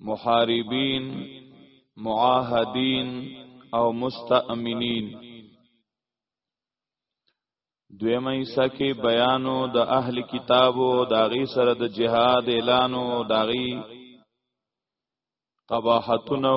محاربین معاهدین او مستأمنین دویمه ایسا کې بیانو د اهل کتابو داغي سره د جهاد اعلانو داغي قباحتونو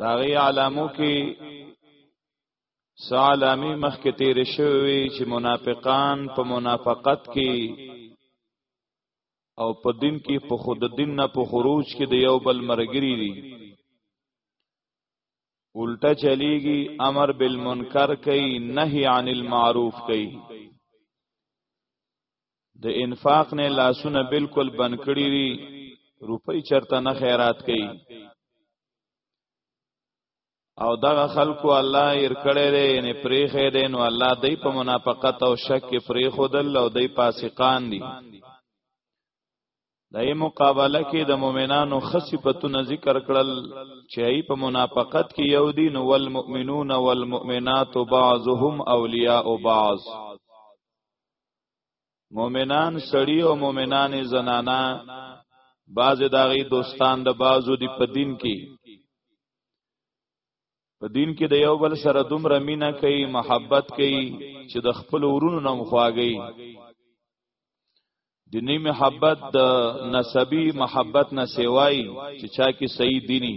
دا غي علامو کې سالامی مخ کې تیر شوی چې منافقان په منافقت کې او په دین کې په خود دین نه په خروج کې د یو بل مرګری دي الټا چلیږي امر بالمنکر کوي نهي عن المعروف کوي د انفاق نه لاسونه بالکل بند کړی دي روپۍ چرته نه خیرات کوي او دغه خلکو الله ير کړي دي نه پریخې دي نو الله دای په منافقت او شک کې پریخو دل او دای فاسقان دي دای مقابله کې د مؤمنانو خصيفتونه ذکر کړل چې ای په منافقت کې یو دي نو والمؤمنون والمؤمنات بعضهم اولیاء بعض مؤمنان سړی او مؤمنان زنانا باز داغي دوستان د بازو دی په دین کې په دین کې د یو بل سره دومره مینا کوي محبت کوي چې د خپل ورونو نوم خواږي دینی محبت د نسبی محبت نه سیوای چې چا کې صحیح دینی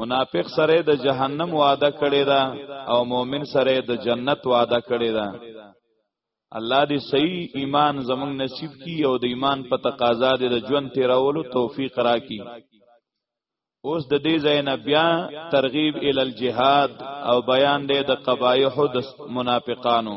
منافق سره د جهنم وعده کړی دا او مؤمن سره د جنت وعده کړی دا الله دې صحیح ایمان زمونږ نصیب کی او د ایمان په تقاضا دې د ژوند تیرولو توفیق راکړي اوس د دې ځای نه بیا ترغیب ال الجهاد او بیان دې د قبایح د منافقانو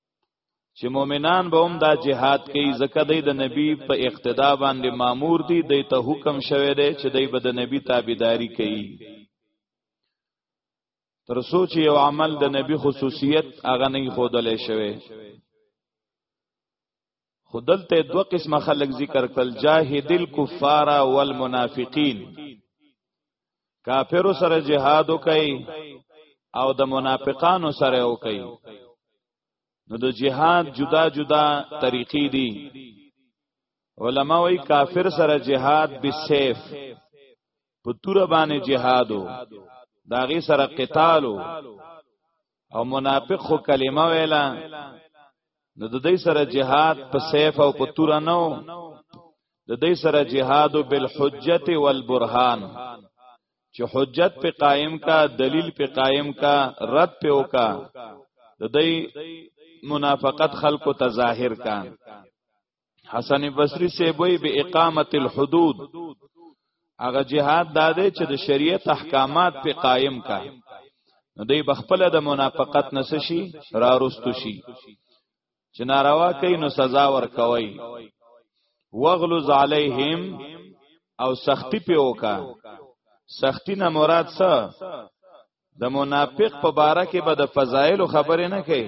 چې مؤمنان به هم دا جهاد کوي ځکه دی د نبی په اقتدا باندې مامور دي د ته حکم شوی دی چې دی به د نبی تابعداري کوي تر سوچ یو عمل د نبی خصوصیت هغه نه خودلې شوی خودل ته دوه قسمه خلق ذکر کړل جاهد الكفار والمنافقین کافر سره جهاد وکي او د منافقانو سره وکي نو د جهاد جدا جدا طریقې دي علما وی کافر سره جهاد بالسيف په تور باندې جهادو داغي سره قتالو او منافق خو کلمه ویلا نو د دې سره جهاد په سیف او په تور نه د دې سره جهاد بالحجت والبرهان چې حجت په قائم کا دلیل په قائم کا رد په وکا د دې منافقت خلکو ته ظاهر کا حسن بصری سیبوی به اقامت الحدود هغه جهاد داده چې د شریعت احکامات په قائم کا نو دی بخپله د منافقت نسشي را رستو شي چې ناروا کوي نو سزا ورکوي وغلظ علیهم او سختی په وکا سختی نه مراد څه د منافق په باره کې به د فضایل خبرې نه کوي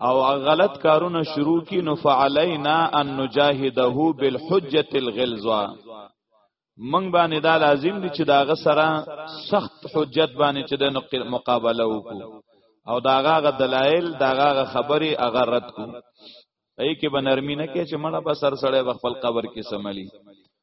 او غلط کارونه شروع کی نو فعلینا ان نجاهده بالحجه الغلظه من باندې دا لازم دي چې دا غ سره سخت حجت باندې چې د مقابله وکړو او دا غ دلایل دا غ خبره اغه رد کو ای کې بنرمی نه کې چې مړه په سر سړی خپل قبر کې سملی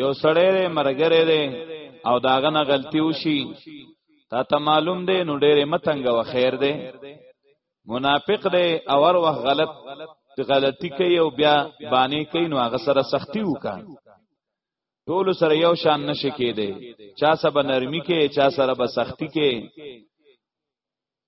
یو سړی دی مرګره دی او داغه نه غلطي وشي تا ته معلوم دی نو ډېر متنګ و خیر دی منافق دی او هر وخت غلط غلطي کوي او بیا باندې کوي نو هغه سره سختی وکړه ټول سره یو شان نشي کېده چا سره نرمي کې چا سره به سختی کې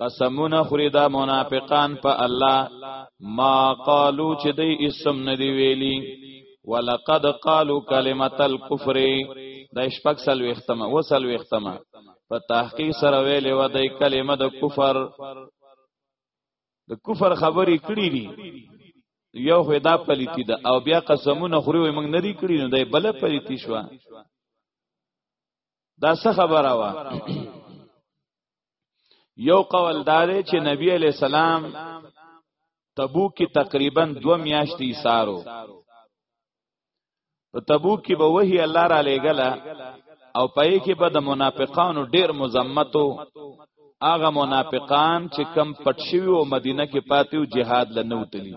قسمونه خوري دا منافقان په الله ما قالو چې دی اسم ندی ویلی ولقد قالوا کلمه الكفر د شپږ سل وختمه وسل وختمه په تحقیق سره ویلې و د کلمه د کفر د کفر خبرې کړې دي یو خدا پلیتی ده او بیا قسمونه خوري وي موږ نه دی کړی نو د بل پلیتی شو دا څه خبره وا یو قول دا دی چې نبی علی السلام تبوک کې تقریبا دو میاشتې سارو په تبوک کې به وਹੀ الله را لېګله او پای کې به د منافقانو ډېر مزمتو هغه منافقان چې کم پټ شوی او مدینه کې پاتې او جهاد لنوتلی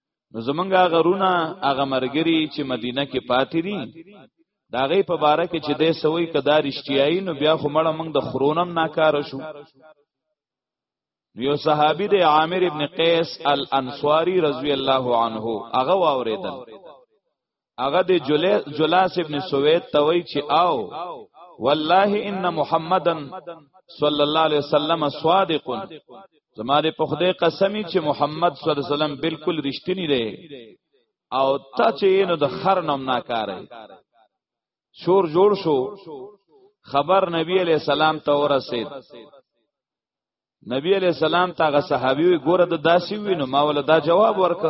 نو زمونږ هغه رونه هغه مرګري چې مدینه کې پاتې دي دا غي په باره کې چې د سوي کدا رښتیاي نو بیا خو مړه موږ د خرونم ناکار شو یو صحابي د عامر ابن قیس الانصاری رضی الله عنه هغه واوریدل هغه د جلاس ابن سوید توي چې او والله ان محمدن صلی الله علیه وسلم صادق زماره په خدای قسمی چې محمد صلی الله علیه وسلم بالکل رښتینی دی او تا چې نو د خر نوم ناکاره شور جوړ شو خبر نبی علیہ السلام ته ورسید نبی علیہ السلام تاغه صحابي وی ګوره د داسي وینو ما ول دا جواب ورک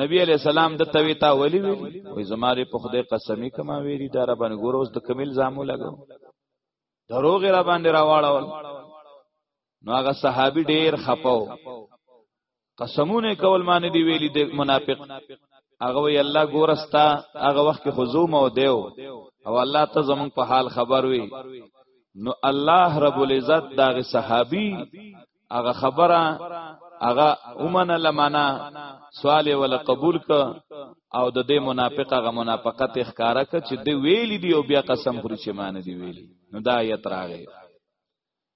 نبی علیہ السلام د توی تا ولی وی وې زماره په خدای قسمی کما ویری دا را باندې ګوره اوس د کمل زامو لګو دروغ را باندې راواړول نو هغه صحابي ډیر خپاو قسمونه کول معنی دی ویلی د منافق هغه وی الله ګورستا هغه وخت کې خزوم او دیو او الله ته زمون په حال خبر وی نو الله رب العزت داغه صحابي هغه خبره هغه اومنه لمانا سوال ول قبول ک او د دې منافق هغه منافقت اخکارا ک چې دی ویلی دی او بیا قسم خوري چې مان دی ویلی نو دا یت راغی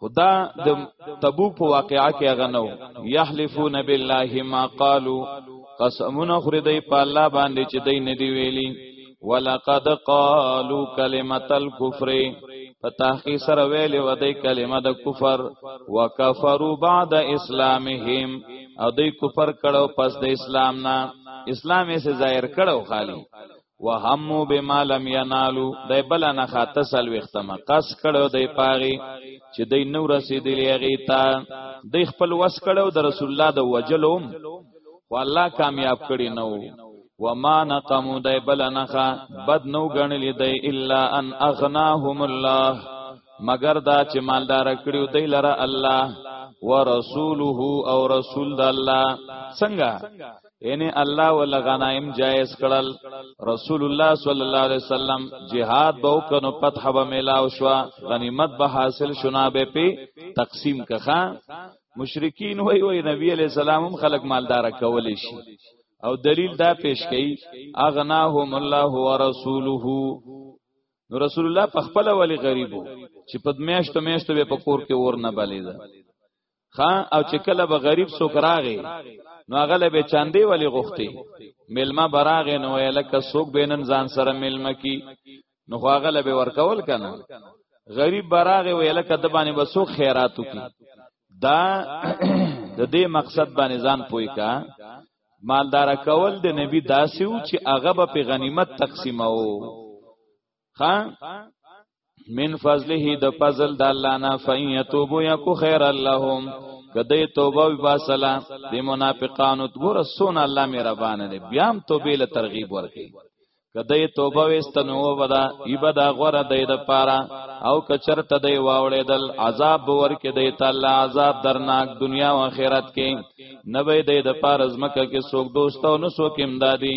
خدا د تبوک په واقعا کې هغه نو یحلفون بالله ما قالو قسمونه خوري دی په الله باندې چې دی نه دی ویلي ولقد قالو کلمت الكفر په تحقیق سره ویلې و دی کلمه د کفر وکفروا بعد اسلامهم او دی کفر کړو پس د اسلام نه اسلام یې ظاهر کړو خالی وهمو بما لم ينالو دای بل نه خاطه سل وختمه قص کړو دای پاغي چې دای نو رسیدلی هغه ته دای خپل وس کړو د رسول الله د وجلوم والله کامیاب کړي نو وما نقمو دای بل نه خا بد نو غنلی دای الا ان اغناهم الله مگر دا چې مالدار کړیو دای لره الله ورسوله او رسول الله څنګه یعنی الله ول غنائم جائز کړل رسول الله صلی الله علیه وسلم jihad به وکنو فتح به ملاو شو غنیمت به حاصل شونه به پی تقسیم کخه مشرکین وای وای نبی علیہ السلام هم خلق مالدار کول شي او دلیل دا پیش کړي اغناهم الله ورسوله نو رسول الله په خپل ولی غریبو چې په میاشتو میاشتو به په کور کې اور نه بلیدا خان او چې کله به غریب څوک راغی نو هغه له به چاندې ولی غوښتي ملما براغه نو الکه څوک بینن ځان سره ملما کی نو هغه له به ورکول کنه غریب براغه وی الکه د باندې بسو خیراتو کی دا د دې مقصد باندې ځان پوي کا مالدار کول د نبی داسیو چې هغه به په غنیمت تقسیمو خا من فضله د فضل د الله نه فین یتوبو یکو خیر اللهم کدی توبه وباسلا د منافقانو تور سون الله مهربان دی بیا هم توبه له ترغیب ورکي کدی توبه وستنو ودا ایبدا غره د د پارا او کچرته دی واوړېدل عذاب ورکې دی تعالی عذاب درناک دنیا او آخرت کې نبی دی د پارا زمکه کې سوک دوست او نو سوک امدادي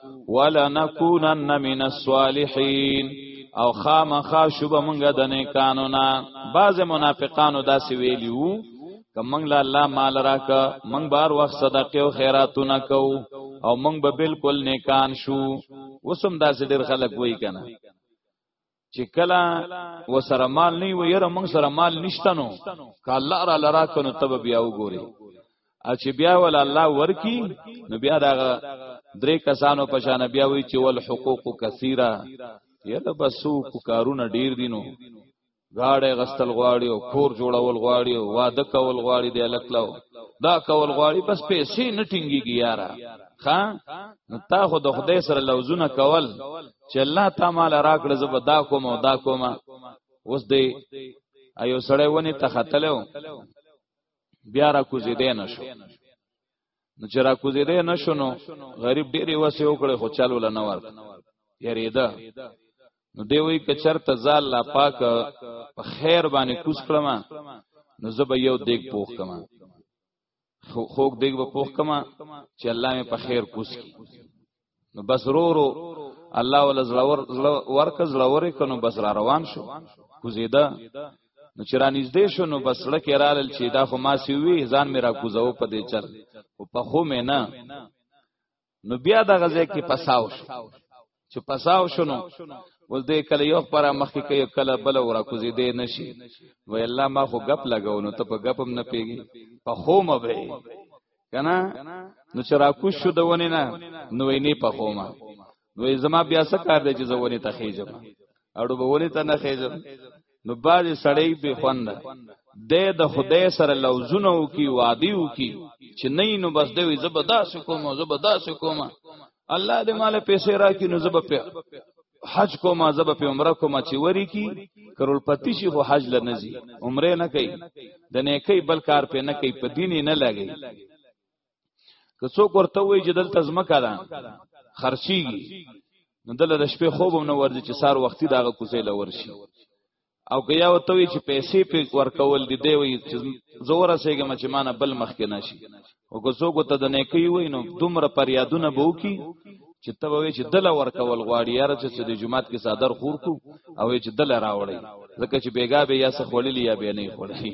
ولنکونن من الصالحین او خامخا شوب مونږ د نیکانو نه بعض منافقانو داسې ویلیو کمنګ لا الله مال راک منګ بار وخت صدقه او خیراتونه کو او منګ به بالکل نیکان شو وسم داسې ډیر خلک وای کنه چې کله وسره مال نه وي یره موږ سره مال نشته نو که الله را لرا کنو تب بیا وګوري ا چې بیا ول الله ورکی نو بیا دا درې کسانو په شان بیا وی چې ول حقوق کثیره یره بسو کو کارونه ډیر دینو غاړې غستل غواړي او کور جوړول غواړي او واده کول غواړي د الکلو دا کول غواړي بس پیسې نه ټینګيږي یاره ها نو تا خو د خدای سره لوزونه کول چې الله تعالی راکړه زب دا کوم او دا کوم اوس دی ایو سړی ونی ته خطلو بیا را کوزی دی نشو نو چې را کوزی دی نشو نو غریب ډیره وسه وکړي خو چالو لنه ورک یریدا نو دی وی کچر ته زال لا پاک په خیر باندې کوس کړم نو زب یو دیګ پوخ کما خوک دیګ په پوخ کما چې الله مې په خیر کوس کی نو بس رورو الله ول زړور ورک زړور کنو بس را روان شو کوزیدا نو چې را نږدې شو نو بس لکه رالل چې دا خو ما سی وی ځان مې را کوزو په دې چل او په خو مې نه نو بیا د غزه کې پساو شو چې پساو شنو ول دې کله یو پر مخکې کې کله بل ور کوزي دې نشي و الله ما خو غپ لګاو نو ته په غپم نه پیږي په خومه به کنه نو چې را کوش شو دونه نه نو نه په خومه نو زما بیا څه کار دی چې زونه ته خېجم اړو به ونه ته نه خېجم نو باز سړی به خوند د د خدای سره لوزونه او کی وادي او کی چې نه نو بس دوی زبردست کوم زبردست کوم الله دې مال پیسې راکې نو زب په حج کوم زب په عمره کوم چې وری کی کرول پتی شي خو حج لنزي عمره نه کوي د نیکی بل کار په نه کوي په دین نه لګي که څوک ورته وایي چې دلته زمکه ده خرچيږي نو دلته د شپې خوب هم نه ورځي چې سار وختي داغه کوزه لور شي او که یا ورته وایي چې پیسې په ورکول دي دی وایي چې زور سهګم چې مان بل مخ کې نشي او که څوک ته د نیکی وای نو دومره پریادونه به وکي چې ته به چې دل ورکول غواړي یار چې د جمعات کې صادر خور کو او چې دل راوړي ځکه چې بیګا به یا سخوللی یا به نه خوللی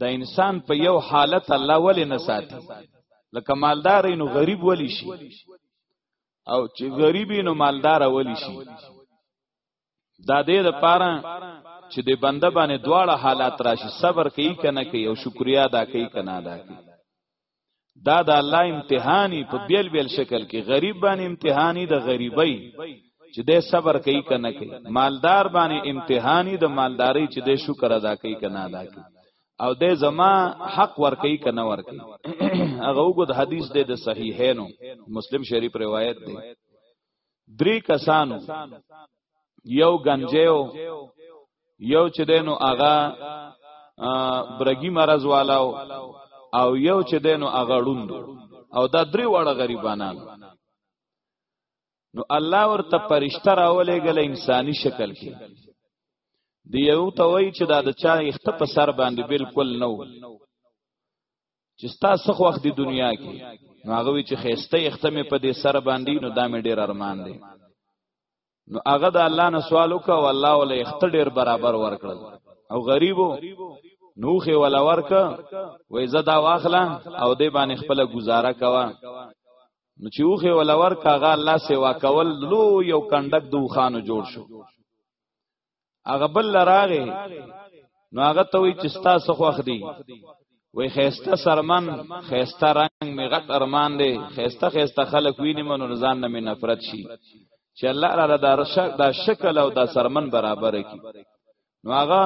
د انسان په یو حالت الله ولې نه ساتي لکه مالدار نو غریب ولی شي او چې غریب نو مالدار ولی شي دا دې د پاره چې د بنده باندې دواړه حالات راشي صبر کوي کنه کوي او شکریا ادا کوي کنه ادا کوي دا د الله امتحاني په بیل بیل شکل کې غریب باندې امتحاني د غریبۍ چې د صبر کوي کنه کوي مالدار باندې امتحاني د مالداري چې د شکر ادا کوي کنه ادا کوي او د زما حق ور کوي کنه ور کوي هغه وګد حدیث د صحیحینو مسلم شریف روایت دی درې کسانو یو گنجیو یو چې دینو هغه برګی مرز والاو او یو چې دینو هغه ړوند او دا درې واړه غریبانان نو الله ورته پرشتہ راولې غل انساني شکل کې دی یو ته وای چې دا د چا اخته په سر باندې بالکل نو چې ستا څخ وخت دی دنیا کې نو هغه وی چې خيسته اختمه په دې سر باندې نو دا مې ډېر ارمان دی نو هغه د الله نه سوال وکاو او الله ولې اخت ډېر برابر ورکړل او غریبو نوخه ولا ورک وې زدا واخلا او دې باندې خپل گزاره کوا نو چې اوخه ولا ورک هغه الله سیوا کول لو یو کندک دوخانو جوړ شو هغه بل لراغه نو هغه ته وی چې ستا څخه وخت دی وی خيسته سرمن خيسته رنگ می غټ ارمان دی خيسته خيسته خلک ویني منو ځان نه می نفرت شي چې الله تعالی دا رشک دا شکل او دا سرمن برابر کی نو هغه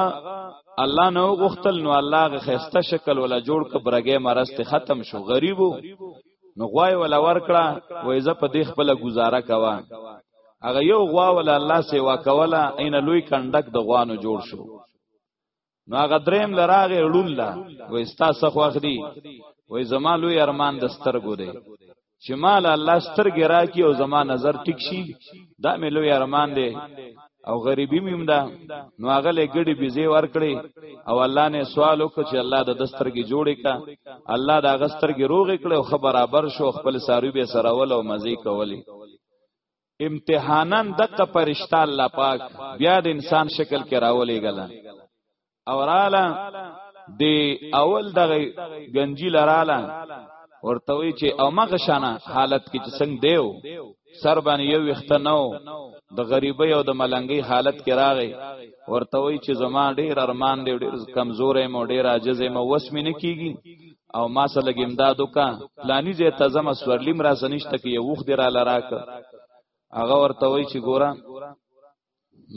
الله نو غختل نو الله غ خيسته شکل ولا جوړ ک برګه مرسته ختم شو غریبو نو غوای ولا ورکړه وای ز په دې خپل گزاره کوا هغه یو غوا ولا الله سیوا کولا عین لوی کندک د غوانو جوړ شو نو هغه دریم لراغه ړون لا وای ستا سخو اخدي وای زما لوی ارمان د سترګو دی چې مال الله سترګې راکی او زما نظر ټیک شي دا مې لوی ارمان دی او غریبی میم ده نو هغه له ګډي بيزي ورکړي او الله نه سوال وکړ چې الله د دسترګي جوړې کا الله د غسترګي روغې کړي او خبرابر شو خپل ساروی به سراول او مزي کولې امتحانن دغه پرشتہ الله پاک بیا د انسان شکل کې راولې غلا اوراله د اول دغه گنجی لراله ورته وی چې او مغه شانه حالت کې چې څنګه دیو سر باندې یو وخت نو د غریبۍ او د ملنګۍ حالت کې راغی ورته وی چې زما ډیر ارمان دی ډیر کمزورې مو ډیر عاجز مو وس مې نه کیږي او ما سره لګ امداد وکا پلانی زه تزم سورلیم را سنشت کې یو وخت را لراک هغه ورته وی چې ګورم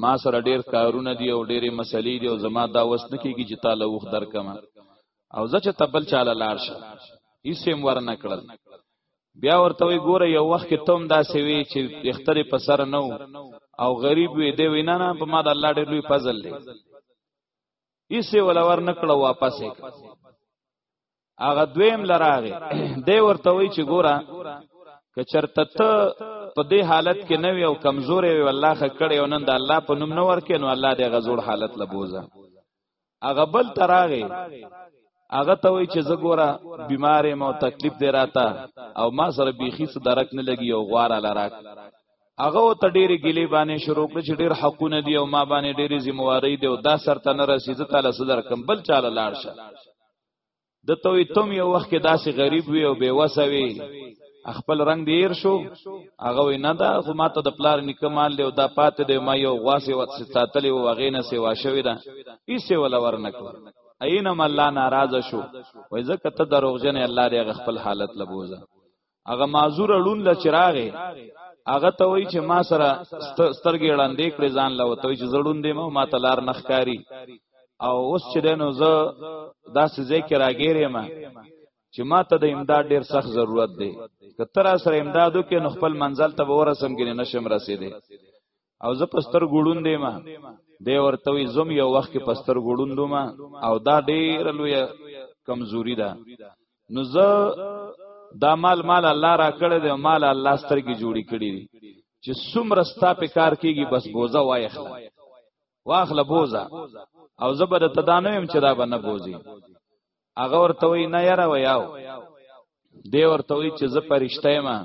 ما سره ډیر کارونه دی او ډیره مسلې دی او زما دا وس نه کیږي چې تعالی وخت درکم او زه چې تبل چاله لاړ شم هیڅ هم ورنه کړل بیا ورته وی ګوره یو وخت کې تم دا سوي چې اختر په سر نو او غریب وي دی وینا نه په ما د الله ډېر لوی فضل دی ایسه ولا ور نکړه واپس یې هغه دویم لراغه دی ورته وی چې ګوره که چرته ته په دې حالت کې نه وي او کمزورې وي الله خ کړي او نن د الله په نوم نه ورکې نو الله دې غزور حالت لبوزه هغه بل تراغه هغه ته وی چې زګوره بیمارې مو تکلیف دی راته او ما سره بیخي څه درک نه لګي او غواره لراک هغه ته ډېر ګلې باندې شروع کړ چې ډېر حقونه دی او ما باندې ډېرې ذمہواری دی او دا سر ته نه رسیدل تعالی صدر کم بل چاله لاړ شه د توې تم یو وخت کې داسې غریب وي او بے وسه وي خپل رنگ دیر شو هغه نه دا خو ما ته د پلار نکمال له دا پاتې دی ما یو غواسه وت ساتلې و غینه سی واشوي دا ایسه ولا ورنکو اينم الله ناراضه شو وای زکه ته دروغجن الله دې خپل حالت لبوزه هغه معذور اړون ل چراغه هغه ته وای چې ما سره سترګې وړاندې کړې ځان لا وته چې زړون دې ما ته لار نخکاری او اوس چې دینو زه داسې ذکر راګیرې ما چې ما ته د امداد ډیر سخت ضرورت دی که تر سره امدادو کې نو خپل منزل ته ورسم کې نشم رسیدې او زه پستر ګړون دی ما دی ورته وی زم یو وخت کې پستر ګړون دوم او دا ډیر لوی کمزوري ده نو زه دا مال مال الله را کړی دی مال الله سترګې جوړی کړی دی چې څومره ستا په کار کېږي بس بوزه وایخله واخله بوزه او زبر تدانویم چې دا به نه بوزي هغه ورته وی نه یاره ویاو دی ورته وی چې زه پرشته ما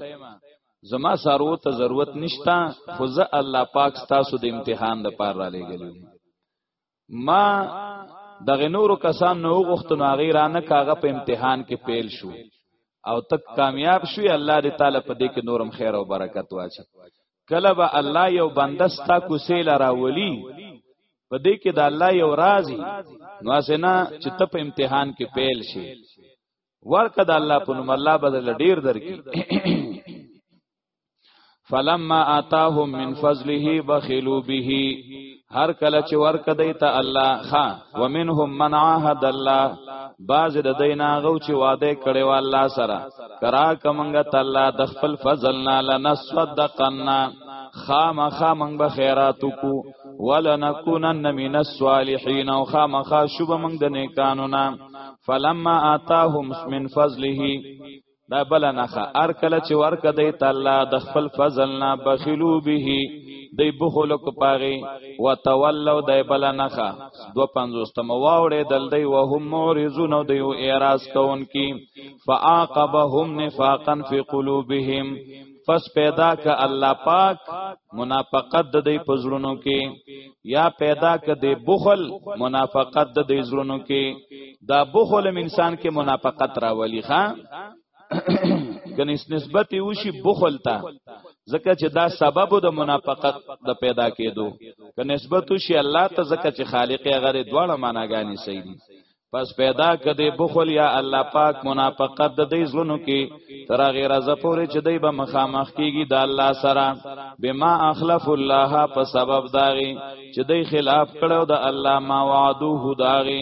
زما سارو ته ضرورت نشتا خو زه الله پاک ستاسو د امتحان د پار را لګلم ما دغه نورو کسان نو غوښتنو هغه را نه کاغه په امتحان کې پیل شو او تک کامیاب شوی الله دې تعالی په دې کې نورم خیر او برکت واچي کله به الله یو بنده ستا کوسې لراولي په دې کې د الله یو رازي نو اسنه چې ته په امتحان کې پیل شي ورکه د الله په نوم الله بدل ډیر درکې فلما آتاهم من فضله بخلوا به هر کله چې ورک دی ته الله ها ومنهم من عهد الله باز د دینا غو چې وعده کړي و الله سره کرا کمنګ تعالی د خپل فضل نه لنصدقنا خامخا منګ به خیرات کو ولنکونن من الصالحین او خامخا شوب منګ د نیکانو نه فلما آتاهم من فضله دا بل نخه ار کله چې ورک دی تعالی د خپل فضل نه بخلو به دی بخلو کو پاغي وتولو دی بل نخه 250 تم واوړې دل دی وهم مورزون او دی اعتراض کون کی فاعقبهم نفاقا فی قلوبهم پس پیدا ک الله پاک منافقت د دې پزړونو کې یا پیدا ک د بخل منافقت د دې زړونو کې دا بخل انسان کې منافقت راولي ښا کنه اس نسبت وشي بخل ته ځکه چې دا سبب د منافقت د پیدا کېدو که نسبت وشي الله ته ځکه چې خالق غیر دواړه معناګانی صحیح دي پس پیدا کده بخل یا الله پاک منافقت د دې زونو کې تر غیر ز پورې چې دی به مخامخ کیږي د الله سره بما اخلف الله په سبب داغي چې دای خلاف کړو د الله ما وعدوه داغه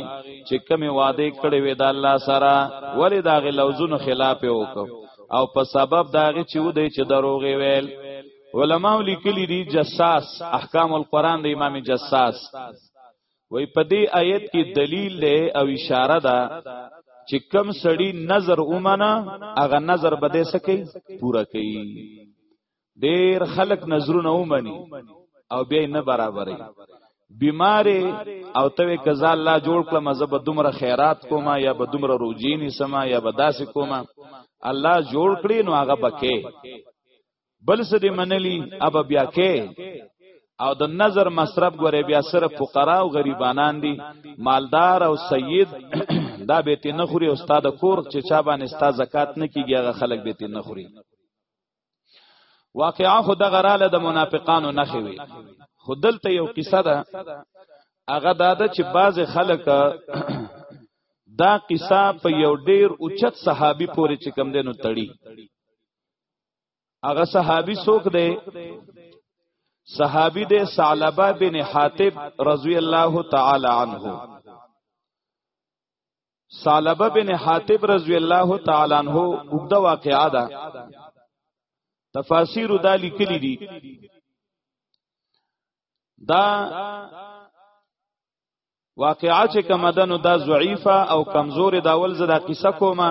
چې کوم وعده کړی وې د الله سره ولې داغه لوزونو خلاف وکړو او په سبب داغه چې و دې چې دروغې ویل علماء لیکلی دي جساس احکام القرآن د امام جساس وای په دې آیت کې دلیل دی او اشاره ده چې کم سړی نظر اومنه هغه نظر به دې سکی پورا کوي ډیر خلک نظرونه ومني او بیا نه برابرې بیماری او ته کزا الله جوړ کړم زه به دومره خیرات کوم یا به دومره روجینی سما یا به داسې کوم الله جوړ کړی نو هغه بکې بل څه دې منلی اب بیا کې او د نظر مصرف غره بیا صرف فقرا او غریبانان دي مالدار او سید دا به تی نخوري استاد کور چې چا باندې ستا زکات نه کیږي هغه خلک به تی نخوري واقعا خو دغه رااله د منافقانو نه خوي خودل ته یو قصه ده هغه دا ده چې بعض خلک دا قصه په یو ډیر اوچت صحابي پورې چې کم دینو تړي هغه صحابي څوک دی صحابي دی ثعلبه بن حاتب رضی الله تعالی عنه سالبه بن حاتب رضی الله تعالی عنہ وګدا واقعا ده تفاسیر دا لیکلی دي دا واقعا چې کمدنو دا ضعیفه او کمزور دا ول زدا قصه کومه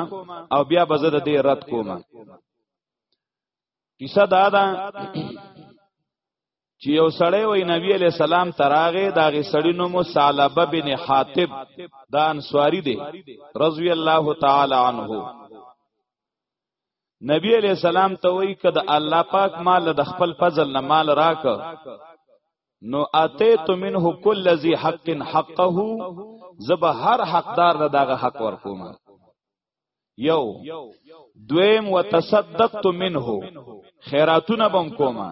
او بیا بزد دې رد کومه قصه دا ده چې یو سړی وای نبی علی سلام تراغه داغه سړی نوم سالبه بن حاتب دا انصاری دی رضی الله تعالی عنه نبی علی سلام ته وای کده الله پاک مال د خپل فضل نه مال راک نو اتیت منه کل ذی حق حقه زب هر حقدار دغه حق ورکوم یو دویم وتصدقت منه خیراتونه بم کوما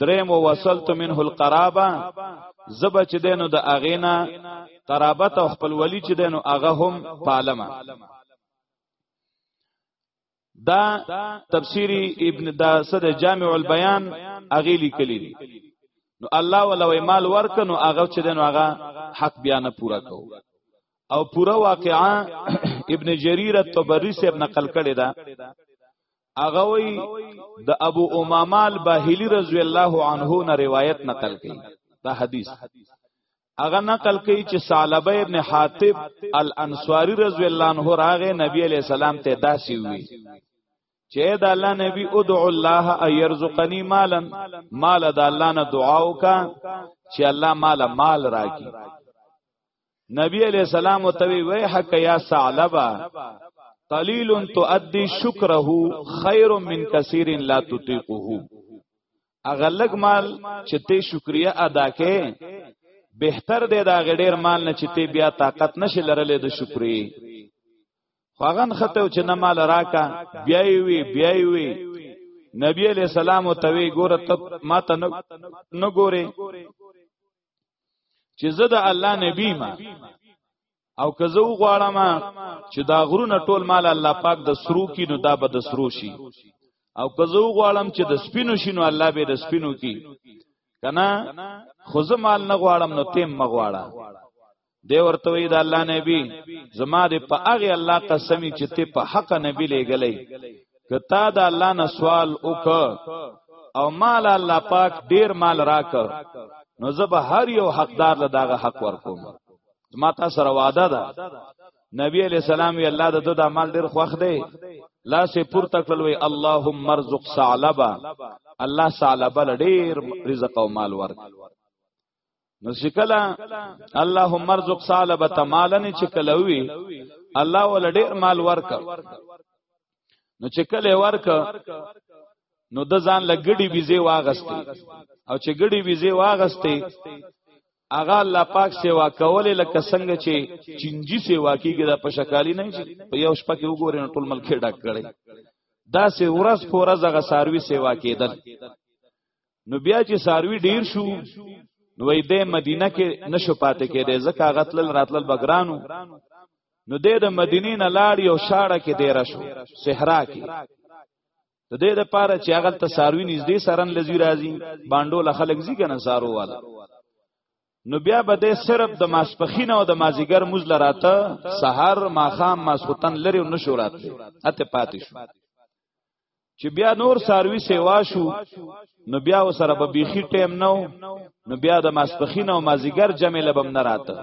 دریم ووصلت منه القرابه زب چې دینو د اغینا قرابت او خپل ولی چې دینو اغه هم پالما دا تفسیری ابن دا صد جامع البیان اغه لیکلی دی نو الله ولوی مال ورک نو اغه چې دینو اغه حق بیا نه پورا کو او پورا واقعا ابن جرير الطبري سے نقل کړی دا هغه وی د ابو امامه الباهلی رضی الله عنه نه روایت نقل کړي دا حدیث هغه نقل کړي چې ثعلبه ابن حاتب الانصاری رضی الله عنه راغه نبی علیہ السلام ته داسي وی چې د الله نبی ادعو الله ايرزقني مالا مال د الله نه دعا وکا چې الله مال مال راکي نبی علیہ السلام او توی وی حق یا ثعلبا قلیل تؤدی شکره خیر من کثیر لا تطیقه اغلق مال چې ته شکریا ادا کې بهتر دی دا غډیر مال نه چې ته بیا طاقت نشي لرلې د شکرې خواغن خطه چې نه مال راکا بیا وی بیا وی نبی علیہ السلام او توی ګوره ته ما ته نه ګوره چې زه د الله نبی ما او که زه وغواړم چې دا غرونه ټول مال الله پاک د سرو کې نو دا به د سرو شي او که زه وغواړم چې د سپینو شي نو الله به د سپینو کې کنه خو زه مال نه غواړم نو تیم مغواړه دی ورته وی د الله نبی زما د په هغه الله قسمی چې ته په حق نبی لګلې کتا د الله نه سوال وک او مال الله پاک ډیر مال راک نو زب هر یو حقدار له داغه حق ورکوم ما تا سره وعده ده نبی علیہ السلام وی الله د دو د مال ډیر خوخ دی لا سه پور تکل وی اللهم ارزق ثعلبا الله ثعلبا ډیر رزق او مال ورک نو شکلا اللهم ارزق صالبه مالن چې کلوي الله ول ډیر مال ورک نو چې کله ورک نو د ځان لګړي بيزي واغستي او چې ګړي بيزي واغستي اغا الله پاک سیوا کولې لکه څنګه چې چنجي سیوا کیږي د پشکالی نه چې په یو شپه کې وګورې نو ټول ملک ډک کړي دا سه ورځ په ورځ هغه ساروي سیوا کېدل نو بیا چې ساروی ډیر شو نو وای د مدینه کې نشو پاتې کېده ځکه غتل راتل بګرانو نو د د مدینې نه لاړ یو شاړه کې دیره شو صحرا کې د دې د پاره چې هغه ته ساروی نږدې سرن لذي راځي باندو له خلک زی کنه سارو والا نو بیا به د صرف د ماسپخین او د مازیګر مزل راته سحر ماخام ماسوتن لري نشو راته اته پاتې شو چې بیا نور ساروي سیوا شو نو بیا وسره به بیخي ټیم نو نو بیا د ماسپخین او مازیګر جمع لبم نه راته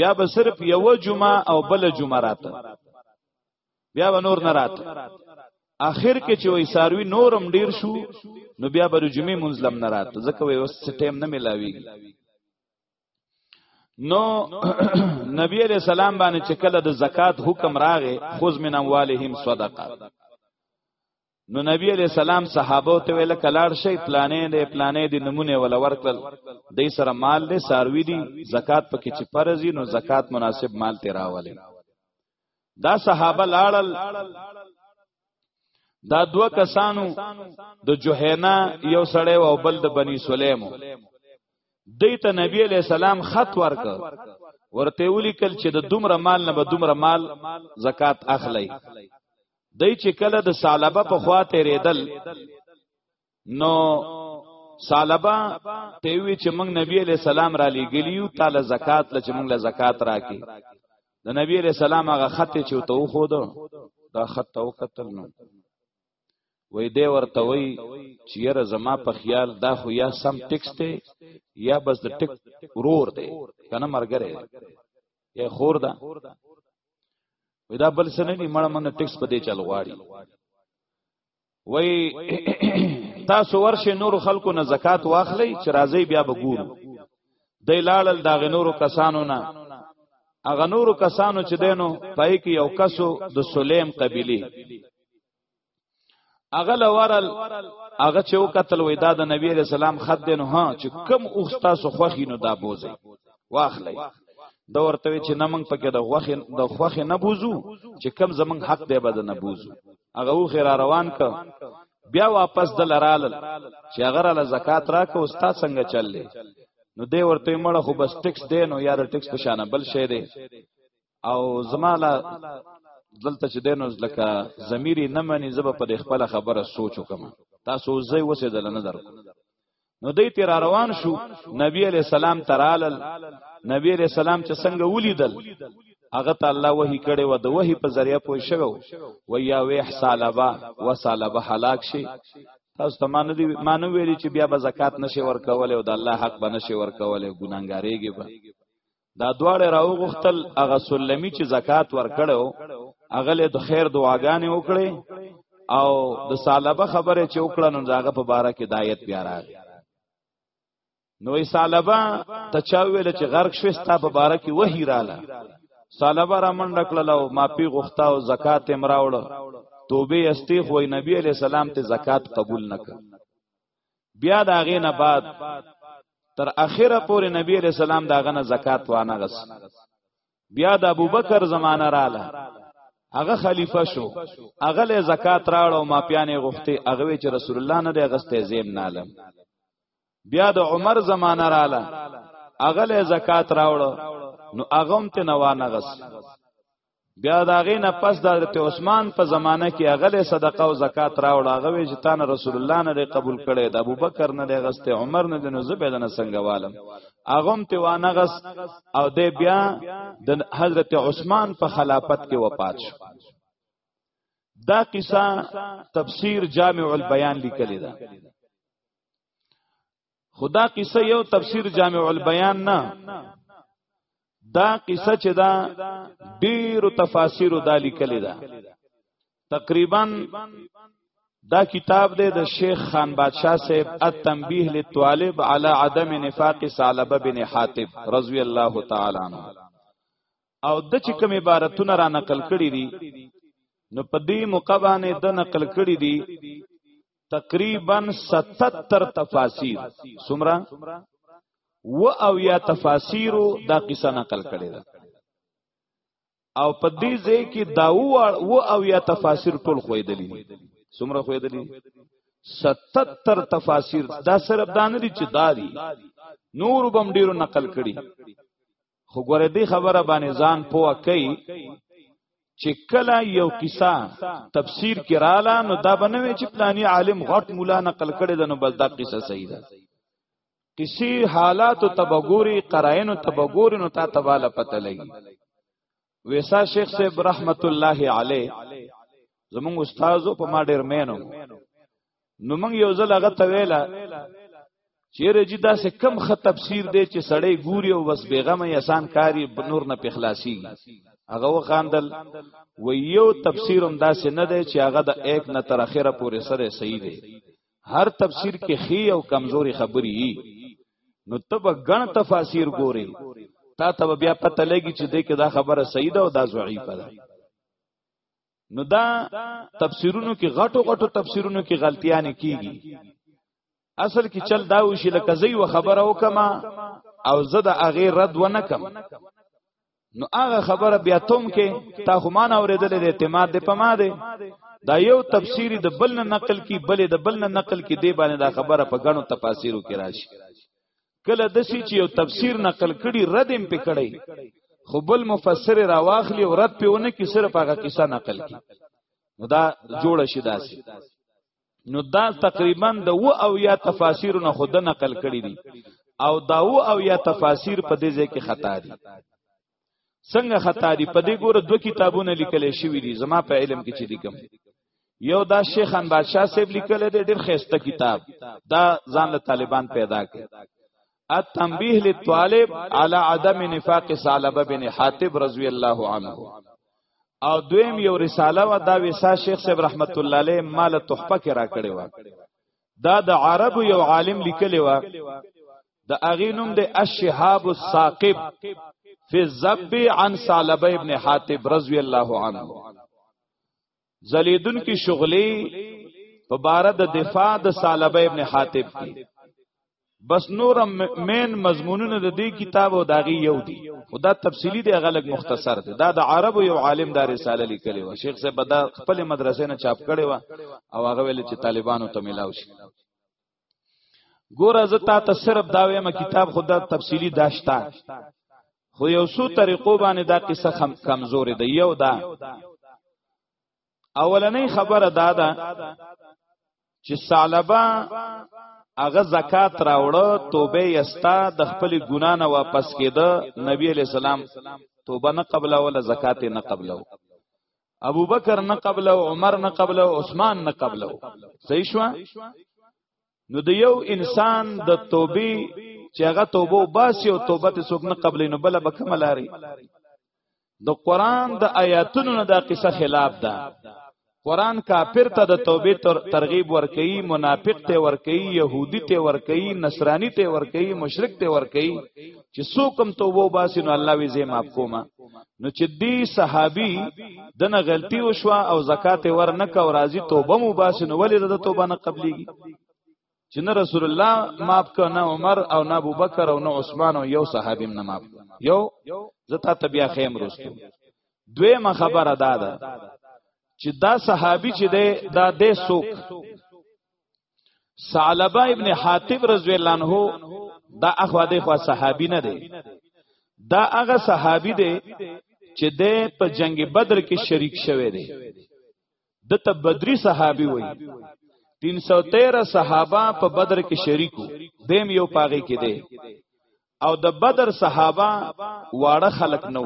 بیا به صرف یو جمعه او بل جمعه راته بیا به نور نه راته اخر کې چې وای ساروي نورم ډیر شو نو بیا به جمعه منظم نه راته ځکه وای اوس ټیم نه ملاویږي نو نبی علیہ السلام باندې چې کله د زکات حکم راغې خذ من اموالهم صدقه نو نبی علیہ السلام صحابه ته ویل کلاړ شي پلانې دې پلانې دې نمونه ول ورکل دې سره مال دې ساروي دي زکات پکې چې فرض نو زکات مناسب مال ته راولې دا صحابه لاړل دا دو کسانو د جوهینا یو سړی او بل د بنی سلیمو دیت نبی علیہ السلام خط ورک ورته ولیکل چې د دومره مال نه به دومره مال زکات اخلي دای چې کله د سالبه په خوا تیرېدل نو سالبا ته وی چې موږ نبی علی سلام را لګلیو تعالی زکات لچ موږ له زکات راکې د نبی علی سلام هغه خط چې ته خو دو دا خط تو قتل نو وې دې ورته وې چې یره زما په خیال دا خو یا سم ټیکس دی یا بس د ټیک رور دی کنه مرګره یا خور ده وې دا بل څه نه دی مړه من ټیکس په دې چل غواړي وای تاسو ورشه نور خلکو نه زکات واخلئ چې راځي بیا به ګورو د لاړل دا غنورو کسانو نه اغه نورو کسانو چې دینو پای کې یو کسو د سلیم قبیله اغه لورل اغه چې وکتل وې دا د نبی رسول الله خد دین ها چې کم اوستا سو خوخینو دا بوزي واخلئ دا ورته چې نه موږ پکې د غوخه د خوخه نه بوزو چې کم زمنګ حق دی بد نه بوزو هغه و خیر روان ک بیا واپس د لرال چې هغه ر زکات راک او ستا څنګه چللې نو دی ورته مړه خو بس ټیکس دی نو یار ټیکس په شان بل شی دی او زماله دلته چې دینو لکه ضمیری نه مني زب په خپل خبره سوچ وکم تاسو زې وسه دل نه درکو نو دوی تیر روان شو نبی علی السلام ترالل نبی علی السلام چې څنګه ولیدل هغه ته الله وਹੀ کړي و د وਹੀ په ذریعہ پوي شو و یا ویح سالبا و سالبا هلاک شي تاسو ته مانو دی مانو ویلي چې بیا به زکات نشي ورکول او د الله حق به نشي ورکول ګناګاریږي به دا دواړه راوغختل هغه سلمی چې زکات ورکړو هغه له د خیر دعاګانې وکړي او د سالبه خبره چې وکړه نو هغه په باره کې دایت بیا راغی نو ای سالبه ته چا ویل چې غرق شوې ستا په باره کې وਹੀ رااله سالبه را منډه کړل او ما پی غوښتا او زکات یې مراوړ توبه استیخ وای نبی علی سلام ته زکات قبول نکړ بیا دا غې نه بعد تر اخره پورې نبی علیہ السلام دا غنه زکات وانه غس بیا د ابوبکر زمانہ رااله هغه خلیفہ شو هغه له زکات راړ او ماپیانې غوښته هغه چې رسول الله نه دی غسته زیم نه علم بیا د عمر زمانہ رااله هغه له زکات راوړ نو هغه هم ته نوانه غس بیا دا غي نه پس د حضرت عثمان په زمانه کې هغه صدقه او زکات راوړ هغه وی چې تان رسول الله نه قبول کړي د ابوبکر نه دی غسته عمر نه دی نو زبې نه څنګه والم اغم ته وانه غس او د بیا د حضرت عثمان په خلافت کې وفات شو دا قصه تفسیر جامع البیان لیکلی ده خدا قصه یو تفسیر جامع البیان نه دا قصه چې دا ډیرو تفاسیرو دا لیکلې ده تقریبا دا کتاب دی د شیخ خان بادشاہ صاحب التنبیه للطالب علی عدم نفاق ثعلبه بن حاتب رضی الله تعالی عنہ او د چې کوم عبارتونه را نقل کړی دي نو په دې مقبانه د نقل کړی دي تقریبا 77 تفاسیر سمرا و او یا تفاسیر دا قصه نقل کړي ده او په دې ځای کې دا و او یا تفاسیر ټول خویدلی سمرا خویدلی 77 تفاسیر دا صرف دانه دي چې داري نور بم ډیرو نقل کړي خو ګوره دې خبره باندې ځان پوه کوي چې کله یو قصه تفسیر کې رااله نو دا بنوي چې پلاني عالم غټ مولا نقل کړي د نو بس دا قصه صحیح ده قصي حالات تبګوري قرائن تبګوري نو تا تباله پته لګي ویسا شیخ صاحب رحمت الله علی زمونږ استادو په ما ډیر مینو نو مونږ یو ځل هغه ته ویلا چیرې چې دا سه کم خ تفسیر دی چې سړی ګوري او بس بیغمه یسان کاری نور نه پخلاصي هغه وخاندل و یو تفسیرم داسې نه دی چې هغه د 1 نه تر اخره پورې سره صحیح دی هر تفسیر کې خي او کمزوري خبري نو تب غن تفاسیر ګوري تا ته بیا پته لګي چې دې کې دا خبره صحیح ده او دا ضعیفه ده نو دا تفسیرونو کې غټو غټو تفسیرونو کې غلطیاں کیږي اصل کې چل دا وشي لکه زی و خبره وکما او زه د اغه رد و نکم نو هغه خبره بیا تم کې تا خو مان اورېدلې د اعتماد د پما دی دا یو تفسیری د بل نه نقل کی بل د بل نه نقل کی دی باندې دا خبره په غنو تفاسیرو کې راشي کله د سی چې یو تفسیر نقل کړي رد هم پکړي خو بل مفسر را واخلی او رد پیونه کی صرف هغه قصه نقل کی نو دا جوړ شي داسي نو دا تقریبا د و او یا تفاسیر نه خود نقل کړی دي او دا و او یا تفاسیر په دې ځای کې خطا دي څنګه خطا دي په دې ګوره دوه کتابونه لیکل شوی دي زما په علم کې چې دي کوم یو دا شیخ ان بادشاہ صاحب لیکل دی ډیر خسته کتاب دا ځان له طالبان پیدا کړ التنبیه للطالب علی عدم نفاق ثعلبه بن حاتب رضی الله عنه او دویم یو رساله و دا ویسا شیخ صاحب رحمت الله علیه مال تحفه کې را کړی و دا د عرب یو عالم لیکلی و د اغي نوم د الشهاب الثاقب فی الذب عن ثعلبه ابن حاتب رضی الله عنه زلیدون کی شغلی په بار د دفاع د سالبه ابن حاتب کی بس نور مین مضمونونه د دې کتاب او داغي یو دی خدا تفصیلی دی غلق مختصر دی دا د عرب یو عالم دا رساله لیکلی و شیخ صاحب دا خپل مدرسې نه چاپ کړي و او هغه ویل چې طالبانو ته ملاو شي ګوره زه تا ته صرف دا وایم کتاب خود دا تفصیلی داشتا خو یو څو طریقو باندې دا قصه خم کمزورې ده یو دا اولنې خبره دا ده چې سالبا هغه زکات راوړو توبه یستا د خپل ګنا نه واپس کېده نبی علی سلام توبه نه قبل ولا زکات نه قبل ابو بکر نه قبل او عمر نه قبل او عثمان نه قبل صحیح شو نو د یو انسان د توبې چې هغه توبه باسي او توبه ته څوک نه قبل نو بل به کوم لاري د قران د آیاتونو نه دا قصه خلاف ده قران کافر ته د توبې ترغیب ورکړي منافق ته ورکړي يهودي ته ورکړي نصراني ته ورکړي مشرک ته ورکړي چې څوکم توبه وباسي نو الله وی زه معاف کوم نو چې دی صحابي دنه غلطي وشو او زکات ورنک او راضي توبه مو باسي نو ولې د توبه نه قبليږي چې نه رسول الله معاف کړ نه عمر او نه ابوبکر او نه عثمان او یو صحابي نه معاف یو زتا تبیا خیم رستو دویمه خبره دا ده چې دا صحابي چې ده دا د سوک ثعلبه ابن حاتب رضی الله عنه دا اخوا دی خو صحابي نه دی دا هغه صحابي دی چې د په جنگ بدر کې شریک شوه دی د ته بدری صحابي وای 313 صحابه په بدر کې شریکو دیم یو پاغه کې دی او د بدر صحابه واړه خلق نو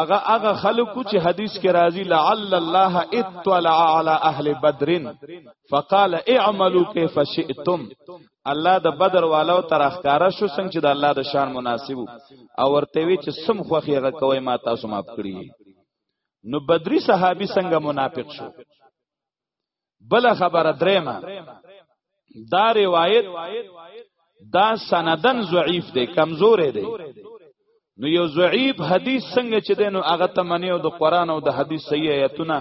اغه اغه خلکو چې حدیث کې راځي لعل الله اطلع على اهل بدر فقال اعملوا كيف شئتم الله د بدر والو تر اخکارا شو څنګه چې د الله د شان مناسب او ورته وی چې سم خوخي غ کوي ما تاسو ماف کړی نو بدری صحابي څنګه منافق شو بل خبره درېما دا روایت دا سندن ضعیف دی کمزور دی نو یو ضعیف حدیث څنګه چې دی نو هغه تمنیو د قران او د حدیث صحیح ایتونه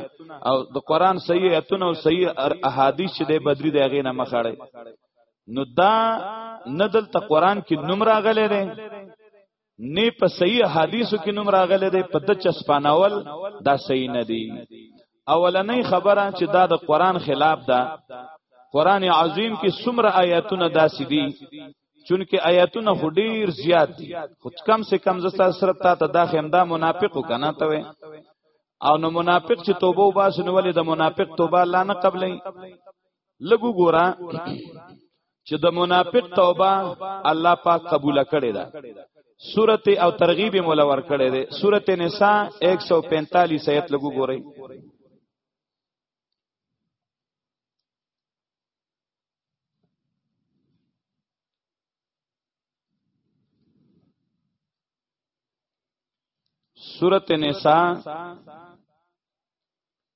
او د قران صحیح ایتونه او صحیح احادیث چې دی بدری دی هغه نه مخاړي نو دا ندل ته قران کې نوم راغلی دی نه په صحیح حدیثو کې نوم راغلی دی په د چسپانول دا صحیح نه دی اولنې خبره چې دا د قران خلاف ده قران عظیم کې څومره آیاتونه داسې دي چونکه آیاتونه خو ډیر زیات دي خو کم سے کم زستا سره تا ته دا خمدا منافقو کنه ته وي او نو منافق چې توبه وباس نو ولې د منافق توبه الله نه قبلې لګو ګورا چې د منافق توبه الله پاک قبول کړي ده سورت او ترغیب مولا ور کړي ده سورت نساء 145 آیت لګو ګورئ سورت نساء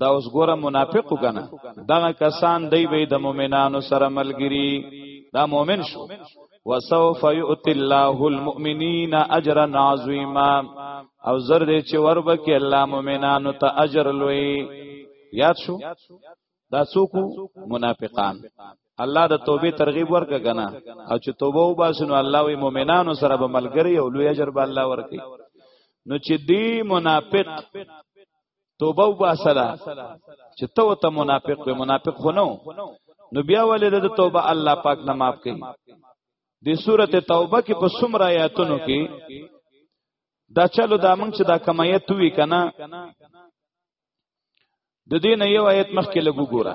دا اوس ګوره منافق کنه دغه کسان دی به د مؤمنانو سره ملګری دا مؤمن شو وسوف یؤتی الله المؤمنین اجرا عظیما او زر دې چې وربکه الله مؤمنانو ته اجر لوی یاد شو دا څوک منافقان الله د توبې ترغیب ورکه کنه او چې توبه وباسنو الله وی مؤمنانو سره به ملګری او لوی اجر به الله ورکي نو چې دی منافق توبه وباسلا چې تو ته منافق به منافق خونو نو بیا ولې د توبه الله پاک نه معاف کړي د سورته توبه کې په سمرا آیاتونو کې دا چلو دا موږ چې دا کمایت وی کنه د دین یو آیت مخکې لګو ګورا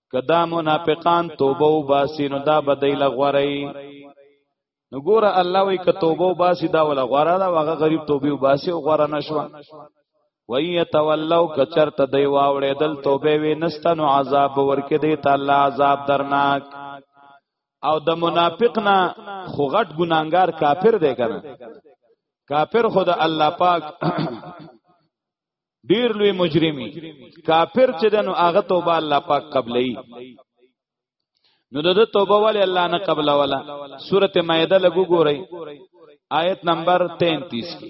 کدا منافقان توبه و باسی نو دا بدای لغوری نو ګوره الله وی که توبه و باسی دا ولا غواره دا واغه غریب توبه و باسی او غواره نشو وی یتولو کچرت دی واوړې دل توبه وی نستنو عذاب ورکې دی تعالی عذاب درناک او د منافق نه خو غټ ګناګار کافر دی کنه کافر خود الله پاک ډیر لوی مجرمي کافر چې دنو هغه توبه الله پاک قبلې نو د توبه ولې الله نه قبل ولا سوره مائده لګو ګورئ آیت نمبر 33 کې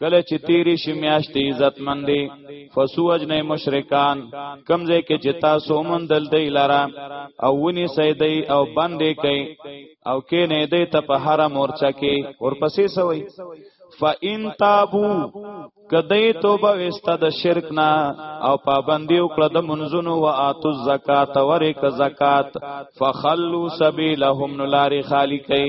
کله چې تیری شي میاشتې عزتمن دي فسوج نه مشرکان کمزې کې چې تاسو مندل دی لاره او ونی سیدی او باندې کوي او کې نه دی ته په هر مورچا کې ورپسې سوی فَإِن تَابُوا کدی توبه وسته د شرک نه او پابندی وکړه د منځونو او اتو زکات ورک زکات فخلوا سبیلهم لاری خالقی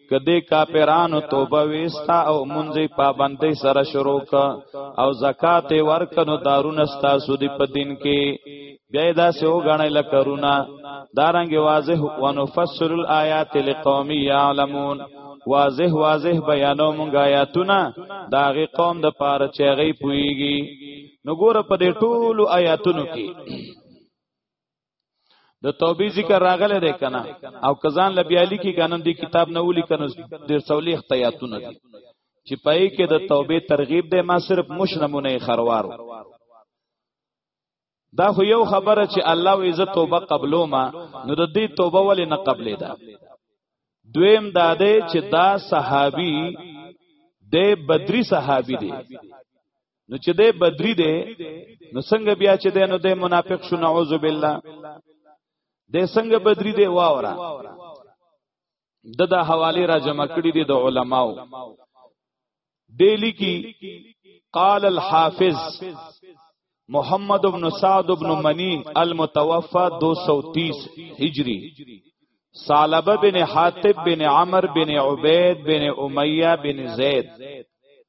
کدی کاپیرانو توبه ویستا او منځي پابندۍ سره شروع ک او زکات ورکنو دارونه ستا سودی په دین کې بیا دا سه وګڼه لکرونا دارنګ واضح ونفصل الایات لقوم یعلمون واضح واضح بیانو مونږ آیاتونه داغه قوم د پاره چېږي پويږي نو ګوره په دې ټولو آیاتونو کې د توبې ذکر راغله ده کنه او کزان لبیالی کې غنن دی کتاب نه ولي کنه د څولې اختیاتونه دي چې پای کې د توبې ترغیب ده ما صرف مش نمونه خروار دا خو یو خبره چې الله و عزت توبه قبلو ما نو د دې توبه ولې نه قبلې ده دویم دا ده چې دا صحابي د بدری صحابي دی نو چې دې بدری دې نو څنګه بیا چې دې نو دې منافق شو نعوذ بالله دې څنګه بدری دې واورا د د حواله را جمع کړي دي د علماو دیلی کی قال الحافظ محمد ابن سعد ابن منی المتوفى 230 هجری سالبه بن حاتب بن عمر بن عبید بن امیہ بن زید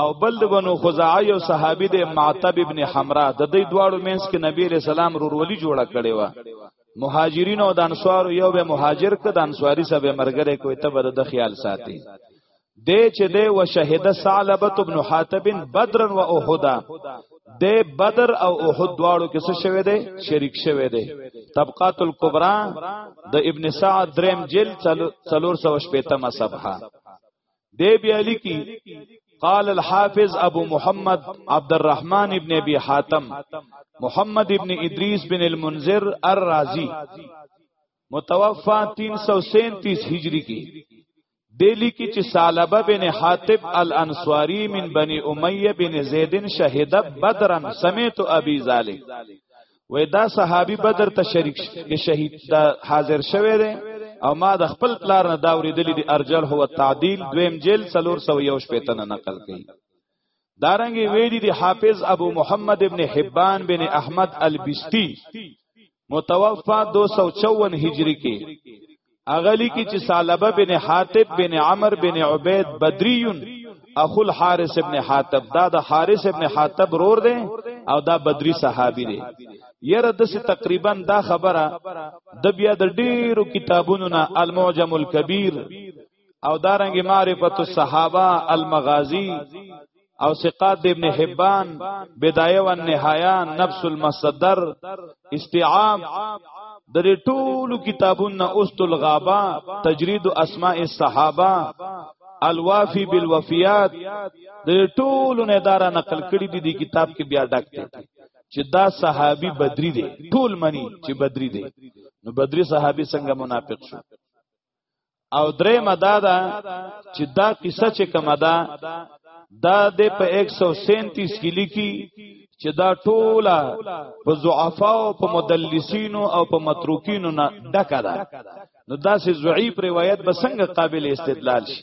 او بل د بنو خزاعه یو صحابي د معتب ابن حمرا د دې دواړو مینس کې نبی له سلام رورولي جوړه کړي و مهاجرین او د انصار یو به مهاجر ک د انصاری سره به مرګره کوي ته بر د خیال ساتي د چې د و شهید ثعلبه ابن حاتب بدر و احد د بدر او احد دواړو کې څه شوه دی شریک شوه دی طبقات الکبرى د ابن سعد دریم جلد 315 صفحه دی بیا لیکي قال الحافظ ابو محمد عبد الرحمن ابن ابي حاتم محمد ابن ادریس بن المنذر الرازی متوفا 337 هجری کی دیلی کی چې سالبه بن حاتب الانصاری من بنی امیه بن زیدن شهیده بدرن سمیت ابي ذالک وې دا صحابي بدر ته شریک کې شهید دا حاضر شوه دی او ما د خپل پلار نه دا ورېدلې دی ارجل هو تعدیل دویم جیل 301 شپته نه نقل کړي دارنګي ویلي دی حافظ ابو محمد ابن حبان بن احمد البستی متوفا 254 هجری کې اغلی کی چې سالبه بن حاتب بن عمر بن عبید بدریون اخو الحارث ابن حاتب دا د حارث ابن حاتب رور دی او دا بدری صحابي دی یره د څه تقریبا دا خبره د بیا د ډیرو کتابونو نه المعجم الکبیر او دارنګ معرفت الصحابه المغازی او ثقات د ابن حبان بدايه و نهايه نفس المصدر استيعاب د ټولو کتابونو اوست الغابه تجرید اسماء الصحابه الوافی بالوفیات د ټولو نه دارا نقل کړي دي د کتاب کې بیا ډک دي چې دا صحابي بدری دی ټول منی چې بدری دی نو بدری صحابي څنګه منافق شو او درې مدا دا چې دا قصه چې کومه ده دا د په 137 کې لیکي چې دا ټوله په ضعفا او په مدلسینو او په متروکینو نه ډکه ده نو دا سه ضعیف روایت به څنګه قابل استدلال شي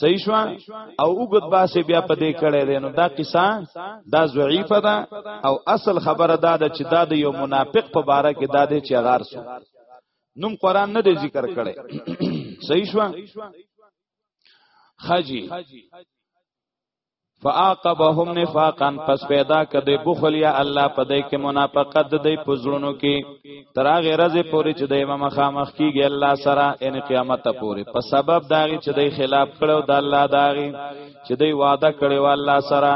صحیح شو او وګد باسه بیا په دې کړه دی نو دا قصه دا ضعیفه ده او اصل خبره دا ده چې دا د یو منافق په باره کې دا دی چې غار سو نوم قران نه دی ذکر کړي صحیح شو خاجی فاعقبهم نفاقا پس پیدا کدی بخل یا الله پدای کې منافقت دی پزړونو کې تر هغه رزه پوری چې د امام خامخ کیږي الله سره ان قیامت پوری په سبب داغي چې دی خلاف کړو د الله داغي چې دی وعده کړو الله سره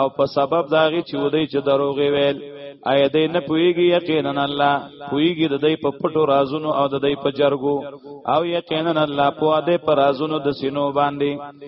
او په سبب داغي چې ودی چې دروغي ویل اې دې نه پويږي یقینا الله پويږي د دې په پټو رازونو او د دې په جرګو او یقینا الله په دې پر رازونو د سينو باندې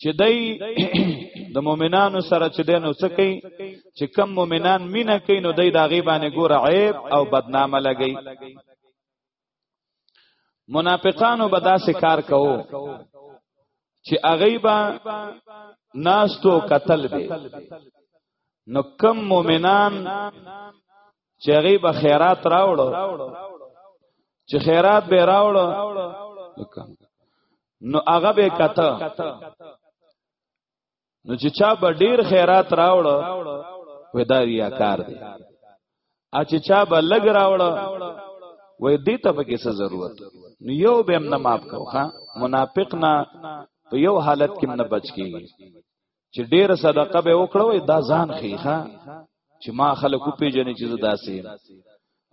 چې دای د مؤمنانو سره چې دینو څه کوي چې کم مؤمنان مینه کوي نو دای د غیب باندې ګوره عیب او بدنامه لګي منافقانو به داسې کار کوو چې هغه به ناستو قتل به نو کم مؤمنان چې هغه به خیرات راوړو چې خیرات به راوړو نو هغه به کته نو چې چا به ډیر خیرات راوړو وې دا ریاکار دی ا چې چا به لګ راوړو وې دې ته به کې څه ضرورت نو یو به هم نه ماف کو ها منافق نه په یو حالت کې نه بچ کیږي چې ډیره صدقه به وکړو دا ځان خېخه چې ما خلکو پیژنې چې زدا سي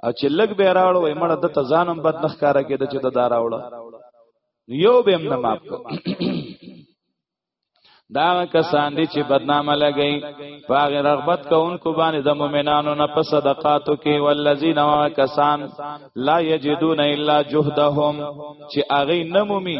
او چې لګ به راوړو مړه د ته ځانم بد نخکارا کېده چې د دا راوړو یو به هم نه ماپ دا کسان دي چې بدنامه لګي باغ رغبت کوونکو باندې د مؤمنانو نه په صدقاتو کې والذین وا کسان لا یجدون الا جهدهم چې اغه نمومي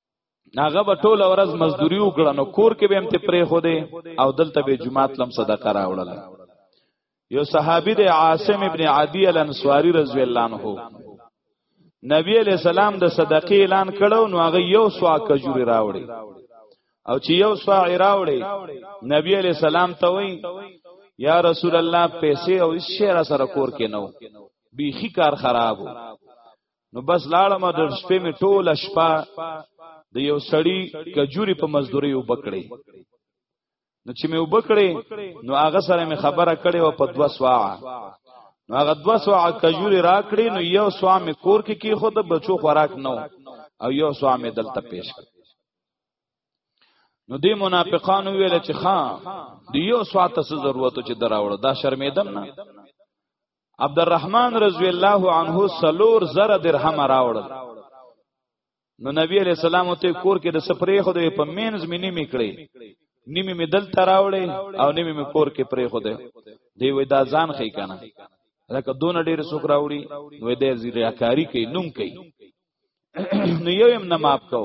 هغه به ټول ورځ مزدوري وکړه نو کور کې به هم ته پرې خو دې او دلته به جمعات لم صدقه راوړل یو صحابي د عاصم ابن عدی الانصاری رضی الله عنه نبی علیہ السلام د صدقې اعلان کړو نو هغه یو سوا کجوري راوړي او چې یو سوا راوړي نبی علیہ السلام ته وای یا رسول الله پیسې او هیڅ شی را سره کور کې نو بیخي کار خرابو نو بس لاړم د شپې می ټول شپه د یو سړی کجوري په مزدوري وبکړي نو چې مې وبکړي نو هغه سره مې خبره کړې و په دوا سوا نو هغه دوا سوا کجوري راکړي نو یو سوا مې کور کې کی خود بچو خوراک نو او یو سوا مې دلته پیش کړ نو دی منافقانو ویل چې خان دی یو سوا ته ضرورت چې دراوړ دا شرمېدم نه عبدالرحمن رضی الله عنه سلور زر درهم راوړل نو نبی علیہ السلام ته کور کې د سپری خو د په مینز مینی میکړي نیمه می دل تراوړې او نیمه می کور کې پرې خو ده دی وې دا ځان خې کنه لکه دون ډېر سوک راوړي نو دې زیریاکاری کوي نوم کوي نو یو هم نه معاف کو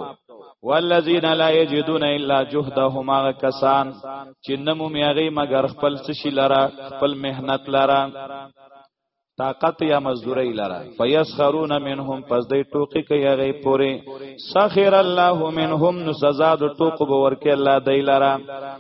والذین لا یجدون الا جهدهم هغه کسان چې نمو میاغي مگر خپل څه شي لره خپل مهنت لره طاقت یا مزدوری لرا فیسخرون منهم پس دی ټوکی کوي هغه پوره سخر الله منهم نو سزا د ټوک به ورکه الله دی لرا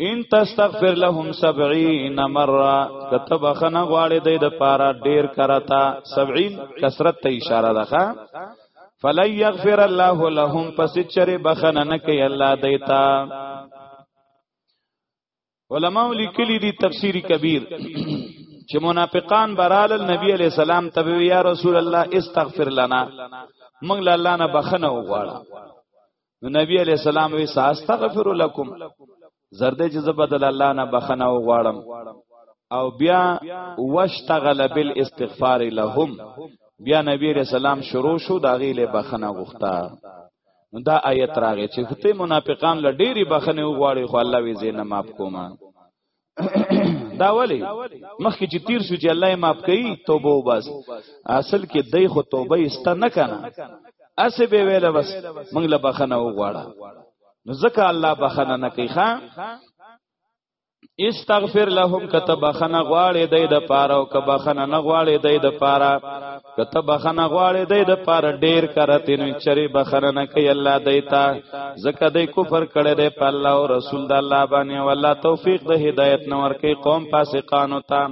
ان تستغفر لهم 70 مره کتب خنه غواړي د پاره ډیر کرتا 70 کثرت ته اشاره ده فلن یغفر الله لهم پس چره بخنه نه کوي الله دیتا علماء لیکلی دی تفسیر کبیر چې منافقان برال نبی علی السلام ته یا رسول الله استغفر لنا موږ لاله نه بخنه وغواړه نو نبی علی السلام وی ساستغفر لكم زرد چې زبدل الله نه بخنه او غواړم او بیا واشتغل بالاستغفار لهم بیا نبی علیہ السلام شروع شو دا غی له بخنه غوښتا دا آیت راغی چې خته منافقان له ډیری بخنه وغواړي خو الله وی زینه معاف کوما دا ولی مخکې چې تیر شو چې الله یې معاف کړي توبه وباس اصل کې دای خو توبه است نه کنه اسه به ویل بس موږ له بخنه وغواړه نو ځکه الله بخنه نه کوي ښا استغفر لهم کتب خنه غواړي دای د پاره او کبه خنه نه غواړي دای د پاره کته بخنه غواړي د د پار ډیر کرته نو چری بخنه نه کوي الله دیتا زکه د کفر کړي د په الله او رسول د الله باندې والله توفیق د هدایت نور کوي قوم فاسقانو ته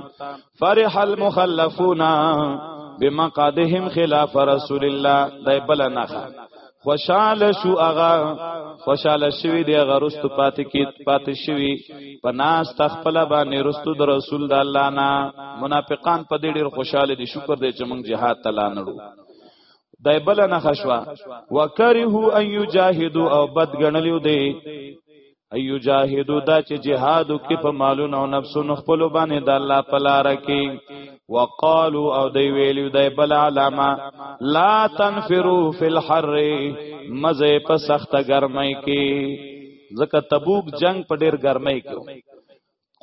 فرح المخلفون بمقادهم خلاف رسول الله دای بل نه خوشاله شو اغا خوشاله شوی دی هغه رستو پاتې کې پاتې شوی په ناس تخپل باندې رستو د رسول د الله نه منافقان په دې ډیر خوشاله دي شکر دی چې موږ جهاد تلا نړو دای بل نه خشوا وکره ان یجاهدوا او بد غنلیو دی ایو جاهدو دا چې جهادو کې په مالونو او نفسونو خپل باندې د الله په لار کې وقالو او دی ویلو دی بل علامه لا تنفرو فی الحر مزه په سخت ګرمۍ کې ځکه تبوک جنگ په ډیر ګرمۍ کې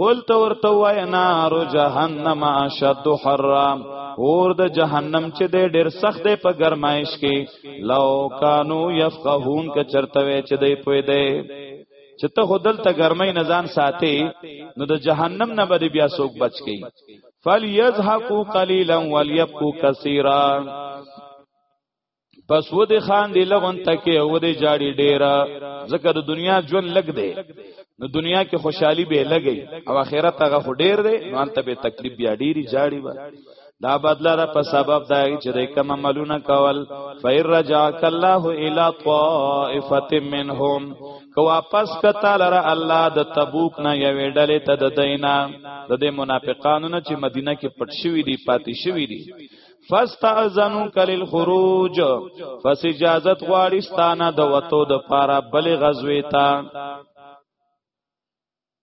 قل تو ورته وای نار جهنم اشد حرام اور د جهنم چې د ډېر سخت دی په گرمایش کې لو کانو یفقهون ک چرته وی چې دی پوی دی چې ته خودل ته ګرمۍ نه ځان ساتي نو د جهنم نه به بیا سوک بچ کی فلیذهقوا قلیلا ولیبقوا کثیرا پس و دې خان دی لغون تکي او دې جاړي ډیره ځکه د دنیا ژوند لګ دی نو دنیا کې خوشحالي به لګي او آخرت هغه خو ډیر دی نو انت به تکلیف بیا ډیری جاړي به دا بدلا را په سبب دا چې د کوم عملونه کول فیر رجاک الله الی طائفه منهم کو واپس کته لره الله د تبوک نه یوې ډلې ته د دینا د دې منافقانو نه چې مدینه کې پټ شوی دی پاتې شوی دی فاستاذنوا کل خروج پس اجازه غواړي ستانه د وتو د پاره بل غزوې تا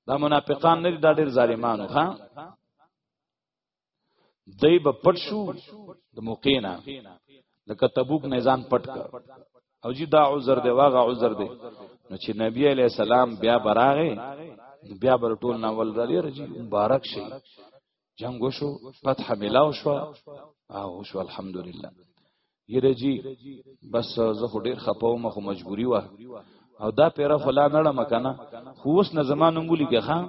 دا منافقان نه دي دا ډېر ظالمانو ها دای په پټ شو د موقع نه لکه تبوک نه ځان پټ کړ او جی دا عذر دی واغه عذر دی نو چې نبی علی السلام بیا براغه بیا بر ټول ناول را لري مبارک شي جنگ وشو فتح ملاو شو او شو الحمدلله یره جی بس زه خو ډیر خپاو ما خو مجبوری و او دا پیره خلا نړه مکنه خو اوس نه زمانو مولی که خان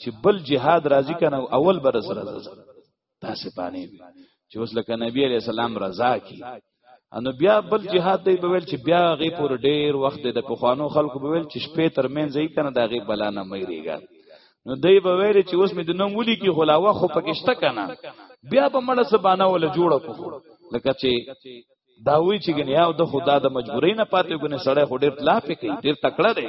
چې بل جهاد راضی کنه اول بر سره زړه تاسو باندې چې اوس لکه نبی علی السلام رضا کی ان بیا بل جهاد دی په ویل چې بیا غي پور ډیر وخت د پخوانو خلکو په ویل چې شپې تر منځ یې کنه دا غي بلا نه مېریږي نو دی به ویل چې اوس مې د نوم ولي کې خلاوه خو پکشته کنه بیا به مړه سبانه ولا جوړه کو لکه چې دا وی چې ګنیا او د خدا د مجبورۍ نه پاتې ګنې سړی خو ډیر تلا پکې ډیر تکړه دی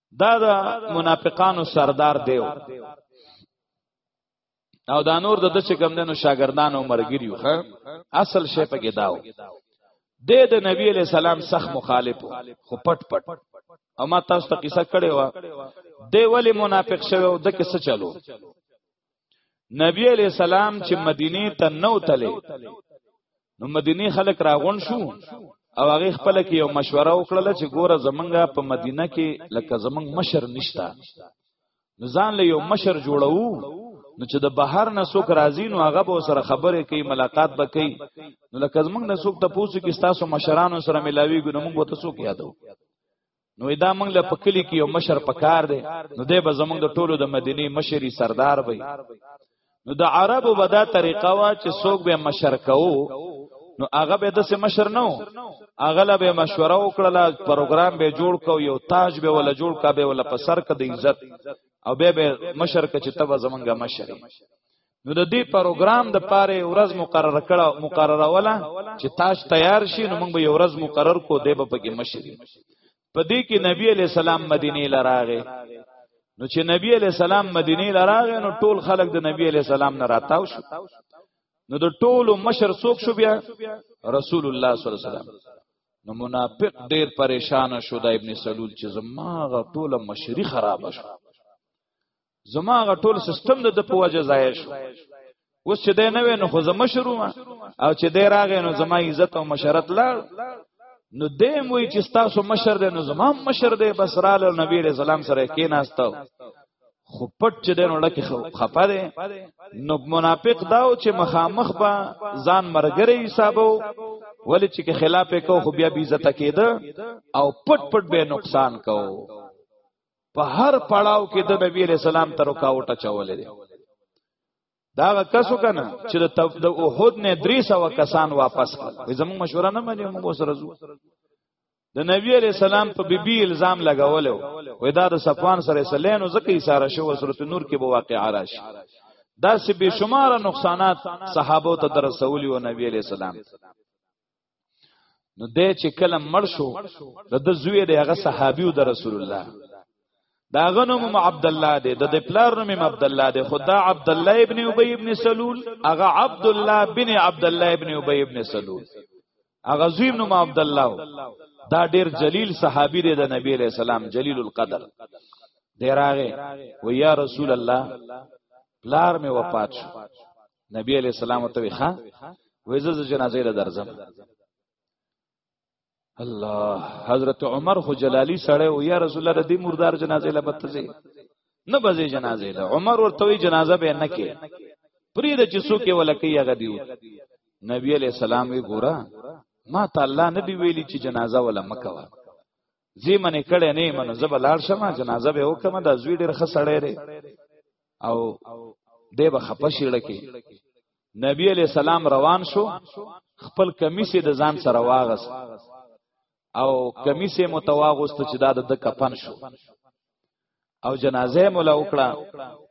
دا د منافقانو سردار دیو او دا نور د دڅ کم دنو شاګردان او مرګریو ښه اصل شی په کې داو د د نبی علی سلام سخ مخالف خو پټ پټ او ما تاسو ته قصه کړې و د ولی منافق شوی او د کې څه چلو نبی علی سلام چې مدینه ته نو تله نو مدینه خلک راغون شو او هغه خپل کې یو مشوره وکړه چې ګوره زمونږه په مدینه کې لکه زمونږ مشر نشتا ځان له یو مشر جوړو نو چې د بهر نه څوک راځي نو هغه به سره خبرې کوي ملاقات به کوي نو لکه زمونږ نه څوک ته پوښتنه کې تاسو مشرانو سره ملاوي ګنو موږ ته څوک یادو نو دا موږ له پکلی کې یو مشر پکار دی نو دی به زمونږ د ټولو د مدینه مشری سردار وي نو د عربو به دا طریقه وا چې څوک به مشر کوو نو هغه به د مشر نه هغه له به مشوره وکړه پروګرام به جوړ کو یو تاج به ولا جوړ کا به ولا په سر کې د عزت او به به مشر کې چې تبه زمونږه مشر نو د دې پروګرام د پاره ورځ مقرره کړه مقرره ولا چې تاج تیار شي نو موږ به یو ورځ مقرر کو دی به پکې مشري په دې کې نبی علی سلام مدینه لراغه نو چې نبی علی سلام مدینه لراغه نو ټول خلک د نبی علی سلام نه راتاو شو نو د ټولو مشر څوک شو بیا رسول الله صلی الله علیه وسلم نو منافق ډیر پریشان شو د ابن سلول چې زماغه ټوله مشری خراب شو زما غ ټول سیستم د په وجه ضایع شو اوس چې دی نه وې نو خو زما شروع ما او چې دی راغې نو زما عزت او مشرت لا نو دیم وی چې تاسو مشر دی نو زما مشر دی بس را له نبی رسول سلام سره کې ناستاو خو پټ چې دی نو لکه خپه دی نو منافق داو چې مخامخ به ځان مرګري حسابو ولی چې خلاف کو خو بیا بی عزت کېده او پټ پټ به نقصان کو په هر پړاو کې د نبی علی سلام تر کاوټه چولې دي دا کسو کنه چې د تف د احد نه 300 کسان واپس کړ زموږ مشوره نه مانی موږ سره زو د نبی علی سلام په بیبي بی الزام لګاولو وې دا د صفوان سره سلینو زکه اشاره شو سورته نور کې به واقع راشي دا سه بشمار نقصانات صحابه ته در رسولي او نبی علی سلام نو دې چې کله مړ شو د د زوی دی هغه صحابي او د رسول الله دا غنوم عبد الله دی د پلار نوم عبد الله دی خدا عبد الله ابن ابي ابن سلول هغه عبد الله بن عبد الله ابن ابي ابن سلول هغه زوی نوم عبد الله دا ډیر جلیل صحابي دی د نبی له سلام جلیل القدر دی راغه و یا رسول الله پلار می وفات شو نبی علیہ السلام ته وی ها وې زه جنازې له درځم الله حضرت عمر خو جلالی سره او یا رسول الله دې مردار جنازې له بتځي نه بځې جنازې له عمر ورته وی جنازه به نه کې پرې د جسو کې ولکې هغه دیو نبی علیہ السلام وی ګورا ما تعالی نبی ویلی چې جنازه ولا مکوا زی منې کړه نه من زب لاړ شم جنازه به وکم د زوی ډیر خسړې ری او دی به خپشیړه کې نبی علی سلام روان شو خپل کمیسه د ځان سره واغس او کمیسه متواغست چې دا د کفن شو او جنازه مولا وکړه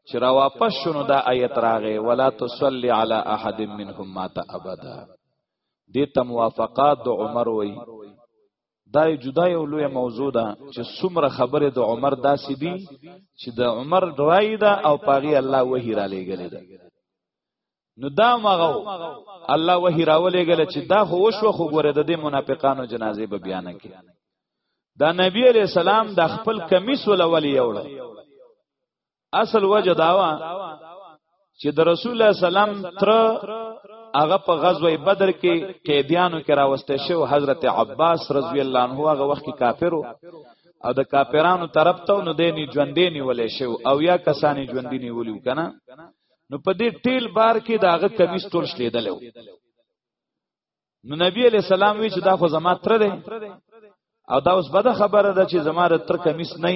چې را واپس شونو دا آیت راغې ولا تصلي علی احد منهم مات ابدا دې تم موافقات د عمر وای دا یو جدا یو لوی موضوع ده چې څومره خبره د عمر داسې دي چې د عمر رائے ده او پاغي الله وحی را لېګلې ده نو دا مغو الله وحی را ولېګل چې دا خو وشو خو ګوره د دې منافقانو جنازې به بیان کړي دا نبی علی السلام د خپل کمیس ولولې یوړ اصل وجه داوا چې د رسول الله سلام تر هغه په غزوه بدر کې قیدیانو کې راوسته شو حضرت عباس رضی الله عنه هغه وخت کې کافرو او د کافرانو طرف ته نو دیني ژوندې نیولې شو او یا کسانې ژوندې نیولیو کنه نو په دې ټیل بار کې داغه کمیس تول شلیدلو نو نبی علیہ السلام وی چې دا خو زما تر دی او دا اوس بده خبره ده چې زما تر کمیس نه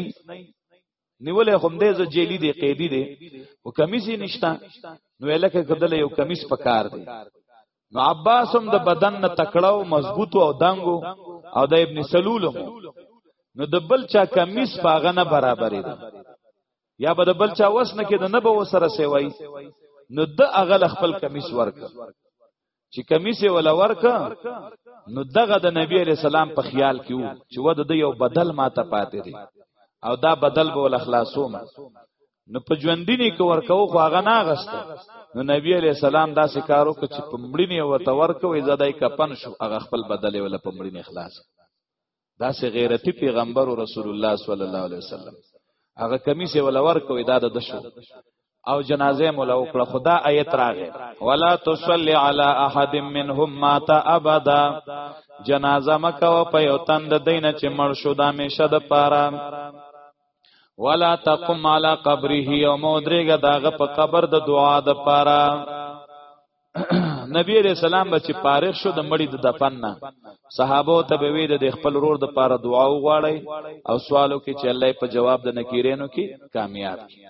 نیولې هم دې زه جیلی دی قیدی دی او کمیسی نشتا نو الکه کدل یو کمیس پکار دی نو عباس هم د بدن نه تکړاو مضبوط او دنګو او د ابن سلول هم نو د بل چا کمیس پاغه نه برابرې دی یا به د بل چا وس نه کې د نه به وسره سیوای نو د اغل خپل کمیس ورک چې کمیسه ولا ورک نو دغه د نبی علی سلام په خیال کې وو چې ود د یو بدل ماته پاتې دی او دا بدل به ول اخلاصوم نو په ژوندینه کې ورکو خو هغه نه غست نو نبی علی سلام دا سکارو ک چې په مړینه ورته ورکو زادای کپن شو هغه خپل بدل ول په مړینه اخلاص دا سه غیرتی پیغمبر رسول الله صلی الله علیه وسلم هغه کمی سه ولور کوي دا د شو او جنازه مولا وکړه خدا آیت راغې ولا تصلی علی احد منهم مات ابدا جنازه مکو په یو تند دینه چې مړ شو دا میشه د پاره ولا تقم علی قبره یوم درګه داغه په قبر د دعا د پاره نبی علیہ السلام به چې فارغ شو د مړی د دفن نه صحابه ته به وی د خپل رور د پاره دعا وغواړي او سوالو کې چې الله په جواب د نکیرینو کې کامیاب کی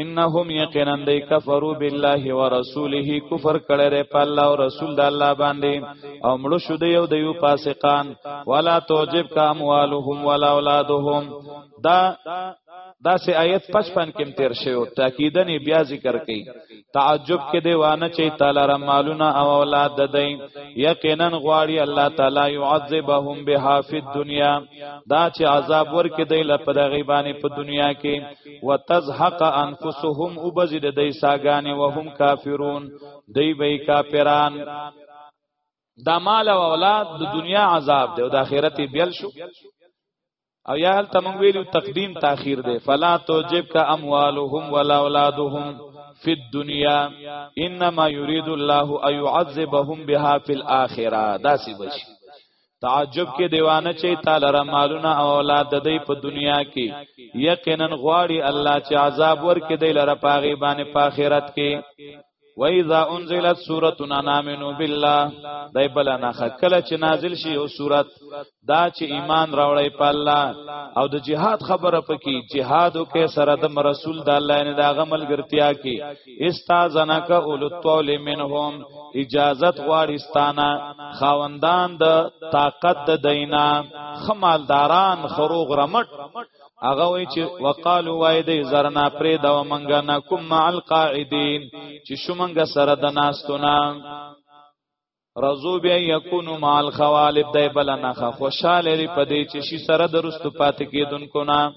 انهم یقینا دی کفرو بالله ورسوله کفر کړه ر په الله او رسول د الله باندې او مړ شو دی یو د یو فاسقان ولا توجب کا اموالهم ولا اولادهم دا دا سه آیت 55 کې تیر شوی تاکیدن بیا ذکر کړي تعجب کې دی وانه چې تعالی را مالونه او اولاد ددای یقینا غواړي الله تعالی يعذبهم بها فی الدنیا دا چې عذاب ورکې دی لپاره د غیبانې په دنیا کې وتزحق انفسهم وبزید دی ساګانی وهم کافرون دی به کافران دا مال او اولاد د دنیا عذاب دی او د آخرت بیل شو او یا هل تمنګ ویلو تقدیم تاخیر دی فلا توجب کا اموالهم ولا اولادهم فی الدنیا انما یرید الله ان يعذبهم بها فی الاخره دا سی بشی تعجب کې دیوانه چي تعالی را مالونه او اولاد د دې په دنیا کې یقینا غواړي الله چې عذاب ورکې دی لره پاغي باندې په آخرت کې و اذا انزلت سوره نامنو بالله دای بل نه خکل چې نازل شي او سورت دا چې ایمان راوړی په الله او د جهاد خبره پکې جهاد او کې سره د رسول د الله نه دا غمل ګرتیا کې استاذنک اول الطول منهم اجازت غواړستانه خاوندان د طاقت د دینا خمالداران خروغ رمټ هغه وای چې وقالو وای دی زرنا پرې دا منګه نا کوم مع القاعدین چې شومنګه سره د ناستونه رضو بیا یکونو مع الخوالب دی بلنه خوشاله لري په دې چې شي سره درست پاتې کیدونکو نه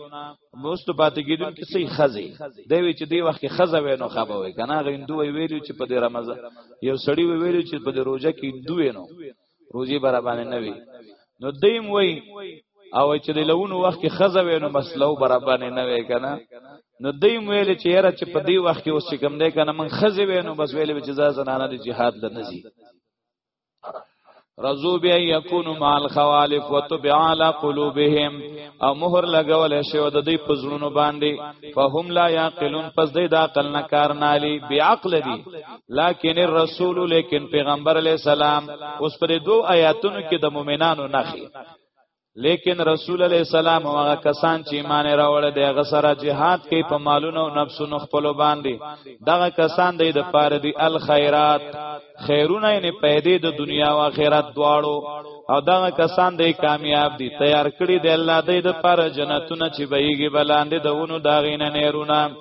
مست پاتې کیدون کې صحیح خزه دی وی چې دی وخت کې خزه وینو خبه وای کنه غیندو ویلو چې په دې رمضان یو سړی ویلو چې په دې روزه کې دوی نو روزي برابر نه وي نو دیم وای او چې د لونو وخت کې خزه وینو مسلو برابر نه وي کنه نو دیم ویل چې یاره چې په دې وخت کې اوس چې کم دی کنه من خزه وینو بس ویل چې ځا زنانه د جهاد لنځي رضو بیا یکونو مال خوالف و طبع علی قلوبهم او مهر لګول شو د دې پزړونو باندې فهم لا یاقلون پس دې د عقل نه کار نالی بیا عقل دی لکن الرسول لیکن پیغمبر علی السلام اوس پر دو آیاتونو کې د مؤمنانو نخي لیکن رسول علی السلام هغه کسان چې ایمان راوړل دی هغه سره jihad کوي په مالونو او نفسونو خپل باندې دغه کسان دی د پاره دی الخيرات خیرونه نه پیدې د دنیا او آخرت دواړو او دغه کسان دی کامیاب دي تیار کړی دی الله دی د پاره جنتونه چې بهيږي بلاندې دونو داغینه نهرونه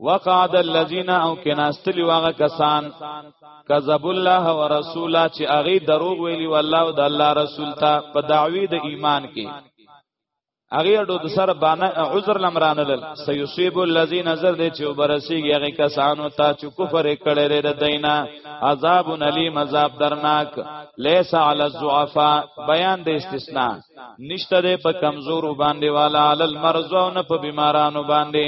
وقعد الذين او کناستلی واغه کسان کذب الله ورسولا چې هغه دروغ ویلی والله او د الله رسول ته په دعوی د ایمان کې هغه اډو د سر باندې عذر لمرانل سيصيب الذين نظر دې چې وبرسيږي هغه کسانو ته چې کفر کړي لري د دینا عذاب الیم عذاب درناک ليس على الضعفاء بیان د استثناء نشته ده په کمزور باندې والا عل المرض او نه په بیمارانو باندې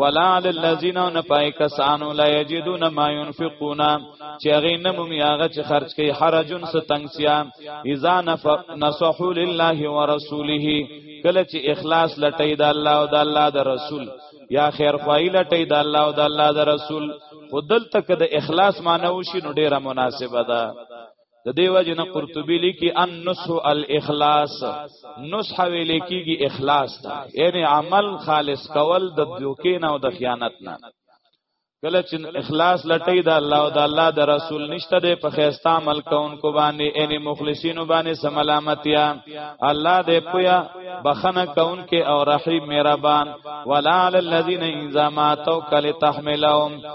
ولا عل الذین او نه پای کسانو لا یجدون ما ينفقون چې هغه نه مومي هغه چې خرج کوي حرجن ستنګسیا اذا نصحو لله ورسوله کله چې اخلاص لټی د الله او د الله د رسول یا خیر خوای لټی د الله او د الله د رسول خودل تک د اخلاص معنی وشي نو ډیره مناسبه ده د دې وجه نه قرطبي لیکي ان نصح الاخلاص نصح ویل کیږي اخلاص ته یعنی عمل خالص کول د دوکې نه او د خیانت نه کله چې اخلاص لټي د الله او د الله د رسول نشته د په خيستا عمل کوونکو باندې ان مخلصینو باندې سملامتیا الله دې پویا بخنه کوونکې او رحیم مهربان ولا علی الذین اذا ما تو کل تحملهم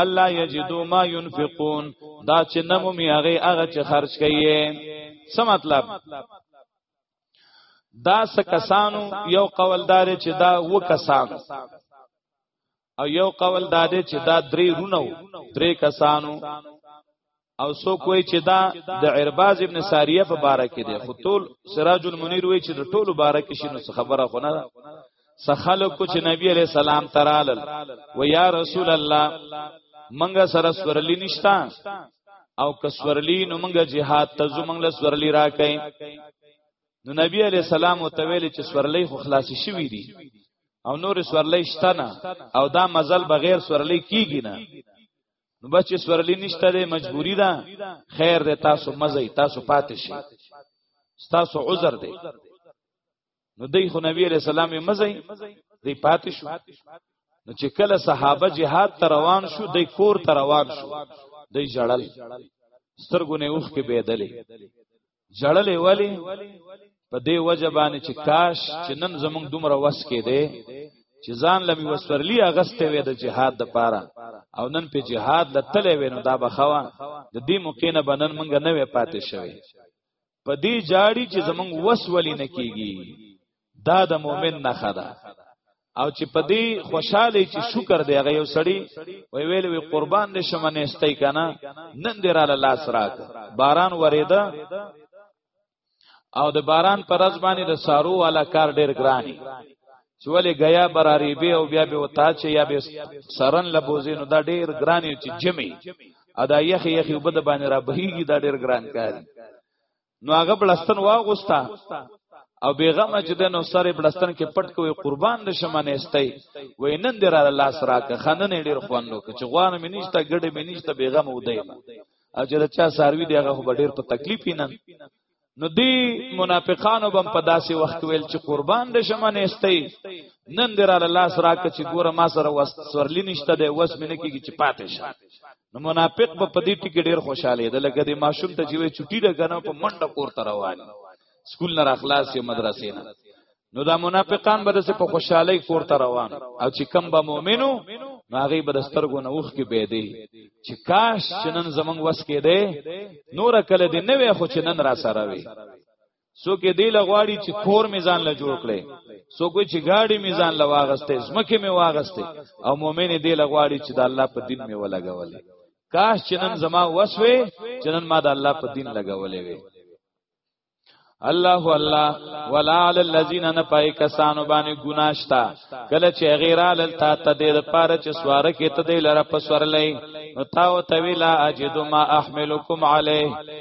الله یجدو ما ينفقون دا چې نمو می هغه هغه چې خرج کړي څه مطلب دا څه کسانو یو قوالدار چې دا و کسان او یو قوالدار چې دا درې رونو درې کسانو او سو کوی چې دا د عرباز ابن ساریه په باره کې دی خو ټول سراج المنیر وی چې د ټولو باره کې شنو خبره خو نه سخلق کو چې نبی علیہ السلام ترالل و یا رسول الله منګه سره سورلی نشتا او کسورلی نو منګه jihad ته زو منګله سورلی راکې نو نبی علیہ السلام او تویل چې سورلی خو خلاص شوی دی او نور سورلی شتنه او دا مزل بغیر سورلی کیږي نه نو بس چې سورلی نشته ده مجبوری ده خیر ده تاسو مزه تاسو پاتې شي تاسو عذر ده نو دی خو نبی علیہ السلام مزه دی پاتې شو نو چې کله صحابه جهاد ته روان شو دی کور ته روان شو دی جړل سترګونه اوخ کې بيدلې جړلې ولی په دې وجه باندې چې کاش چې نن زمونږ دومره وس کې دی چې ځان لمي وسورلی اغسته وې د جهاد د پاره او نن په جهاد لتلې وې نو دا بخوا د دې موقع نه بنن مونږ نه وې پاتې شوی په دې جاړي چې زمونږ وس ولی نه کیږي دا د مؤمن نه خدا او چې په دې خوشاله چې شکر دی هغه یو سړی وی ویل وی قربان دې شمه نهستی کنه نن دې را لاس راک باران وریده او د باران پر ځ باندې د سارو والا کار ډیر ګرانی چې ولې غیا براری به او بیا به وتا چې یا به سرن لبوزین دا ډیر ګرانی چې جمی ادا یخ یخ وبد باندې را بهیږي دا ډیر ګران کاری نو هغه بلستان واغوستا او بیغمه چې د نو سره بلستان کې پټ کوي قربان د شمنه استي وې نن در الله سره که خنن ډیر خوانو چې غوانه مې نشته ګډه مې نشته بیغمه ودی او چې چا ساروی دی هغه به ډیر په تکلیف نه نو دی منافقانو بم په داسې وخت ویل چې قربان د شمنه استي نن در الله سره که چې ګوره ما سره وسورلی نشته د وس مې نه کیږي چې پاتې شه نو منافق به په دې ټکی ډیر خوشاله دی لکه د ماشوم ته چې وې چټي ده کنه په منډه کور ته روان سکول نه راخلاص یې مدرسې نه نو دا منافقان به دسه په خوشحالي کور ته روان او چې کم به مؤمنو نو هغه به دسترګو نه وښ کې بيدې چې کاش چنن زمنګ وس کې دی نور کله دې نه وي خو چنن را سره وي څوک دې لغواړي چې کور میزان له جوړ کړي څوک چې گاډي میزان له واغسته زمکه می واغسته او مؤمن دې لغواړي چې د الله په دین می ولګولې کاش چې نن زما وسوي چې نن ما د الله په دین لګولې وي الله الله ولا علی الذین ان پای کسانو باندې ګناشتا کله چې غیر عل تا ته د پاره چې سوار کې ته د لره پسورلې نو تا او تویلا اجد ما احملکم علیه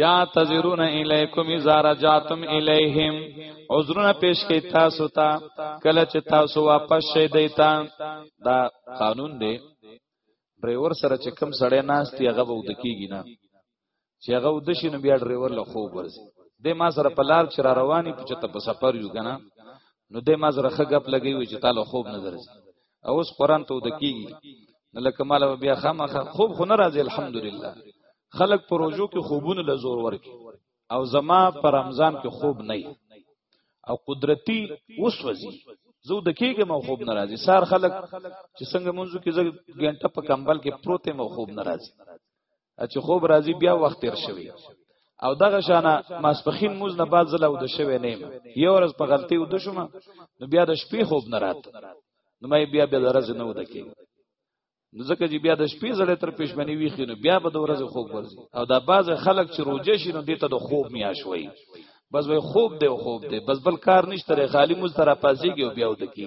یا تذرون الیکم اذا رجعتم الیہم عذرنا پیش کی تاسو ته کله چې تاسو واپس شې دیتا دا قانون دی ډرایور سره چې کم سړی ناشتي هغه وو دکیږي نه چې هغه ود شي نو بیا ډرایور له خوب ورځي د ما سره په لار چې را رواني په چته په سفر یو کنه نو د ما سره خګپ لګي وي چې تعالی خوب نظر شي او اوس قران ته ودکیږي نو لکه مال بیا خامخه خوب خو نه راځي الحمدلله خلق پروژو کې خوبونه لزور ورکي او زما پر رمضان کې خوب نه او قدرتی وسوځي زه د کېګه مو خوب ناراضي سار خلک چې څنګه منځو کې زه ګنټه په کمبل کې پروت مو خوب ناراضي چې خوب راځي بیا وخت تیر شوی او دغه شانه ماسپخین موز نه بعد زله ود شوی نه یو ورځ په غلطي ود شوم نو بیا د شپې خوب نه رات نو مې بیا بیا درځ نه ود کی نو ځکه چې بیا د شپې زړه تر پښمنی ویخي نو بیا به د ورځې خوب ورځي او دا باز خلک چې روزه شي نو دته د خوب میا شوي بس وای خوب دی خوب دی بس بل کار نشته خالی مز تر پازيږي او بیا ود کی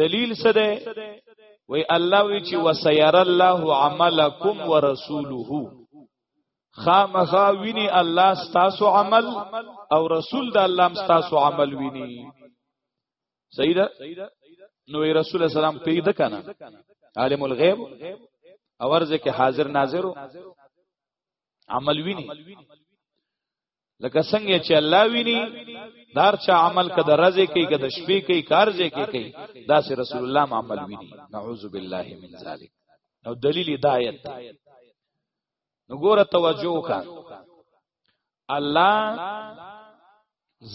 دلیل څه ده وی الله وی چې وسير الله عملکم ورسوله خامخا ویني الله ستاسو عمل او رسول د الله ستاسو عمل ویني صحیح ده نو رسول سلام پیدا کنه عالم الغیب او ورځ کې حاضر ناظر عمل ویني لکه څنګه چې الله ویني دار چا عمل کده رزه کوي کده شپې کوي کارځه کوي کوي دا سه رسول الله عمل ویني نعوذ بالله من ذلک نو دلیل ہدایت نو ګوره توجه کا الله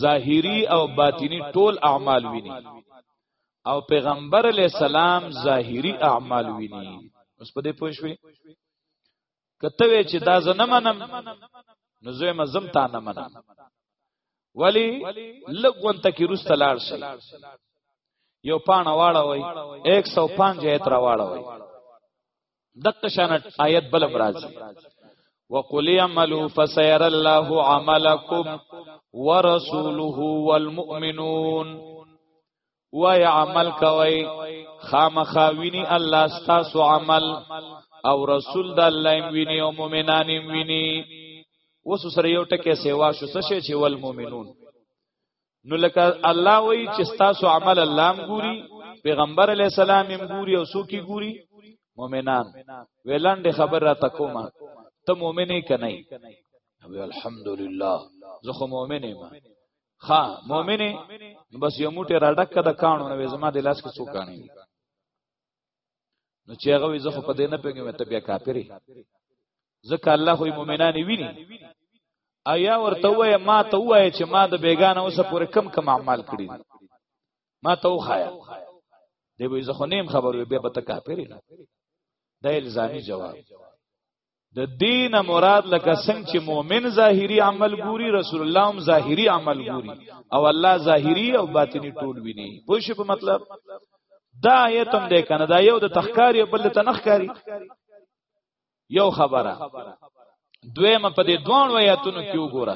ظاهری او باطینی ټول اعمال ویني او پیغمبر علی سلام ظاهری اعمال ویني اوس په دې پوښوي کته وی چې دا زنه منم نو زه مزم تا نه منم ولی لګون تکي روسته لاړ شي یو پاڼه واړه وای 105 ایت را واړه وای دغه شان آیت بل مرাজি وقل يعملوا فسير الله عملكم ورسوله والمؤمنون وای عمل کوي خامخا ویني الله ستاسو عمل او رسول د الله ویني او مؤمنان ویني وسو سره یو ټکی سیوا شو څه شي چې ول مؤمنون نو لکه الله وایي چې ستاسو عمل الله ګوري پیغمبر علی السلام هم ګوري او سو کی ګوري مؤمنان ویلاند خبر را تکوما ته مؤمنه کنه وی الحمدلله زه خو مؤمنه ما ها مؤمنه بس یو موټه را ډک د کانو نو زما د لاس کې څوک کانی نو چې هغه وي زه خو په دې نه پیګم ته بیا کافری ځکه الله خو مؤمنان ویني ایا ورته وای ما ته وای چې ما د بیگانه اوسه پورې کم کم اعمال کړی ما ته وخایا دی وې زه خو نیم خبر وي بیا به ته کافری نه دا الزامي جواب د دین مراد لکه څنګه چې مؤمن ظاهری عمل ګوري رسول الله هم ظاهری عمل ګوري او الله ظاهری او باطنی ټول ویني پوه شئ په مطلب دا آیت هم ده کنه دا یو د تخکاری بل ته نخکاری یو خبره دویمه په دې دوه آیاتونو کې وګوره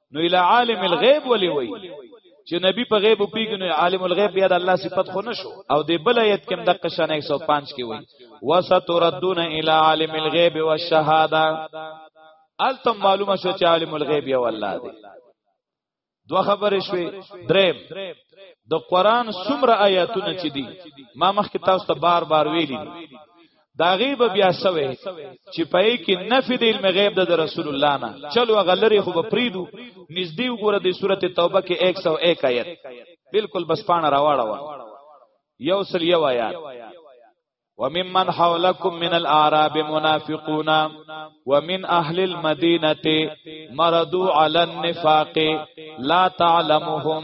نو اله عالم الغیب ولی وای چې نبی په غیب پیګنو عالم الغیب بیا د الله صفت خو نشو او د بل ایت کې د قشان 105 کې وای وستردون اله عالم الغیب والشهاده التم معلومه شو چې عالم الغیب یو الله دی دو خبرې شوې دریم د قران څومره آیاتونه چې دي ما مخکې تاسو ته بار بار ویلي دا غیب بیا سوې چې پې کې نفي د علم غیب د رسول الله نه چلو غلری خو پریدو نږدې وګوره د سورته توبه کې 101 آیت بالکل بس پانه راواړه وا یو سل یو آیات وممن حولکم من الاعراب منافقون ومن اهل المدینه مردوا علی النفاق لا تعلمهم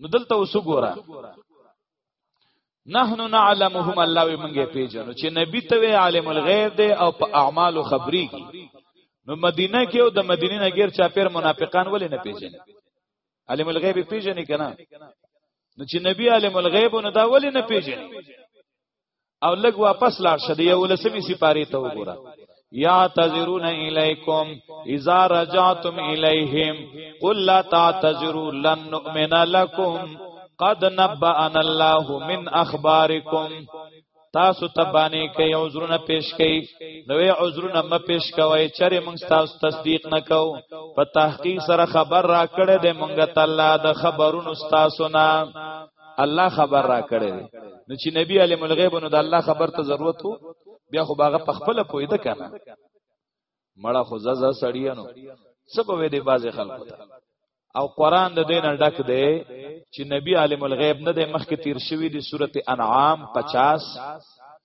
نو دلته اوس ګوره نحنو نعلمهم الله وی مونږه پیژنو چې نبی ته وی عالم الغیب دی او په اعمالو خبري کی نو مدینه کې او د مدینې نه غیر چا پیر منافقان ولې نه پیژني عالم الغیب پیژني کنه نو چې نبی عالم الغیب نو دا ولې نه پیژني او لګ واپس لاړ شه دی ولسمی سپاره ته وګوره یا تذرون الیکم اذا رجعتم الیہم قل لا تعتذروا لن نؤمن لكم قد نبأنا الله من اخبارکم تاسو تبانی کوي عذرونه پیش کوي نوې عذرونه م پیش کوي چرې موږ تاسو تصدیق نکو په تحقیق سره خبر را کړې د موږ تعالی د خبرونو تاسو نه الله خبر را کړی نو چې نبی علی ملغیب نو د الله خبر ته ضرورت وو بیا خو باغه پخپل پوی ده کنه مړه خو ززا سړیانو سبه وې دی بازي خلکو ته او قران د دین ډک دی چې نبی عالم الغیب نه د مخکې تیر شوی دی سورته انعام 50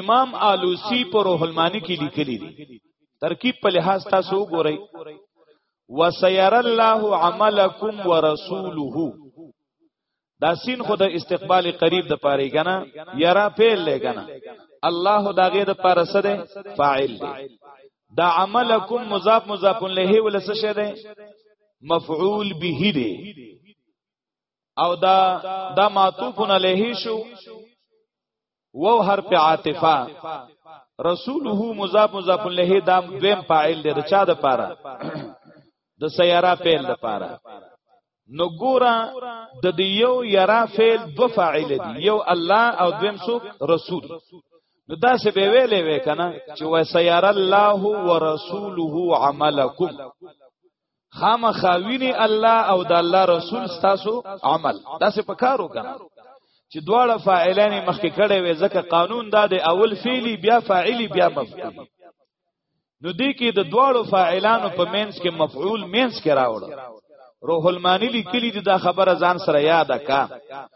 امام آلوسی پر روح المانی کې لیکلی دی ترکیب په لحاظ تاسو وګورئ وسير الله عملکم ورسوله دا سین خو د استقبال قریب د پاره کنا یرا پیل لګنا الله دا غیر د پاره سره فاعل دی دا عملکم مضاف مضاف الیه ول څه شه دی مفعول به دی او دا دا معطوف علیه شو وو حرف عاطفه رسوله مضاف مضاف الیه دا دویم فاعل دی د چا د پاره د سیاره فعل د پاره نو ګورا د دې یو یرا فعل دو فاعل دی یو الله او دویم څوک رسول نو دا څه به ویلې وکنه چې وسیر الله ورسوله عملکم خامخاوینی الله او د الله رسول ستاسو عمل داسې پکارو کنه چې دواړه فاعلان مخکې کړي وي ځکه قانون دا د اول فعلی بیا فاعلی بیا مفعول نو دې کې د دواړو فاعلانو په مینس کې مفعول مینس کې راوړل روح المانی لیکلی دا خبره ځان سره یاد کا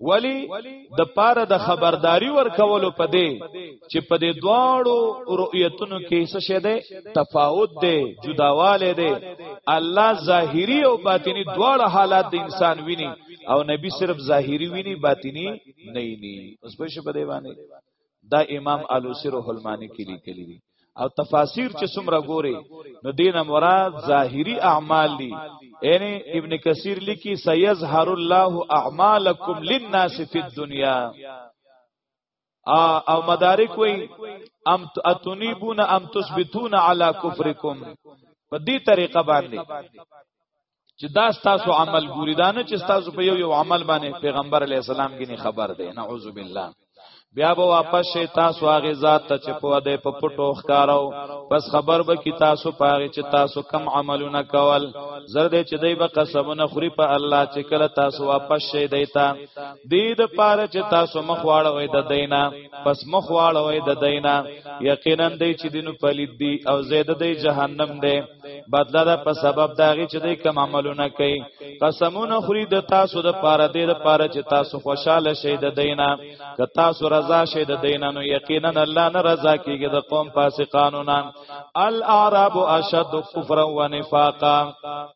ولی د پاره د خبرداری ورکولو په دی چې په دې دواړو رؤیتونو کې څه شه ده تفاوت ده جداواله ده الله ظاهری او باطینی دواړه حالات د انسان ویني او نبی صرف ظاهری ویني باطینی نه ویني اوس په شپه دی باندې دا امام الوسی روح المانی کې لیکلی دی او تفاسیر چې څومره ګوري نو دین مراد ظاهری اعمال دي یعنی ابن کثیر لیکي سيظهر الله اعمالکم للناس فی الدنيا او مدارک وی ام اتنیبون ام تثبتون علی کفرکم په دې طریقه باندې چې دا ستاسو عمل ګوري دا نه چې ستاسو په یو یو عمل باندې پیغمبر علی السلام کې نه خبر دی نعوذ بالله بیا به واپس شي تاسو هغه ذات ته چې په دې په پټو ښکارو بس خبر به کی تاسو پاره چې تاسو کم عملونه کول زرد چې دی به قسمونه خوري په الله چې کله تاسو واپس شي دیتا دې د پاره چې تاسو مخواړه وې د دینا پس مخواړه وې د دینا یقینا دې چې دینو پلید دی او زید دې جهنم دی بدله ده په سبب دا غي چې دوی کوم عملونه کوي قسمونه خوري د تاسو د پاره د پاره چې تاسو خوشاله شئ د دینه که تاسو رضا شئ د دینه نو یقینا الله نه رضا کیږي د قوم فاسقانو نه الاعراب اشد کفرا ونفاقا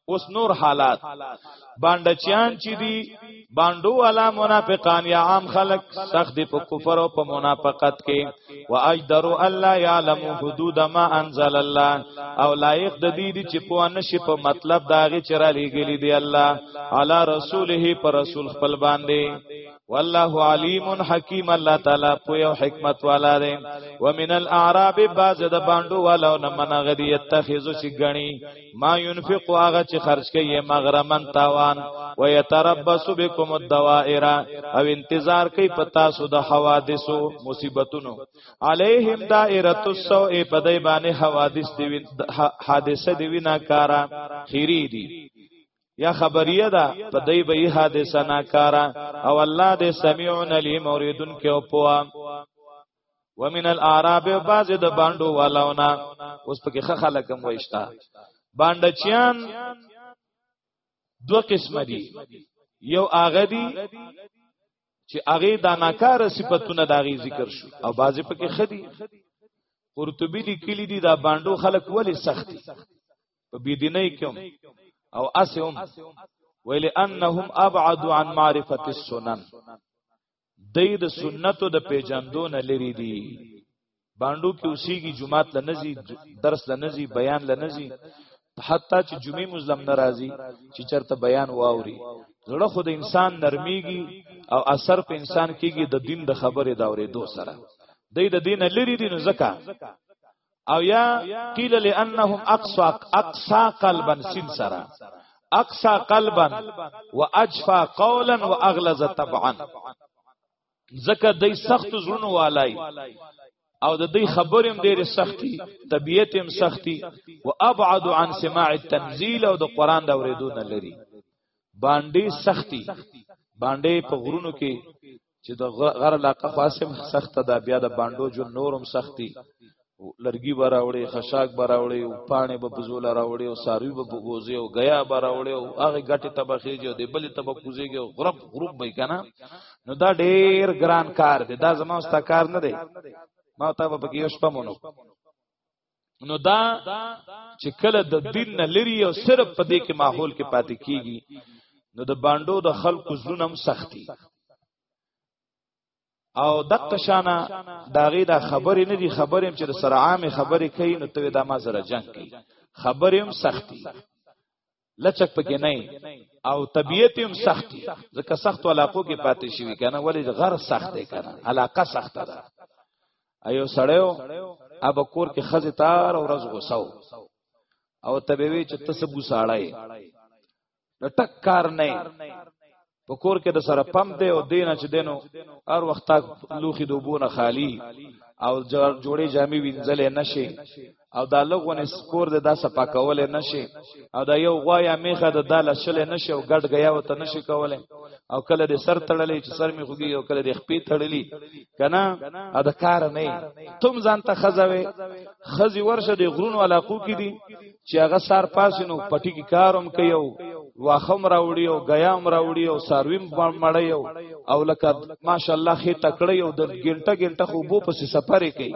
اوس نور حالات باندچیان چې دي باندو والا منافقان یا عام خلق سخت دي په کفر او په منافقت کې واجدر الله يعلم حدود ما انزل الله او لایق د دې دي چې په نشي په مطلب داغه چرا لګلی دی الله علی رسوله پر رسول خپل باندې والله علیم حکیم الله تعالی په یو حکمت والا دی ومن الاعراب بعض د باندو والو نه منغدی اتخذو چې غنی ما ينفق هغه چې خرج کوي مغرمن تاوان ويتربص بكم الدوائر او انتظار کوي پتا سو د حوادثو مصیبتونو عليهم دائره السوء په دای باندې حوادث دی حادثه دی وینا کارا خيري دي یا خبریه ده په دای به حادثه ناکارا او الله دې سميع عليم اوریدونکو او پوام ومن الاعراب بعض د باندو والاونا اوس پکې خه خلک هم وښتا باندچیان دو قسم دي یو هغه دي چې هغه د ناکار صفاتونه د هغه ذکر شو او بعضی پکې خدي قرطبي لیکلي دي دا باندو خلک ولی سختي په بيدینه کې او اسهم ویل انهم ابعد عن معرفت السنن دی د سنتو د پیجندو نه لري دي باندو کې اوسېږي جمعات لنزي درس لنزي بیان لنزي حتی چې جمعې مزلم ناراضي چې چرته بیان واوري زړه خود انسان نرميږي او اثر په انسان کېږي د دین د خبرې دا اورېدو سره دی د دین لري دي نو زکه او یا قیل لانهم اقصا اقصا قلبا سین سرا اقصا قلبا واجفا قولا واغلظ طبعا زکه دای سخت زړونو والای او د دې خبرې هم ډېرې سختي طبيعت هم سختي او ابعد عن سماع التنزيل او د قران د اورېدو نه لري باندې سختي باندې په غرونو کې چې د غر علاقه خاصم سخت ده بیا د باندو جو نورم سختی لرګي براوړي خشاک براوړي او پانه به بزول راوړي او ساروی به بوزي او غیا براوړي او هغه غټي تبخي جو دی بل تبکوزي جو غرب غروب به کنه نو دا ډیر ګران کار دی دا زما واست کار نه دی ما ته به کې شپه مونږ نو دا چې کله د دین نه لري او صرف په دې کې ماحول کې پاتې کیږي نو د باندو د خلکو زونم سختی او دقه شانه داغه دا خبرې نه دي خبرې چې سره عامه خبرې کوي نو ته دا ما سره جنگ کوي خبرې هم سختی لچک پکې نه او طبيعت هم سخت دي ځکه سخت علاقو کې پاتې شي کنه ولې غر سخت دی کنه علاقه سخت ده ايو سړیو اب کور کې خزه تار او رز غوساو او تبوی چې تسبو ساړای نو ټک کار نه په کور کې د سره پمپ دی او دینه چې دینو هر وخت لوخي دوبونه خالی او جوړې جامې وینځلې نشي او دا لغونه سپور د داسه پاکولې نشي او دا یو غوا یا میخه د داله شلې نشي او ګډ غیا وته نشي کولای او کله د سر تړلې چې سر می خوږي او کله د خپې تړلې کنه ا د کار نه تم ځان ته خزوي خزي ورشه د غرونو علاقو کې دي چې هغه سار پاسینو پټی کې کاروم کوي او واخم راوړي او غیام راوړي او سارویم مړی او او لکه ماشاءالله خې تکړه او د ګنټه ګنټه خو بو پسې سفر کوي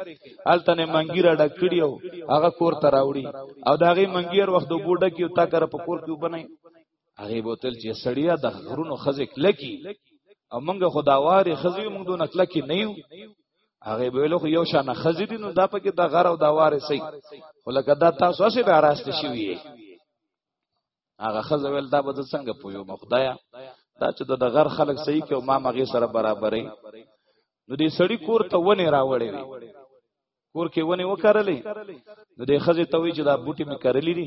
الته نه منګیر ډک کړي او هغه کور ته راوړي او داغه منګیر وخت دوه ډکی او تا کر په کور کې وبنای هغه بوتل چې سړیا د غرونو خزه کلکی او موږ خداواري خزي موږ دون کلکی نه یو هغه ویلو خو یو شان خزي دي نو دا پکې د غر او د واره سي ولکه دا تاسو څه به راست شي وي هغه خزه ویل دا به څنګه پویو مخدایا دا چې د غر خلک صحیح کې او ما مغه سره برابرې نو دې سړی کور ته ونی راوړې وي کور کې ونی وکړلې نو د خزه ته وی چې دا بوټي می کرلې دي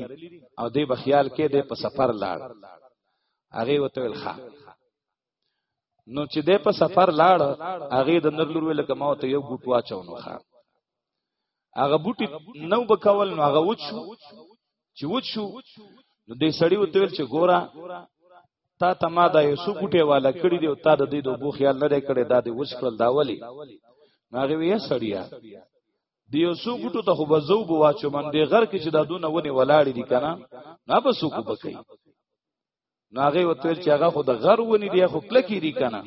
او دې بخیال کې دې په سفر لاړ هغه وته ویل ښا نو چې دې په سفر لاړ هغه د نر لور ویل کما ته یو بوټ واچو نو ښا هغه بوټي نو بکول نو هغه وچو چې وڅو نو دې سړی وتل چې ګورا تا ته ما دا یو سګوټه والا کړی دی او تا د دې د بو خیال نه کړی دا دې وسکل دا ولی هغه وی سړیا دی یو سګوټو ته خو بزو بو واچو من دې غر کې چې دا دونه ونی ولاړی دی کنه نه به سګو بکې نو هغه وتل چې هغه خو د غر ونی دی خو کلکی دی کنه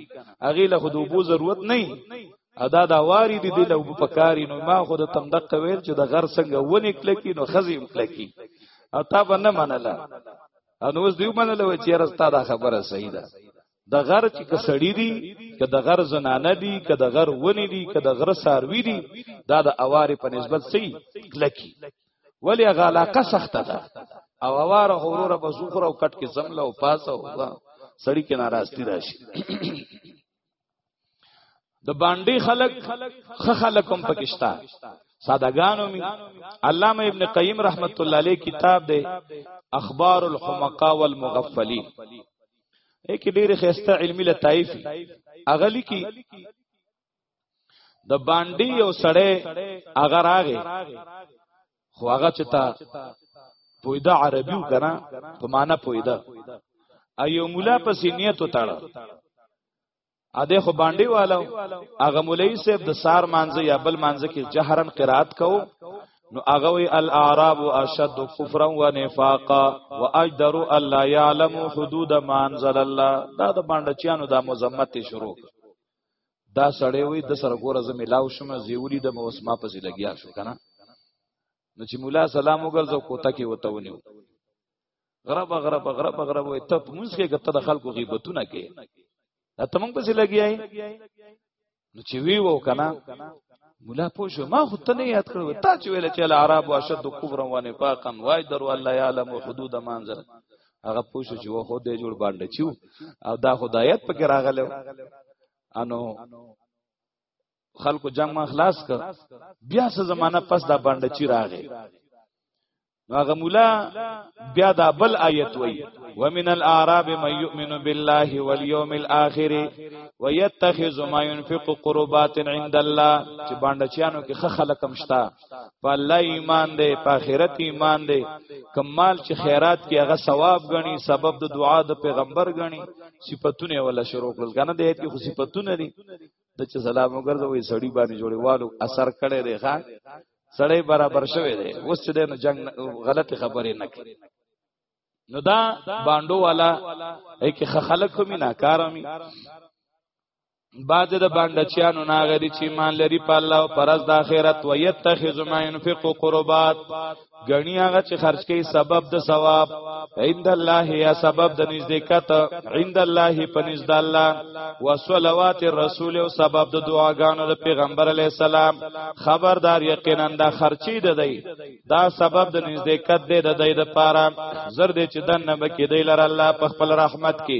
هغه له خود وبو ضرورت نه ادا دا واری دی دی له وبو پکاري نو ما خو د تم دقه ویل چې د غر څنګه ونی کلکی نو خزیم کلکی او تا به نه منله ان اوس دیو منله چې رستا دا خبره صحیح ده د غر چې کسړی دی که د غر زنانه دی که د غر ونی دی که د غر ساروی دی دا د اواری په نسبت صحیح کلکی ولی هغه علاقه سخته ده او اوار غرور به زوخر او کټ کې زمله او پاسه او سړی کې ناراضتی راشي د باندې خلک خ خلک هم پکشتا سادهګانو می علامه ابن قیم رحمت الله علیه کتاب دی اخبار الحمقا والمغفلین اکی ډیر خسته علمی لطائف اغلی کی د باندې یو سړی هغه راغی خو هغه چې تا پویدا عربي وکړه په معنا پویدا ایو مولا په سینیت وتاړه ا دې خو باندې والو هغه مولوی صاحب د سار مانزه یا بل مانزه کې جهرن قرات کو نو هغه وی الاعراب اشد کفرا ونفاقا واجدر الا يعلم حدود ما انزل الله دا د باندې چانو د مزمت شروع دا سړی وي د سره ګوره زمي لاو شم زیولی د موس ما پسې لګیا شو کنه نو چې مولا سلام وګرځو کوته کې وته ونیو غرب غرب غرب غرب وي ته موږ کې ګټه د خلکو غیبتونه کې ته موږ پسې لګیای نو چې وی وو کنه مولا پوښو ما خو ته نه یاد کړو تا چې ویل چې العرب واشد کفرا و نفاقا وای درو الله یعلم حدود منزل هغه پوښو چې وو دې جوړ باندې چو او دا خدایت پکې راغلو انو خلکو جنگ ما خلاص کړ بیا څه زمانہ پس دا باندې چی راغې نو هغه مولا بیا دا بل آیت وای ومن الاعراب من یؤمن بالله والیوم الاخر ويتخذ ما ينفق قربات عند الله چې باندې چانو کې خ خلقم شتا په الله ایمان دی په آخرت ایمان دی کمال چې خیرات کې هغه ثواب غني سبب د دعا د پیغمبر غني صفاتونه ولا شروع کړل کنه د ایت کې خو صفاتونه دي د چې سلام وګرځو وي سړی باندې جوړي والو اثر کړي دی ښا سړی برابر شوی دی اوس چې د جنگ غلط خبرې نه کړي نو دا باندو والا کې خلک هم نه کارامي بعد د باندې چانو ناغری چې مان لري په الله او پرز د اخرت و یتخذ ما ينفق قربات غنی هغه چې خرج کوي سبب د ثواب عند الله یا سبب د نزدېکت عند الله په نزد الله و صلوات الرسول او سبب د دعاګانو د پیغمبر علی السلام خبردار یقینا دا خرچی د دی دا سبب د نزدېکت دی د دی د پاره زر دې چې دنه بکې دی لره الله په خپل رحمت کې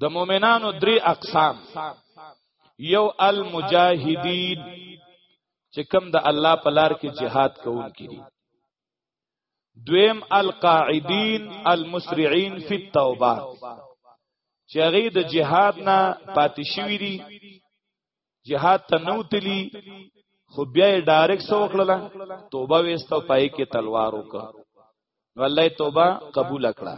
د مؤمنانو درې اقسام یو المجاهدین چې کوم د الله په لار کې jihad کوونکي دي دویم القاعدین المسرعين فی التوبه چې هغه د jihad نه پاتې شوی دي جهاد ته نو تلی خو بیا ډایرک سو کړل توبه وسته پای کې تلوار وک والله توبه قبول کړه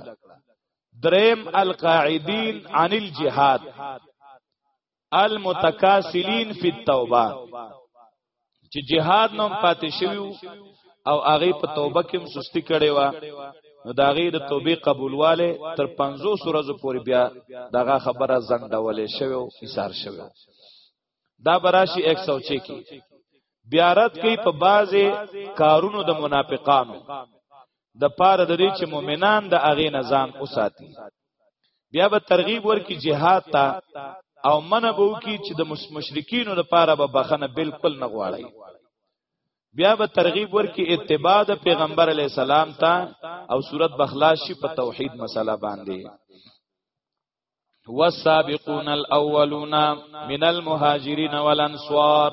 دریم القاعدین عن الجهاد المتکاسلین فی التوبه چې جهاد نوم پاتې شوی او هغه په توبه کې سستی کړي و نو دا غي د توبې قبولواله تر 500 ورځې پورې بیا دغه خبره زنګډولې شوی او ایثار شوی دا براشي 106 کې بیا رد کوي په بازه کارونو د منافقانو د پاره د دې چې مؤمنان د اغه نظام وساتي بیا به ترغیب ورکړي جهاد ته او منه به وکړي چې د مشرکین لپاره به بخنه بالکل نه غواړي بیا به ترغیب ورکړي اتباع د پیغمبر علی السلام ته او صورت بخلاص شي په توحید مسله باندې والسابقون الاولون من المهاجرين والانصار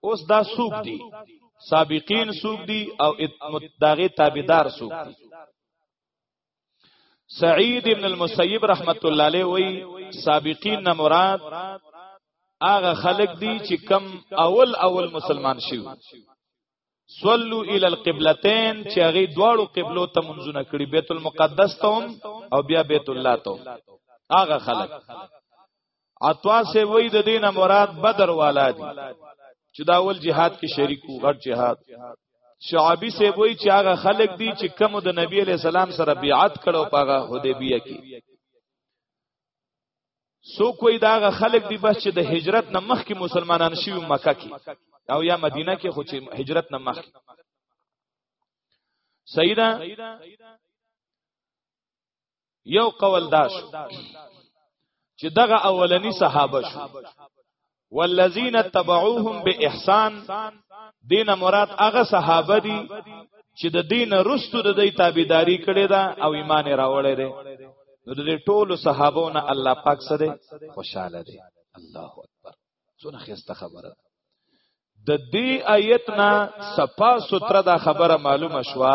اوس دا سوق دي سابقین سوق دي او داغه تابعدار سوق دي سعید ابن المسیب رحمت الله علیه وی سابقین نه مراد هغه خلق دي چې کم اول اول مسلمان شي صلو ال القبلتين چې هغه دواړو قبلو ته منځونه کړی بیت المقدس ته او بیا بیت الله ته هغه خلق عطا سے وای د دینه مراد بدر والا دي چې دا ول جهاد کې شریک وو غټ جهاد شعبی سے وای چې هغه خلک دي چې کوم د نبی علی سلام سره بیعت کړو پاغه حدیبیه کې سو کوئی دا هغه خلک دي بس چې د هجرت نه مخکې مسلمانان شوی مکه کې او یا مدینه کې خو چې هجرت نه مخکې سیدا یو قول دا شو چې دغه اولنی صحابه شو والذین تبعوهم باحسان دینه مراد هغه صحابه دي چې د دین رستو د دې تابعداري کړې ده او ایمان راوړې ده نو د ټولو صحابونو الله پاک سره خوشاله دي الله اکبر څونه خسته خبره د دې آیت نه صفا ستره دا خبره معلومه شوه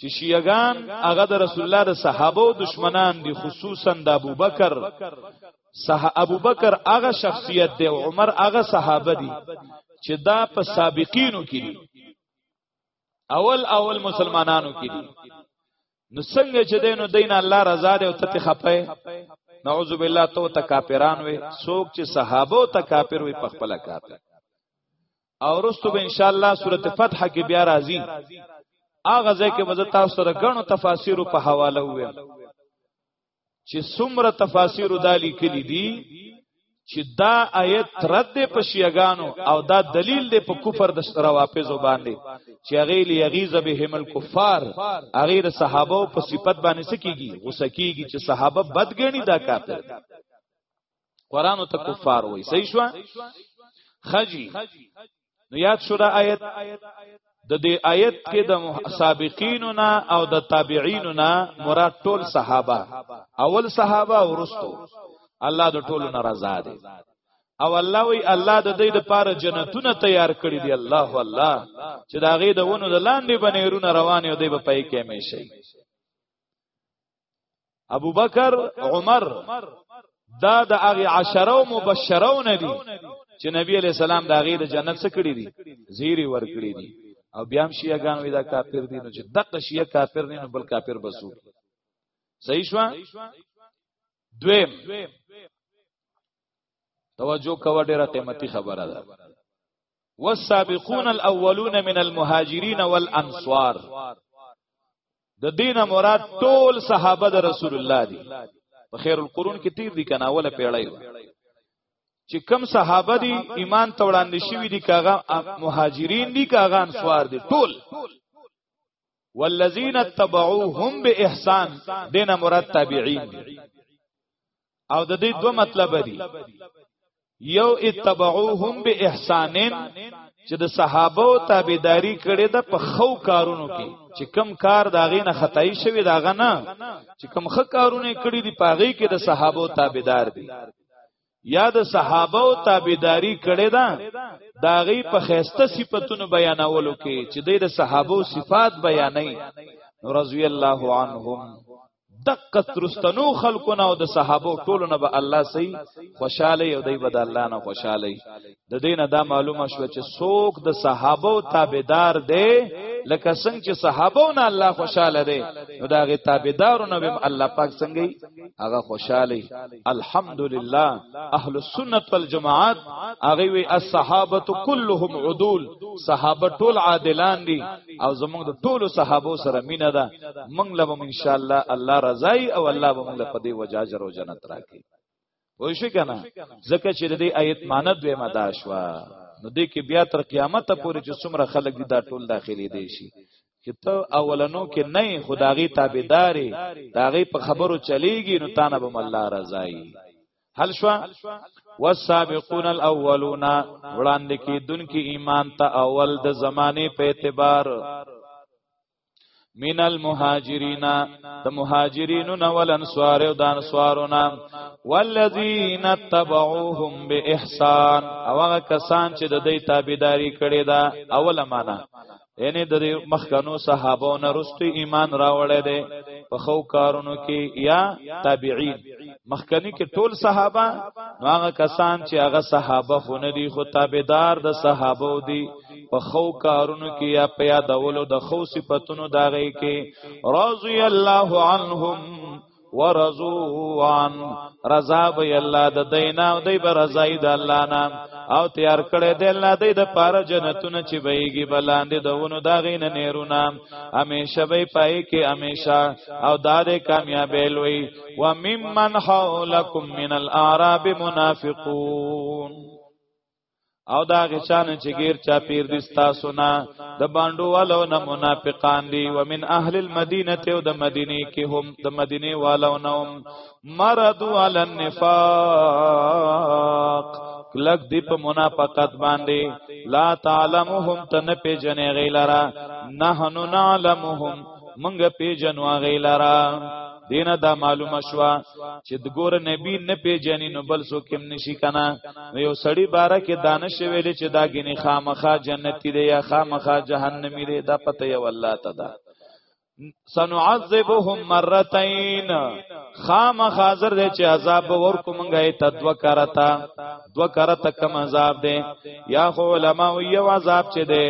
چې شیعاګان هغه د رسول الله د صحابه او دشمنان دي خصوصا د ابوبکر صح ابوبکر هغه شخصیت دی او عمر هغه صحابه دي چې دا په سابقینو کې دي اول اول مسلمانانو کې دي نو څنګه چې دینو دین الله رضا دی او ته خپه نعوذ بالله تو ته کافران وي څوک چې صحابه او ته کافر وي په خپل کافر او رستو به ان شاء الله سوره فتح کې بیا راځي اغه ځکه مزه تاسو سره غنو تفاسیر په حواله وې چې څومره تفاسیر دالی کلی دي چې دا آیت رد دی په شیعاګانو او دا دلیل دی په کفر د روافضو باندې چې هغه لیغیظ به همل کفار هغه د صحابه په صفت باندې سکیږي غوسه کیږي چې صحابه بدګنی دا کافر قران ته کفار وای صحیح شو خجی نو یاد شو دا آیت د دې آیت کې د سابقینو نه او د تابعینو نه مراد ټول صحابه اول صحابه ورستو الله د ټولو ناراضه دي او الله وی الله د دې د پاره جنتونه تیار کړی دی الله الله چې دا غي د ونو د لاندې بنیرونه روان او دی په پای کې همیشئ ابو بکر عمر دا د هغه عشره او مبشرو نبی چې نبی علی سلام دا غي د جنت څخه کړی دي زیری ور کړی دي او بیا هم شیعه ګان وی دا کافر دي نو چې دغه شیعه کافر نه بل کافر بسو صحیح شو دویم توجه کوه ډیره قیمتي خبره ده والسابقون الاولون من المهاجرين والانصار د دین مراد ټول صحابه د رسول الله دي په خیر القرون کې تیر دي کنه اوله پیړۍ چې کم صحابه دي ایمان ته وړاندې شوی دي کاغه مهاجرین دي کاغه انصار دي ټول والذین تبعوهم باحسان دینه مراد تابعین دي او د دې دوه مطلب دي یو اتبعوهم باحسان چې د صحابه او تابعداري کړي د په خو کارونو کې چې کم کار داغې نه خدای شوی داغه نه چې کم خ کارونه کړي دي پاغې کې د صحابه او تابعدار دي یا د صحابه او تابعداري کړي دا داغې په خيسته صفاتونو بیانولو کې چې د صحابه او صفات بیانې رضی الله عنهم دقه ترستنو خلکو نه او د صحابه ټولو نه به الله سي خوشاله او دی به د الله نه خوشاله د دینه دا معلومه شو چې څوک د صحابه او تابعدار دی لکه څنګه چې صحابه نه الله خوشاله دی نو دا غي تابعدارو نه به الله پاک څنګه هغه خوشاله الحمدلله اهل السنت والجماعت هغه وی الصحابه كلهم عدول صحابه ټول عادلان دي او زمونږ د ټولو صحابو سره مینه ده مونږ له ان شاء الله الله رضای او الله به مونږ له پدې وجاجر او جنت راکړي وای شي کنه ځکه چې د دې آیت معنی دوی مدا شوا نو دې کې بیا تر قیامت پورې چې څومره خلک دي دا ټول داخلي دي شي چې ته اولنو کې نه خداغي تابعداري داغي په خبرو چلیږي نو تانه به الله رضای حل شو والسابقون الاولون وړاندې کې دن کې ایمان ته اول د زمانه په اعتبار من المهاجرین د مهاجرین نو ول انصار او د انصارنا والذین تبعوهم باحسان او هغه کسان چې د دې تابعداري کړې ده اوله معنا یعنی د مخکنو صحابو نه رستو ایمان راوړی دی په خو کارونو کې یا تابعین مخکنی کې ټول صحابه نو هغه کسان چې هغه صحابه خو نه دي خو تابعدار د صحابو دي په خو کارونو کې یا په یادولو د خو صفاتونو داغې کې رضی الله عنهم ورزوان رضا به الله د دینا او دی برزای د الله نه او تیار کړي د الله دی د پاره جنتونه چې بهږي بلاندې دونو دا غین نیرونه همیشه به پای کې همیشه او دا د کامیابی لوی و ممن حولکم من الاعراب منافقون او دا غچان چې غیر چا پیر دي تاسو نه د باندو والو نه منافقان دي ومن اهل المدینه او د مدینه کې هم د مدینه والو نه مرضو علی النفاق کلک دی په منافقت باندې لا تعلمهم تن په جنې غیلرا نحنو نعلمهم منګ پیجنو هغه لرا دینه دا معلومه شو چې د ګور نبی نه پیجنې نو بل څوک هم نشي کنه نو یو سړی باره کې دانش ویلې چې دا ګنې خامخا جنتی دی یا خامخا جهنمی دی دا پته یو الله تعالی سنعذبهم مرتين خام خاضر دې چې عذاب ورکو مونږه ته دوه کرتا دو کرته کم عذاب دی یا خو علما یو عذاب چي دی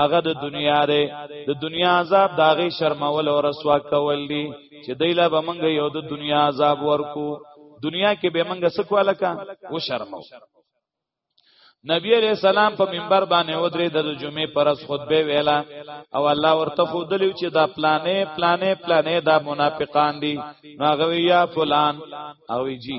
هغه د دنیا دی د دنیا عذاب داغي شرمول او رسوا کول دي چې دیلا به منګ یو د دنیا عذاب ورکو دنیا کې به منګ سکواله کا و شرمو نبی علیہ السلام په منبر باندې ودرې د جمعې پرز خطبه ویلا او الله ورته خودلی چې دا پلانې پلانې پلانې دا منافقان دي نو غوي یا فلان او جی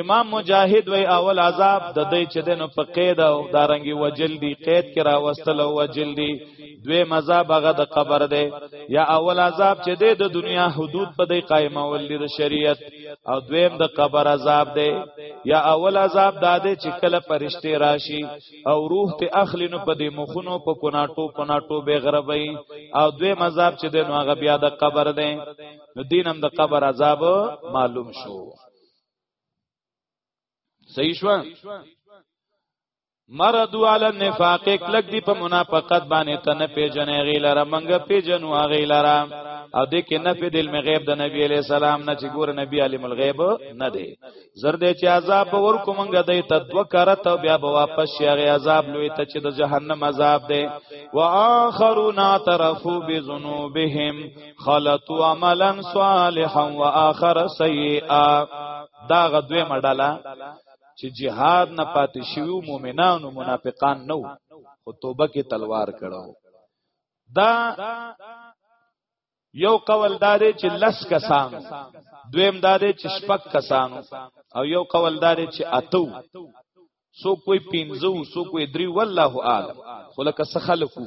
امام مجاهد وی اول عذاب د دې چې دنو په قید او دارنګي وجل دی قید کې را وستل او وجل دی دوی مذاب هغه د قبر دی یا اول عذاب چې د دنیا حدود په دې قائمه ول د شریعت او دویم د قبر عذاب دی یا اول عذاب دا دی چې کله پرشته راشي او روح ته اخلي نو په دې مخونو په کناټو کناټو به غربي او دوی مذاب چې دنو هغه بیا د قبر دی نو دینم د قبر عذاب معلوم شو صحیح شو مردو علی النفاق کلک دی په منافقت باندې ته نه پیژنې غیلره منګه پیژنو غیلره او د کې نفي د علم غیب د نبی علی السلام نه چې ګور نبی علم الغیب نه دی زرد چې عذاب ور کومنګه دی ته دو کرت او بیا به واپس شي غي عذاب لوی ته چې د جهنم عذاب دی واخرون اعترفوا بذنوبهم خلطو عملا صالحا واخر سیئا دا غدوی مډاله چې جهاد نه پاتې شوی مؤمنانو منافقان نو خو توبه کې تلوار کړو دا یو قول دارې چې لس کسانو دویم دارې چې شپک کسانو او یو قول دارې چې اتو سو کوئی پینزو سو کوئی دری والله اعلم خلک سخلکو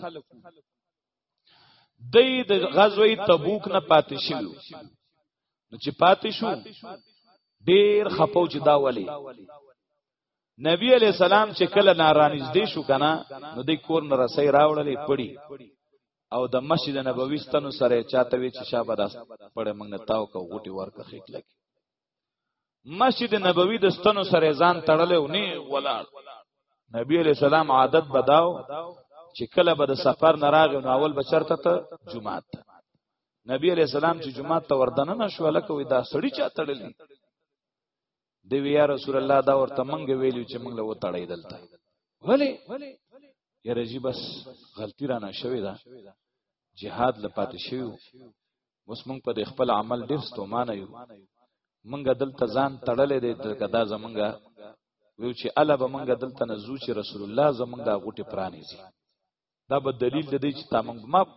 دی د غزوه تبوک نه پاتې شو نو چې پاتې شو ډیر خپو چې دا ولی نبی علی سلام چې کله نارانیز دی شو کنه نو د کور نه رسې راوړلې پړی او د مسجد نبوي ستنو سره چاته وی چې شابه داس پړې موږ نه تاو کو غوټي ورکه خېټ لګي مسجد نبوي د ستنو سره ځان تړلې و نه ولاړ نبی علیہ السلام عادت بداو چې کله به د سفر نه راغی نو اول بچرته ته جمعه ته نبی علیہ السلام چې جمعه ته وردن نه شو لکه وې دا سړی چا تړلې دی وی یا رسول الله دا ورته منګ ویلو چې منګ له و تړې دلته ولی یره جی بس غلطی را نه شوې ده جهاد لپاره شوی اوس موږ په خپل عمل ډیر ستومانه یو موږ دلته ځان تړلې دي دا زمونږ ویو چې الا به موږ دلته نه زو چې رسول الله زمونږ د غوټي پرانی سي دا به دلیل دی چې تا موږ ماپ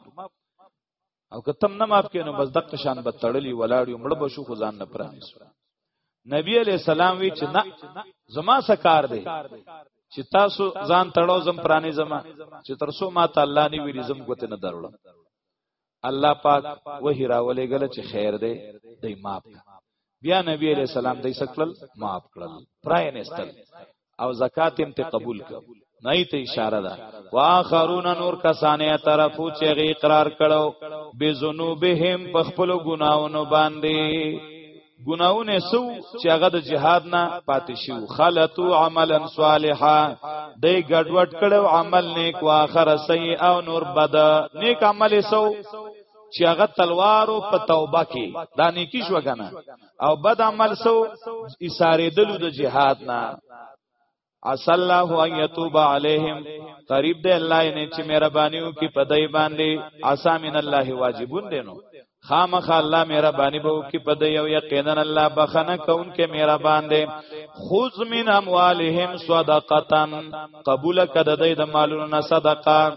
او که تم نه ماپ کینو بس دغه شان به تړلې ولاړ یو مړ به شو خو ځان نه پرانی سو نبی علیہ السلام وی چې نه زما سکار دی چې تاسو ځان تړو زم پرانی زما چې ترسو ما تعالی نه ویری زم کوته نه درول الله پاک وحی راولېګل چې خیر دی دای معاف بیا نبی علیہ السلام دای سکل معاف کړل پرای نستل او زکات هم ته قبول کړ نه ته اشاره ده واخرون نور کسانه طرفو چې غي اقرار کړو به ذنوبهم په خپل ګناونو باندې ګناونه سو چې هغه د جهاد نه پاتې شو خلطو عملا صالحا د ګډوډ کړو عمل نیک واخر سیء او نور بد نیک عمل سو چې هغه تلوارو په توبه کې دا نیکی شو کنه او بد عمل سو اساریدلو د جهاد نه اصل الله ان یتوب علیهم قریب دی الله نه چې مهرباني وکي په دای باندې اسامن الله واجبون دی نو خامخ الله مهرباني به وکي په دای او یقینا الله بخنه کون کې مهربان دی خذ من اموالهم صدقه قبول کده د مالونو صدقه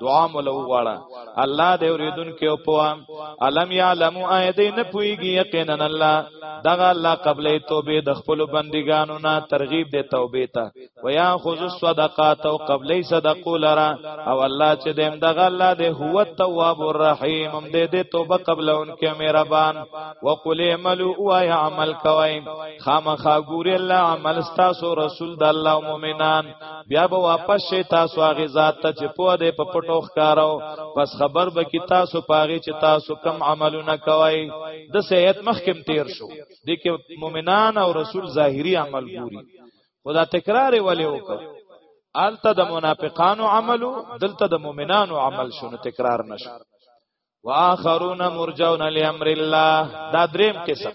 دعا مولو غواړه الله دې اوریدون کې او پوام علم یعلم ایدې نه پويږي یقینا الله دغه الله قبلې توبه د خپل بندګانو نه ترغیب دې توبه ته ویا خذ الصدقات او قبلې صدقو لرا او الله چې دې دغه الله دې هو التواب الرحیم هم دې دې توبه قبل ان کې مهربان وقل اعملوا وای عمل کوي خامخا ګوري الله عمل استاسو رسول د الله مؤمنان بیا به واپس شي تاسو هغه ذات ته چې په دې په پټو ښکارو پس خبر به کی تاسو پاغه چې تاسو کم عملونه کوي د سیت مخکم تیر شو د کې مؤمنان او رسول ظاهری عمل ګوري خدا تکرار ولې وکړ آلته د منافقانو عملو دلته د مؤمنانو عمل شونه تکرار نشو واخرون مرجون لامر الله دا دریم قسم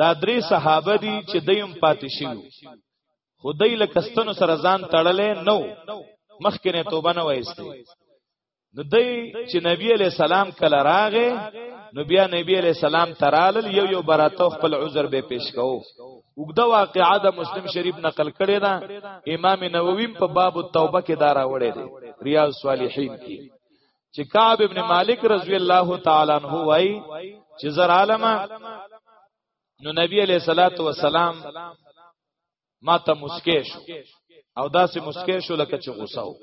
دا درې صحابه دي چې دیم پاتې شوی خدای له کستنو سره ځان تړلې نو مخکې نه توبه نه وایسته نو دای چې نبی علی سلام کله راغې نو بیا نبی علی سلام ترال یو یو براتو خپل عذر به پیش کوو وګدا واقعا د مسلم شریف نقل کړي دا امام نووی په باب التوبه کې دا راوړی دی ریاض صالحین کې چې کعب ابن مالک رضی الله تعالی عنہ وای چې زر عالمه نو نبی علیہ الصلات والسلام ما ته مسکې شو او داسې مسکې شو لکه چې غوسه و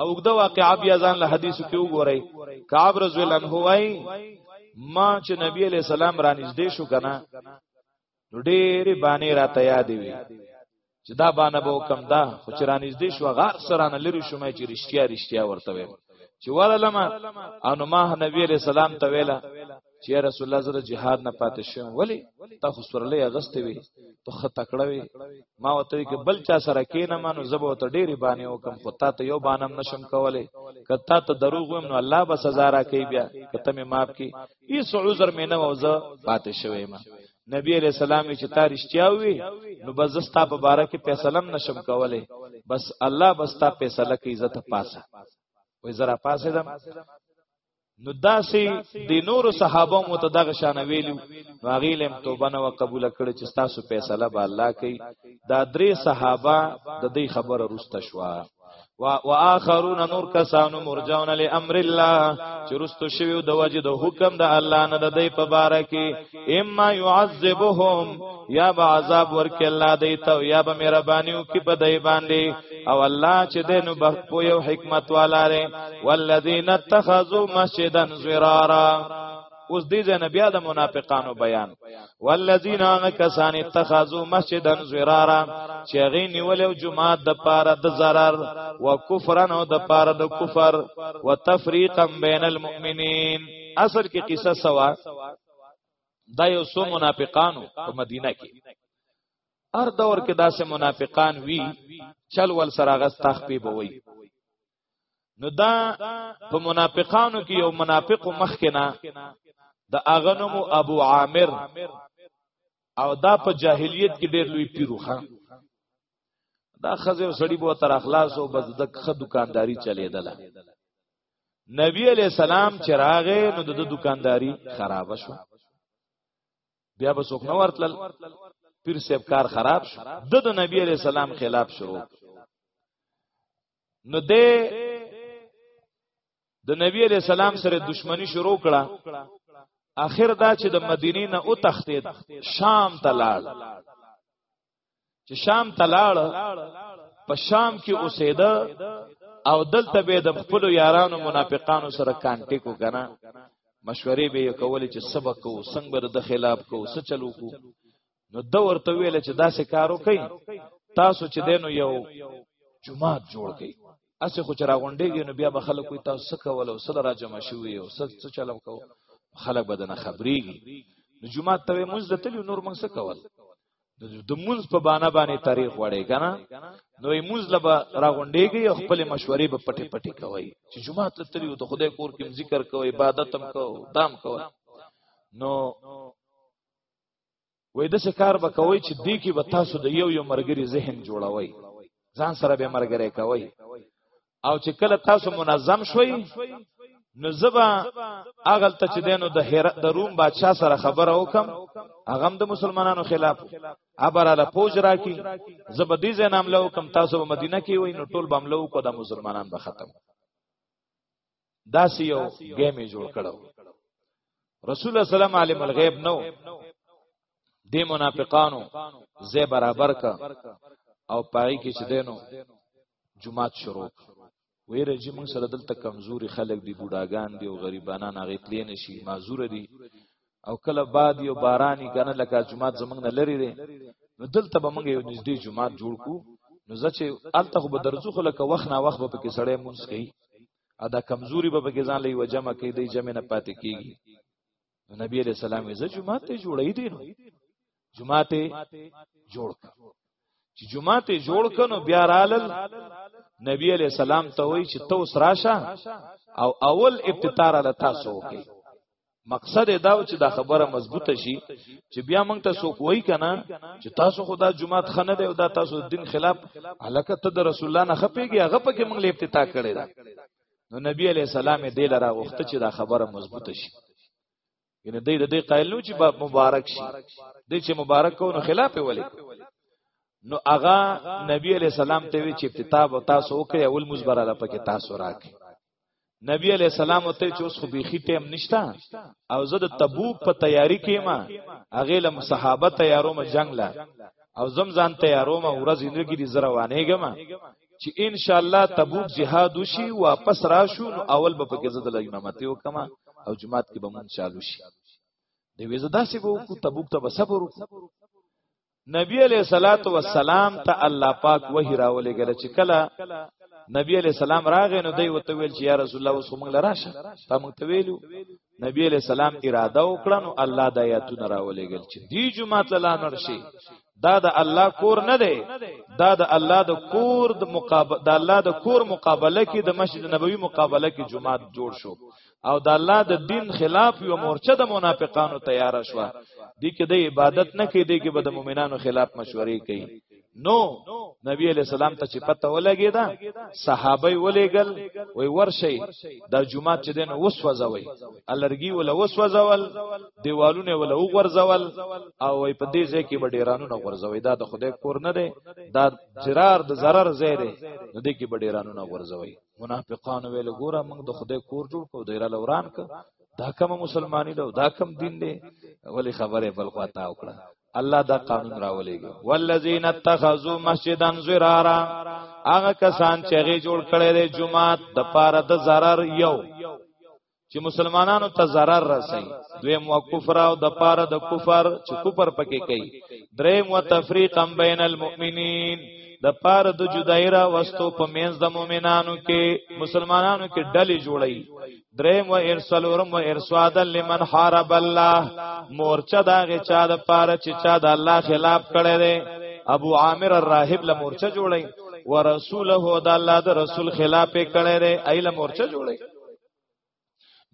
او دغه واقعا بیا ځان له حدیثو کې وګورئ کعب رضی الله عنه وای ما چې نبی علیہ السلام را نږدې شو کنه نو ډېرې باندې را تیا دی وی چې دا باندې به کم دا خو چې رانږدې شو غار سره نه لری شو مې چې رښتیا رښتیا ورته ویم چې ورلم او نو ما نبی علیہ السلام ته ویله چې رسول الله زره jihad نه پاتې شوم ولی تا خو سورلې اغستې وی ته خطا کړوي ما وته کې بل چا سره کینه مانو زبو ته ډېری باندې وکم خو تا ته یو بانم نشم کولای کتا ته دروغ ویم نو الله به سزا را کوي بیا کته مې معاف کی هیڅ عذر مې نه وځه پاتې شوی ما نبی علیہ السلام چې تا رښتیا وي نو بس زستا په باره کې فیصله نشم کولای بس الله بس تا فیصله کوي عزت پاسه وې زرا پاسه دم نو داسې د نور صحابه مو ته دغه شان ویلو واغیل هم توبه نه قبول کړي چې تاسو فیصله به الله کوي دا درې صحابه د دې خبره رسته شوه واخرون نور کسانو مرجون لامر الله چې رستو شوی د وجه د حکم د الله نه د دی په باره کې اما يعذبهم یا به عذاب ورکې الله دی ته یا به مهربانيو کې په دی باندې او الله چې دینو بخت پو یو حکمت والاره والذین اتخذوا مسجدا زرارا اوس دې ځنه بیا د منافقانو بیان والذین کسان اتخذوا مسجدا زرارا چې غي نیول او جمعه د پاره د zarar و کفرن او د پاره د کفر و تفریقا بین المؤمنین اصل کې قصه سوا دا یو سو منافقانو په مدینه کې هر دور کې داسې منافقان وی چل ول سره غس تخفی بوي نو دا په منافقانو کې یو منافق مخکنه د اغنم ابو عامر او دا په جاهلیت کې ډېر لوی پیروخه دا خزه سړی بو تر اخلاص او بس د خ دکانداری چلیدله نبی علی السلام چې راغې نو د دکانداری خراب شو بیا به څوک نو ورتل پیر سیب کار خراب شو د نبی علی السلام خلاف شروع نو دې د نبی علیہ السلام سره دښمنی شروع کړه اخر دا چې د مدینې نه او تختید شام ته لاړ چې شام ته لاړ په شام کې اوسېده او دلته به د خپل یارانو منافقانو سره کانټیک وکنه مشورې به یې کولې چې سبق کو څنګه به د خلاف کو څه چلو کو نو د ورته ویل چې داسې کار وکړي تاسو چې دینو یو جماعت جوړ کړي اسه خو چې راغونډېږي نو بیا به خلک کوی تاسو څه کول او سره را جمع شوي او څه څه چلو کو خلک به نه خبرېږي نو جماعت ته مونږ د تلو نور مونږ څه کول د مونږ په بانه باندې تاریخ وړي کنه نو مونږ لبا راغونډېږي او خپل مشورې به پټي پټي کوي چې جماعت ته تلو ته خدای کور کې ذکر کوي عبادت هم کوي دام کوي نو وې د څه کار به کوي چې دې کې به تاسو د یو یو مرګري ذهن جوړوي ځان سره به مرګري کوي او چې کله تاسو منظم شوي نو زبا اغل ته چې دینو د هرات د روم بادشاہ سره خبره وکم هغه د مسلمانانو خلاف ابره له پوج راکی زبا دې زنام له وکم تاسو په مدینه کې وای نو ټول بملو کو د مسلمانان به ختم داسې یو ګیم جوړ کړو رسول الله سلام عالم الغیب نو د منافقانو زې برابر کا او پای کې چې دینو جمعات شروع وی رجی مون سره دلته کمزوري خلک دی بوډاګان دی او غریبانان هغه تلین شي معذور دي او کله باد یو بارانی کنه لکه جمعات زمنګ نه لري دي نو دلته به موږ یو نږدې جمعات جوړ کو نو ځکه الته خو به درځو خو لکه وخت نه وخت به پکې سړی مونږ کوي ا دا کمزوري به پکې ځان لې و جمع کوي د جمع نه پاتې کیږي نبی علیہ السلام یې جمعه ته جوړې دي نو جمعه ته جوړ کړ چې جمعه ته جوړ کنو بیا رالل نبی علی سلام ته وی چې تو سراشه او اول ابتدار له تاسو وکي مقصد دا و چې دا خبره مضبوطه شي چې بیا موږ ته څوک وای کنه چې تاسو خدا جمعه خنه دی او دا تاسو د دین خلاف علاقه ته د رسول الله نه خپېږي هغه په کې موږ له ابتدا کړی دا نو نبی علی سلام دې لره وخت چې دا خبره مضبوطه شي یعنی دې د دې قائل نو چې باب مبارک شي دې چې مبارک کو نو خلاف ولې نو اغا نبی علی السلام ته وی چې کتاب او تاسو وکي اول مزبر علا پکې تاسو راکې نبی علی السلام ته چې اوس خو بيخي ټیم نشتا او زه د تبوک په تیاری کې ما اغه لم صحابه تیارو ما جنگ لا او زم ځان تیارو ما ورځ زندګی دي زروانېګم چې ان شاء الله تبوک جهاد وشي واپس راشو نو اول به پکې زده لګ امامتي وکما او جماعت کې به مون چالو شي د ویزه داسې به وکړو تبوک ته به صبر وکړو نبی علیہ الصلات والسلام ته الله پاک وحی راولې ګل چې کله نبی علیہ السلام راغې نو دی وته ویل چې یا رسول الله وسو موږ لراشه تا موږ ته ویلو نبی علیہ السلام اراده وکړه نو الله د آیاتونه راولېګل چې دی جمعه ته لانر شي دا د الله کور نه دی دا د الله د کور د مقابله د الله د کور مقابله کې د مسجد نبوي مقابله کې جمعه جوړ شو او د الله د دین خلاف یو مورچه د منافقانو تیار شو دی کې د عبادت نه کې دی کې به د مؤمنانو خلاف مشورې کوي نو نبی علیہ السلام ته چې پته ولګی دا صحابه ولېګل وی ورشي دا جمعه چې دین وسوځوي الرګي ولا وسوځول دیوالونه ولا وغورځول او وی په دې ځای کې بډیرانو نه غورځوي دا د خدای کور نه دی دا ضرر د zarar ځای دی نو دې کې بډیرانو نه غورځوي منافقان ویل ګوره موږ د خدای کور جوړ کو دیره لوران ک دا کوم مسلمانی دا دا کوم دین دی ولی خبره بل خواته وکړه الله دا قانون راولېږي والذین اتخذوا مسجدا زرارا هغه کسان چې غي جوړ کړي د جمعات د پاره د zarar یو چې مسلمانانو ته zarar رسي دوی مو کفر او د پاره د کفر چې کفر پکې کوي درې مو تفریقا بین المؤمنین د پاره د جدای را وستو په مینځ د مؤمنانو کې مسلمانانو کې ډلې جوړي دریم و ارسلورم و ارسوادا لمن حارب الله مورچه داغه چا د پاره چې چا د الله خلاف کړي دي ابو عامر الراهب له مورچه جوړي ورسوله د الله د رسول خلاف کړي دي ایله مورچه جوړي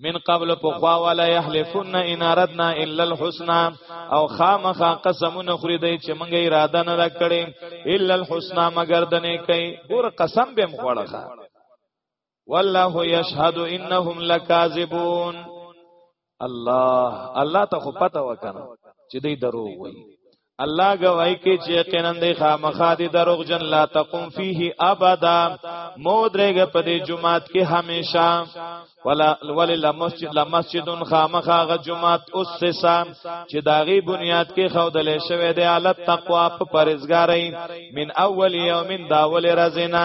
من قبل پخوا ولا يحلفن ان اردنا الا الحسنى او خامخا قسمونه خوري دی چې مونږه اراده نه کړې الا الحسنى مگر دنه کوي ګور قسم به مخړه والله يشهد انهم لكاذبون الله الله ته خو پته وکنه چې دوی دروغ وایي الله گواہی کې چې یقینا د خامخا دي دروغ جن لا تقوم فيه ابدا مودرګ په دې جمعات کې همیشه ولا ولل مسجد لا مسجد خامخا غ جمعات اسسا چې داغي بنیاد کې خودلې شوی دی علت تقوا په پرزګارۍ من اول یوم دا ول رزنا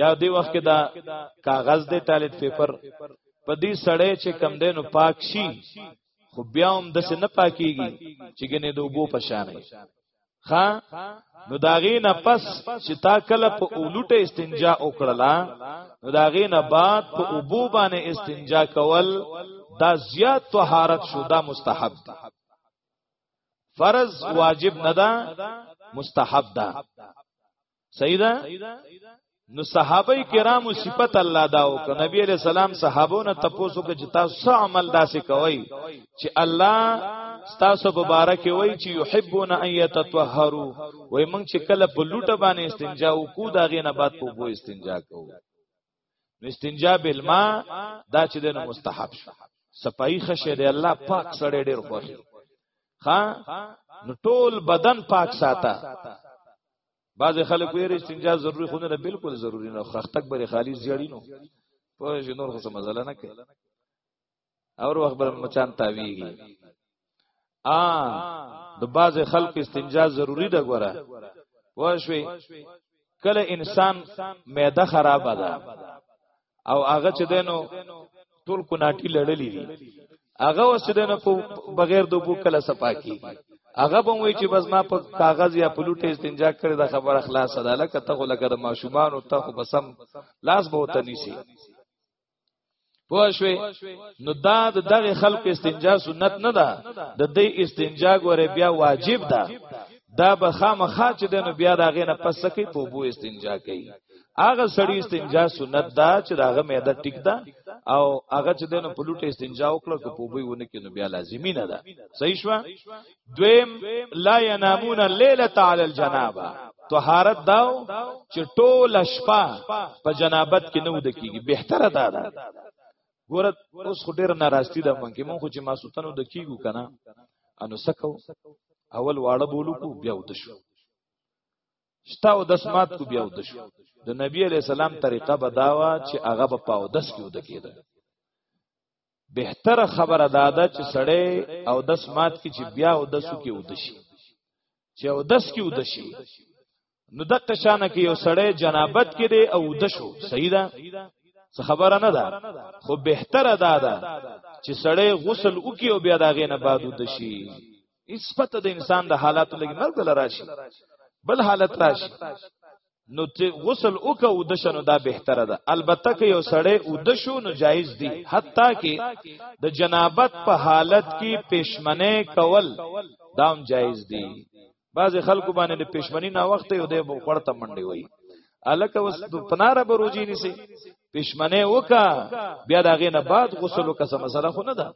یا دی وخت کې دا کاغذ دی ټالټ پیپر په دې سړې چې کم دینو پاک شي خو بیا هم د څه نه پاکيږي چې ګنې د وبو پشانه ها نو داغې نه پس چې تا کله په اولټه استنجا وکړلا نو داغې نه بعد په وبو باندې استنجا کول دا زیات طهارت شو دا مستحب دی فرض واجب نه ده مستحب ده صحیح ده نو صحابه کرامو صفت الله دا او که نبی علیہ السلام صحابو نه تپوسو کې چې تاسو څه عمل داسې کوي چې الله ستاسو مبارک وای چې یحبون ان یتطهروا وای موږ چې کله په لوټه باندې استنجا وکړو دا غي نه بعد په بو استنجا کوو نو استنجا بالماء دا چې د مستحب شو صفائی خشه دی الله پاک سره ډیر خوخي ها نو ټول بدن پاک ساته بعض خلک ویری استنجا ضروری خو نه بالکل ضروری نه خختک بری خالی زیړی نو په نور خو څه مزله نه کوي اور وخت بل مچان تاویږي ا د باز خلق استنجا ضروری ده ګوره وښوي کله انسان معده خراب ده او هغه چې دینو ټول کناټي لړلې دي هغه اوس چې دینو په بغیر د بو کله صفاکي هغه به وای چې بس ما په کاغذ یا په لوټه استنجا کړی دا خبره خلاصه ده لکه ته لکه د ماشومان او ته خو بسم لاس به وته نیسی پوښوي نو دا د دغه خلکو استنجا سنت نه ده د دې استنجا ګوره بیا واجب ده دا به خامخا چې د نو بیا دغه نه پس کوي په بو استنجا کوي هغه سړی استنجا سنت ده چې داغه معده ټیک ده او هغه چې د نو پلوټ استنجا وکړو که په بو ونه کې نو بیا لازمی نه ده صحیح شو دویم لا ینامون لیلۃ علی الجنابه طهارت داو چې ټول شپه په جنابت کې نه ود کیږي بهتره ده دا ګور اوس خو ډیر ناراستی ده مونږ کې مونږ خو چې ماسوتنو د کیګو کنه انو سکو اول واړه بولو کو بیا ود شو شتا او دس مات کو بیا ود شو د نبی علی السلام طریقه بداوا چې هغه په پاودس کې ود کیده بهتره خبره داده چې سړی او دس مات کی چې بیا او دسو کې ودشي چې او دس کې ودشي نو د قشانه کې یو سړی جنابت کې دی او دشو صحیح ده څه خبره نه ده خو بهتره داده چې سړی غسل وکي او بیا داغه نه بعد ودشي هیڅ پته د انسان د حالاتو لګ مرګ لراشي بل حالت راشي نو ته غسل وکه او د شنو دا بهتره ده البته که یو سړی او د شو نو جایز دی حتی کې د جنابت په حالت کې پښمنه کول دام جایز دی بعض خلکو باندې د پښمنی نه وخت یو دی وړته منډي وای الکه وس پناره بروجی نسی پښمنه وکا بیا داغه نه بعد غسل وکه سم مسله خو نه ده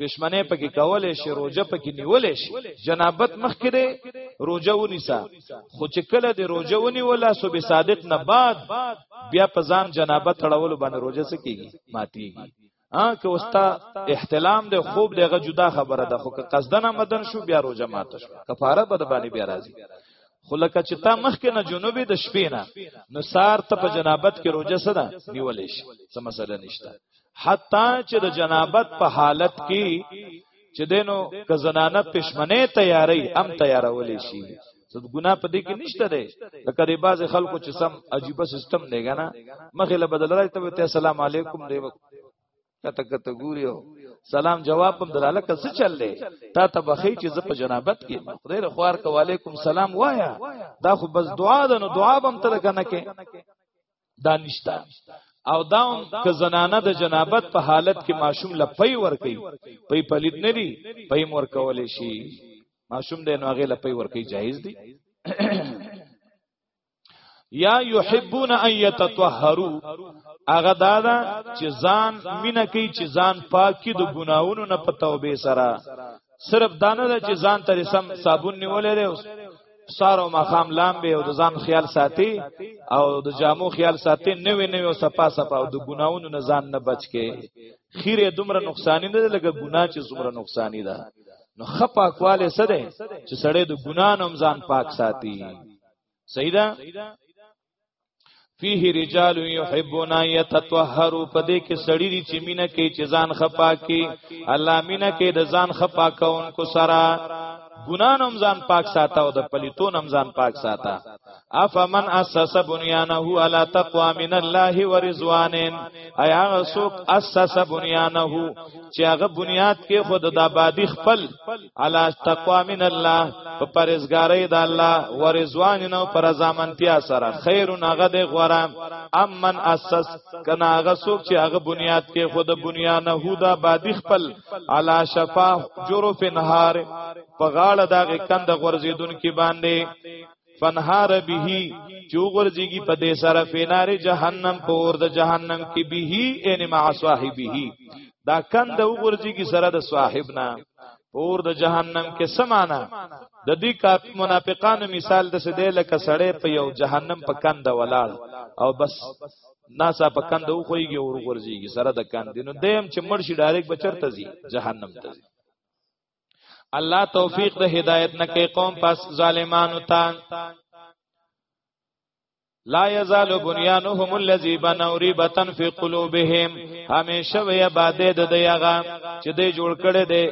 پښمنه پکې کولې شي روزه پکې نیولې شي جنابت مخکې دی روزه ونیسا خو چې کله دی روزه ونیولا سو به صادق نه بعد بیا په ځان جنابت تړول باندې روزه سکیږي ماتیږي ها که وستا احتلام دی خوب دیغه جدا خبره ده خو که قصدن مدن شو بیا روزه مات شو کفاره بد باندې بیا راځي خو لکه چې تا مخکې نه جنوبي د شپې نه نو سار ته په جنابت کې روزه سره نیولې شي څه مسله نشته حتی چې د جنابت په حالت کې چې دینو که زنانه پښمنه تیاری هم تیارولې شي څه ګنا په دې کې نشته ده لکه د باز خلکو چې سم عجیب سیستم دی غنا مخې له بدل راځي ته السلام علیکم دی کته کته ګوریو سلام جواب هم دراله که څه چل دی تا ته بخی چې زه په جنابت کې خدای له خوار ک وعلیکم سلام وایا دا خو بس دعا ده نو دعا بم تر کنه کې دا نشتا او دا که زنانه د جنابت په حالت کې ماشوم لپی ور کوي پي پلید نه دي پي مور کول شي ماشوم د نو هغه لپی ور کوي جایز دي یا یحبون ان یتطهروا هغه دا ده چې ځان مینه کوي چې ځان پاکي د ګناونو نه په توبه سره صرف دانه ده چې ځان ته سم صابون نیولې دی اوس سارو مخام لامبه او د ځان خیال ساتي او د جامو خیال ساتي نوې نوې او صفا صفا او د ګناونو نه ځان نه بچ کې خیره دومره نقصان نه لګه ګنا چې څومره نقصان ده نو خپا کواله سده چې سړی د ګنا نوم ځان پاک ساتي صحیح ده فيه رجال يحبون يتطهروا پدې کې سړی دي چې مینه کې چې ځان خپا کې الله مینه کې د ځان خپا کوونکو سره ګنا نم ځان پاک ساته او د پلیتو نم ځان پاک ساته افمن اسس بنيانه على تقوى من الله ورضوان ایا سوق اسس بنيانه چې هغه بنیاد کې خود د آبادی خپل علا تقوا من الله په پرزګاری د الله ورزوان نو پر زامن پیا سره خیر نغه د غورا امن اسس کنا هغه څوک چې هغه بنیاد کې خود بنیاد نه هودا بادی خپل علا شفا جرف نهار په غاړه دغه کند غورزیدون کې باندې فنهار به چوغرزیږي په دې سره فینار جهنم پور د جهنم کې به ان مع صاحبه دا کند وګرځيږي سره د صاحب نه اور د جهنم کې سمانا د دې کا منافقانو مثال د څه دی لکه سړی په یو جهنم په کند ولاړ او بس ناسا په کند او خوېږي اور ورځيږي سره د کند نو دیم چې مرشي ډایرک بچرته زی جهنم ته زی الله توفیق د هدایت نه کوي قوم پس ظالمانو ته لا یزال بنیانهم الذی بنوا ریبتا فی قلوبهم همیشه وی آباده د دیغه چې دی جوړ کړي دی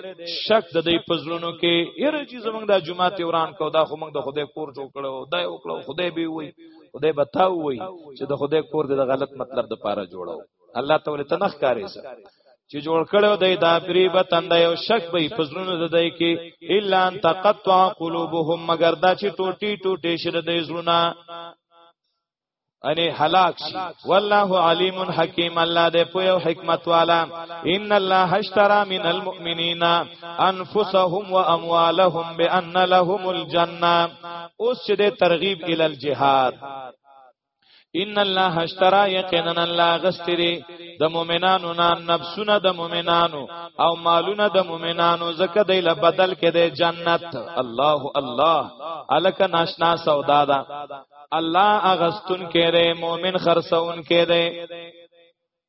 شک د دی پزلونو کې یره چې زمنګ د جمعه توران کو دا خو موږ د خدای کور جوړ کړو دا وکړو خدای به وی خدای بتاو وی چې د خدای کور د غلط مطلب د پاره جوړو الله تعالی ته نخ کاری سه چې جوړ کړو د دا پری به تند یو شک به پزړونو د دای کې الا ان تقطع قلوبهم مگر دا چې ټوټي ټوټي شر د زړونه انی هلاک شي والله علیم حکیم الله دې په یو حکمت والا ان الله اشترى من المؤمنین انفسهم واموالهم بان لهم الجنه اوس چې دې ترغیب ال الجهاد ان الله اشترا یقینا الله غستری د مؤمنانو نه نفسونه د مؤمنانو او مالونه د مؤمنانو زکه دی له بدل کې د جنت الله الله الک ناشنا سودا دا الله اغستون کې دی مؤمن خرڅون کې دی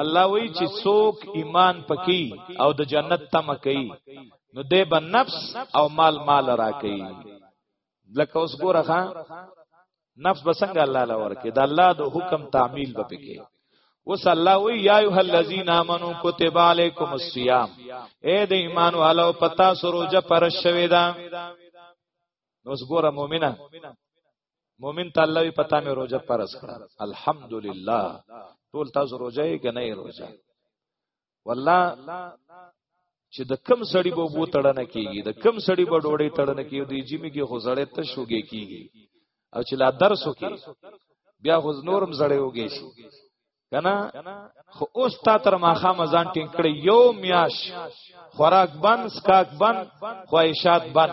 الله وی چې څوک ایمان پکې او د جنت تم کوي نو دې به نفس او مال مال را کوي لکه اوس ګوره ها نفس بسنګ الله لور کې د الله د حکم تعمیل به پکې اوس الله وی یا ایه الذین آمنو کتب علیکم الصیام اے د ایمان والو پتا سروجه پر شوی دا اوس ګوره مؤمنه مؤمن ته الله وی پتا مې روزه فرض کړه الحمدلله ټول تاسو روزه یې کنه روزه والله چې د کم سړی به وو تړنه کیږي د کم سړی به ډوړې تړنه کیږي د جیمی کې خو زړې ته شوګې کیږي او چې لا درس وکي بیا خو نورم زړې وګې شي کنه خو اوس تا تر ماخه مزان ټینګ کړی یو میاش خوراک بند سکاک بند خواهشات بند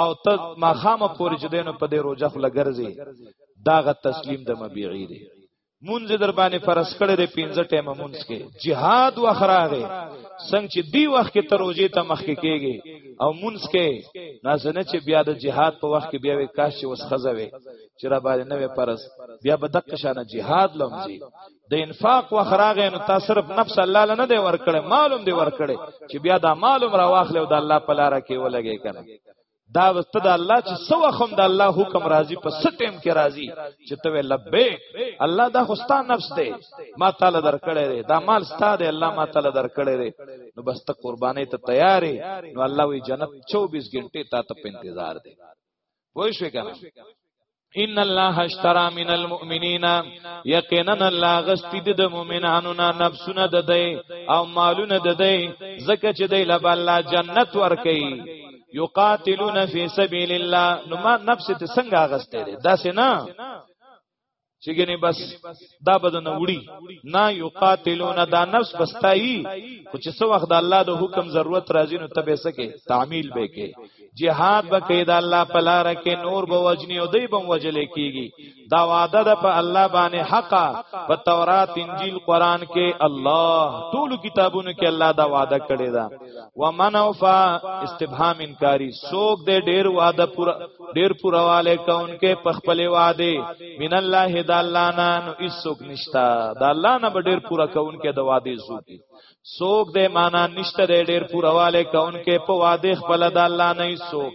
او ته ماخامه پورې چې دینو په دې روزه خو لګرځي داغه تسلیم د مبيعي دی مونږ در باندې فرض کړی دی پنځه ټیمه مونږ کې jihad وخراغه څنګه چې دی وخت کې تروجه ته مخ کې کېږي او مونږ کې نازنه چې بیا د jihad په وخت کې بیا وې کاش چې وسخزوي چې را باندې نوې پرس بیا به دک شانه jihad لمزي د انفاق وخراغه نو تاسو صرف نفس الله لنه دی ورکړې معلوم دی ورکړې چې بیا دا معلوم را واخلې او د الله په لار کې ولګې کنه دا وست د الله چې سو خم د الله حکم راضي په سټیم کې راضي چې ته لبیک الله دا خوستا نفس دی ما تعالی درکړې دی دا مال ستا دی الله ما تعالی درکړې دی نو بس ته قربانې ته تیارې نو الله وی جنت 24 غنټه تا ته په انتظار دی وای شو کنه ان الله اشترى من المؤمنين یقینا الله غستی د مؤمنانو نه نفسونه د دی او مالونه د دی زکه چې دی لبا الله جنت ورکي یقاتلون فی سبیل الله نو ما نفس ته څنګه غسته ده داسې نه چې ګنې بس دا بدن وړي نه یقاتلون دا نفس بستایي خو چې څو وخت د الله د حکم ضرورت راځي نو تبه سکے تعمیل به کې جهاد به کې د الله په لار کې نور به وجنی او دی به وجل کېږي دا وعده ده په الله باندې حقا په تورات انجیل قران کې الله ټول کتابونو کې الله دا وعده کړی ده ومن اوفا استفهام انکاری سوک دے ډیر وعده پورا ډیر پورا والے کون کې پخپل وعده من الله د الله نه نو اسوک نشتا د الله نه ډیر پورا کون کې د وعده زوکی سوک دے معنا نشته ډیر پورا والے کون کې په وعده خپل د الله نه اسوک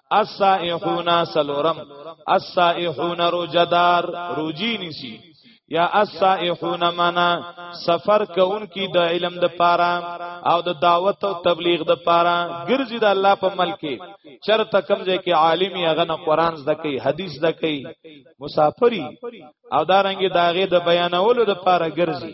السائحون سلورم السائحون روجدار روجی نسی یا السائحون منا سفر کوونکی د علم د پاره او د دعوت او تبلیغ د پاره ګرځي د الله په ملک چرته کمځه کې عالم یا غنه قران زده کوي حدیث زده کوي مسافری او دارنګي داغه د بیانولو د پاره ګرځي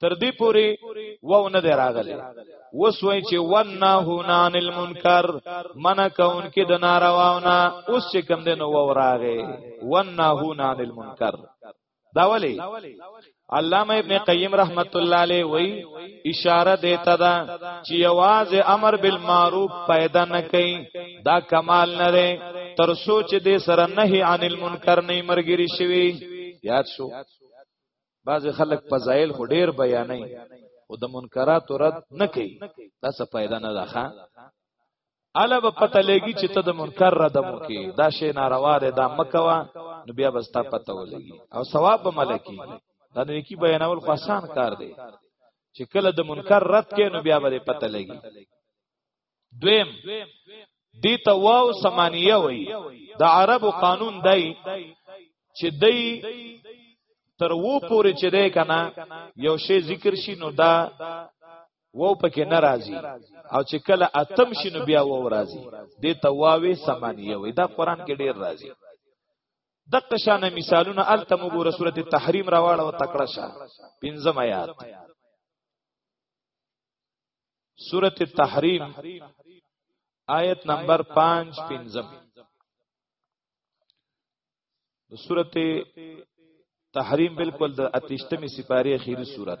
تر دې پوري وو نه دی راغلی وسوي چې ونا هونان المنکر من کون کې د نارواونه اوس چې کم دین وو راغې ونا هونان المنکر دا ولی علامه ابن قیم رحمت الله علیه وی اشاره دیتا دا چې आवाज امر بالمعروف پیدا نه کوي دا کمال نه دی تر سوچ دې سره نهي عن المنکر نه مرګري شوی یاد شو بعض خلک فضایل خو ډیر بیانې او د منکرات رد نه کوي دا څه پیدا نه ده ښا الا به پته لګي چې ته د منکر رد مو کې دا شی ناروا ده دا مکوا نو بیا بس تا پته ولګي او ثواب به ملکی دا نیکی بیانول خو آسان کار دی چې کله د منکر رد کې نو بیا به پته لګي دویم دی ته واو سمانیه وای د عربو قانون دی چې دی تر وو پورې چې دی کنه یو شی ذکر شي نو دا وو پکې ناراضي او چې کله اتم شي نو بیا وو راضي دی ته واوي سمانیه وای دا قران کې ډیر راضي د قشان مثالونه التم وګوره سورته تحریم راواړه او تکړه شه پنځم آیات سورت التحریم آیت نمبر 5 پنځم د سورت تحریم بالکل د اتشتمی سپاره اخیری سورت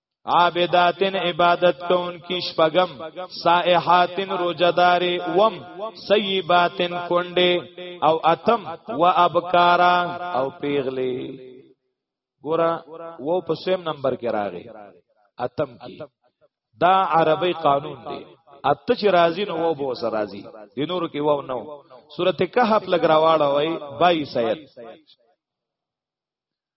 عابداتن عبادت کون کی شپغم سائحاتن روجدار وم سیباتن کونډه او اتم و ابکارا او پیغلی ګورا وو په سیم نمبر کې راغی اتم کی دا عربی قانون دی اته چې راضی نو وو بو سر راضی د نورو کې وو نو سورته کهف لګراواړه وای 22 آیت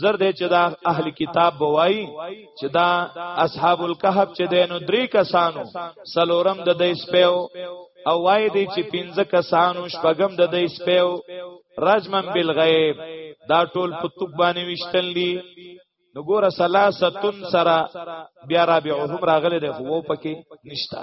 زر دې چې دا اهل کتاب بوای چې دا اصحاب الكهف چې دینو درې کسانو سلورم د دې سپیو او وای دې چې پنځه کسانو شپږم د دې سپیو رجمن بالغیب دا ټول په توپ باندې وشتل دي نو ګوره سلاستون سره بیا رابعهم راغله ده وو پکې نشتا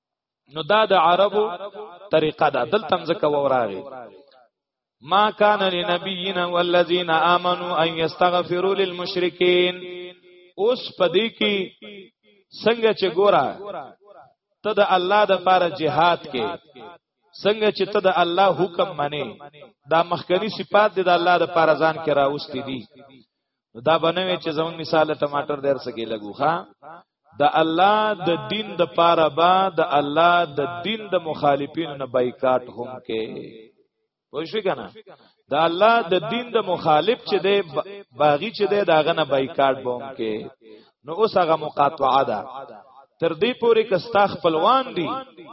نو دا د عربو طریقه ده دلته ځکه وراغي ما کان لنبیین والذین آمنو ان یستغفروا للمشرکین اوس پدې کې څنګه چې ګورا ته د الله د پاره jihad کې څنګه چې ته د الله حکم منې دا مخکنی صفات د الله د پاره ځان کې راوستي دي نو دا بنوي چې زمون مثال ټماټر ډیر سګي لګو ښا د الله د دین د پاره با د الله د دین د مخالفینو نه بایکاټ هم کې پوه شو کنه د الله د دین د مخالف چې دی باغی چې دی داغه نه بایکاټ بوم کې نو اوس هغه مقاطعه ده تر دې پورې کستا خپلوان دي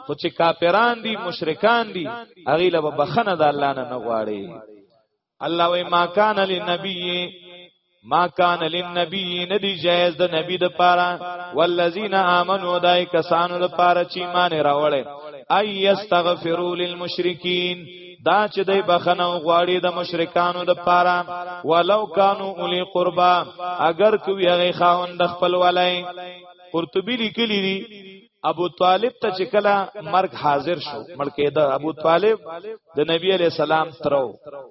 خو چې کاپیران دي مشرکان دي هغه له بخنه د الله نه نه غواړي الله وی ما کان لنبی ما کان لنبی ندی جایز د نبی د پاره والذین آمنو دای کسانو د پاره چې مان راوړې ای یستغفروا للمشرکین دا چې دای بخنه غواړي د مشرکانو د پاره ولو کانو اولی قربا اگر کوي هغه خاوند خپل ولای قرطبی لیکلی دی ابو طالب ته چې کله مرګ حاضر شو ملکه دا ابو طالب د نبی علی سلام ترو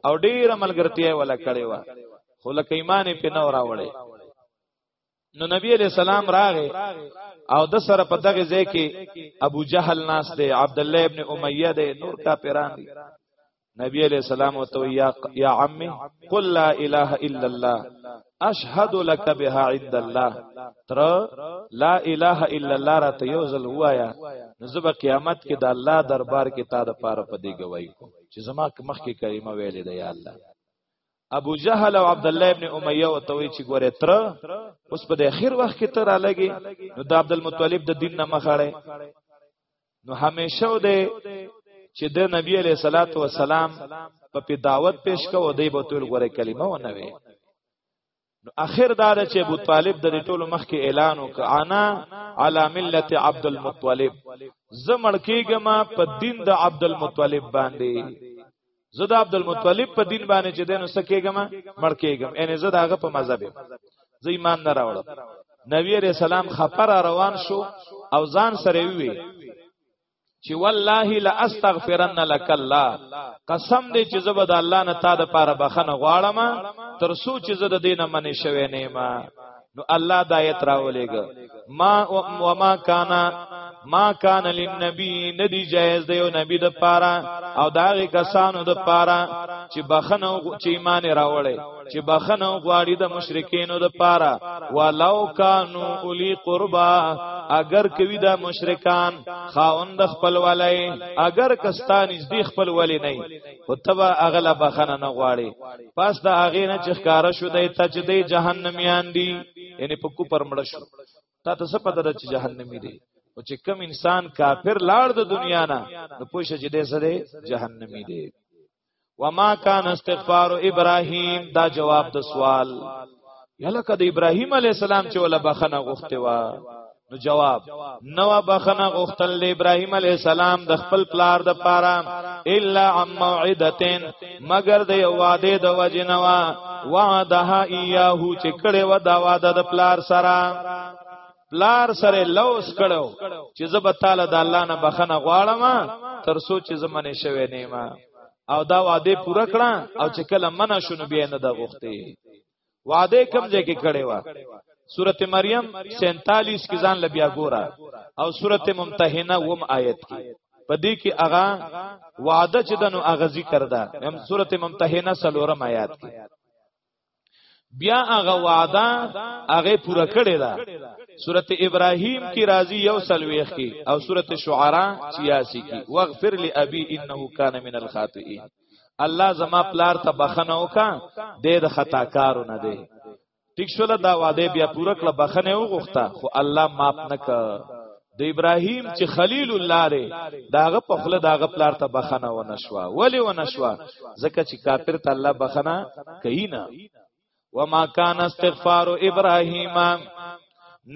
او ډیر ملګرتیا ولا کړی و خو لکه ایمان په نو راوړی نو نبی علی سلام راغې او د سره په دغه ځای کې ابو جهل ناس دی عبد الله ابن امیه دی نور کا پیران دی نبی علیہ السلام تو یا یا عمی قل لا اله الا الله اشهد لك بها عند الله تر لا اله الا الله را ته یو ځل وایا نزب قیامت کې د الله دربار کې تا د پاره پدې گواہی کو چې زما مخ کې کریمه ویلې ده یا الله ابو جهل او عبد الله ابن امیه او توي چې ګوره تر اوس په اخر وخت کې تر لګي نو د عبد المطلب د دین نه مخاړه نو همیشه و دی چې د نبی علیہ الصلات والسلام په پی دعوت پیش کو دی به تول غره کلمه و نه وی نو اخر دار چې ابو طالب د ټول مخ کې اعلان وک انا علی ملت عبد المطلب زمړ کېګما په دین د عبد المطلب باندې زه د عبد المطلب په دین باندې چې دینو سکیګم مړ کیګم ان زه داغه په مذهب زه ایمان نه راوړم نبی علیہ السلام خبر روان شو او ځان سره وی چې والله لا استغفرن لك الله قسم دې چې زبد الله نه تا د پاره بخنه غواړم تر سوچ زده دینه منې شوې نه ما نو الله د آیت راولېګا ما و ما کانا ما کان للنبی ندی جایز دی او نبی د پاره او داغه کسانو د پاره چې بخنو چې ایمان راوړي چې بخنو غواړي د مشرکینو د پاره ولو کانو اولی قربا اگر کوي دا مشرکان خاوند خپل ولای اگر کستان نږدې خپل ولې نه او تبا اغلا بخنه نه غواړي پس دا هغه نه چې ښکار شو دی ته چې دی جهنميان دي یعنی په کو پر مړ شو تا ته څه پته ده چې جهنمی دی او چې کم انسان کافر لاړ د دنیا نه نو پوښه چې دی سره جهنمی دی وما کان استغفار ابراهیم دا جواب د سوال یاله کده ابراهیم علی السلام چې ولا بخنه غوښته و نو جواب نو بخنه غوښتل له ابراهیم علی السلام د خپل پلار د پاره الا عم موعدتين مگر د یو وعده د وجنوا وعدها ایاه چې کړه و دا وعده د پلار سره پلار سره لوس کړو چې زب تعالی د الله نه بخنه غواړم تر سوچ زمنه شوه نیمه او دا وعده پوره کړه او چې کله منع شونه بیا نه دا غوښته وعده کم ځای کې کړي وا سورته مریم 47 کې ځان لبیا ګورا او سورته ممتحنه وم آیت کې پدې کې اغا وعده چې دنو اغا ذکر ده هم سورته ممتحنه سلورم آیات کې بیا هغه وعده هغه پوره کړی دا سورته ابراهیم کی راضی یو سلویخ کی او سورته شعرا 86 کی واغفر لابی انه کان من الخاطئین الله زما پلار ته بخنه وکا د د خطا کارو نه دی ټیک شول دا وعده بیا پوره کړه بخنه وغوښته خو الله ماپ نک د ابراهیم چې خلیل الله ری داغه په خله داغه پلار ته بخنه و نشوا ولی و نشوا ځکه چې کافر ته الله بخنه کوي نه وما کان استغفار ابراهیم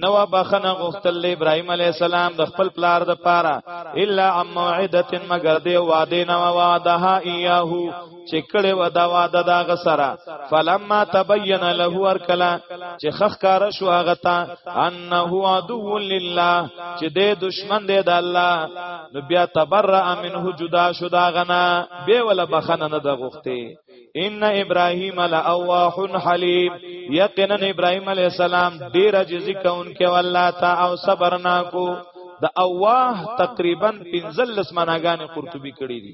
نو بخنه غختل ابراهیم علی السلام د خپل پلار د پاره الا ام موعده مگر دی وعده نو وعده ایاهو چې کړي و دا واده دا غسرا فلما تبين له ورکلا چې خخ کار شو هغه تا انه عدو لله چې د دشمن دی د الله نو بیا تبرأ منه جدا شو دا غنا به ولا بخنه نه د غختي ان ابراهيم لاواح حليم یقینا ابراهيم عليه السلام ډیر عجزي کونکي والله تا او صبرنا کو د اواه تقریبا 15 لسمناګان قرطبي کړی دي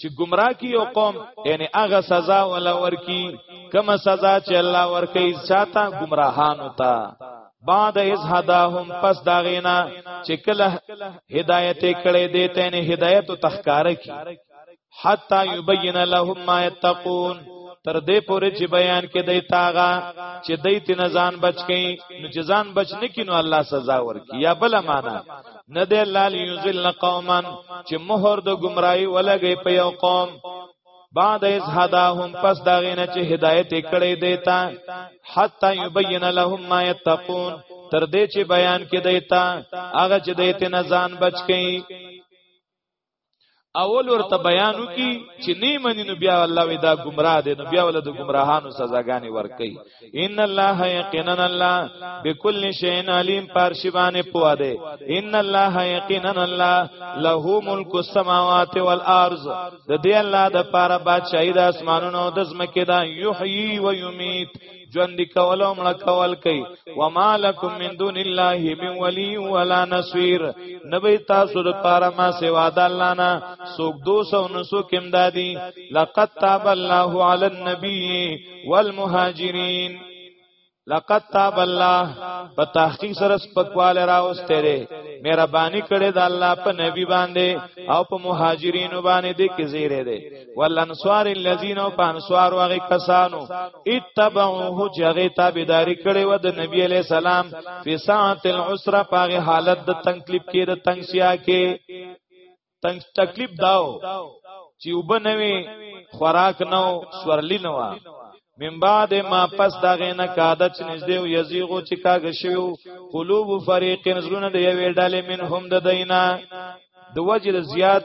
چې گمراه کی یو قوم یعنی هغه سزا ولا ورکی کما سزا چې الله ورکی چاته گمراهان وتا بعد از هداهم پس داغینا چې کله هدایت کړي دي ته نه هدایت تخکار کی حتا یبین لهم ما یتقون تر دې پورې چې بیان کې دی تاغه چې دی تنه ځان بچ کئ نو چې ځان بچ نکینو الله سزا ورکی یا بل معنا نه دی الله ليذل قوما چې مہر د گمراهي ولګي په یو قوم بعد از هداهم پس داغه نه چې هدایت کړي دیتا حتا یبین لهم ما یتقون تر دې چې بیان کې دیتا هغه چې دیت نه ځان بچ کړي اول ورته بیانو کی چې نه منی نو بیا الله وی دا گمراه دی نو بیا ول د گمراهانو سزاګانی ورکي ان الله یقینا الله بكل شیء علیم پارشبانه پوا دی ان الله یقینا الله له ملک السماوات والارض د دې الله د پاره بادشاہی د اسمانونو د زمکه دا یحیی و یمیت ژوند کول او مړ کول کوي وما لكم من دون الله من ولي ولا نصير نبي تاسو د پاره ما سوا د الله نه سوق 209 کم دادي لقد تاب الله على النبي والمهاجرين لقد تاب الله په تحقیق سره سپکواله راوسته لري مهرباني کړې د الله په نبی باندې او په مهاجرینو باندې دې کې زیره ده والانصار الذين وانصار وغي کسانو اتبعوه جغه تابعداري کړي و د نبی عليه السلام په ساعت العسره پاغه حالت د تکلیف کې د تنگسیا کې تنگ تکلیف داو چې وبنوي خوراک نو سورلی نو من بعد ما پس دا غینه کاده چې نږدې او یزیغو چې کاګ شیو قلوب فریقین زلون د یوې ډلې منهم د دینا د وجه د زیات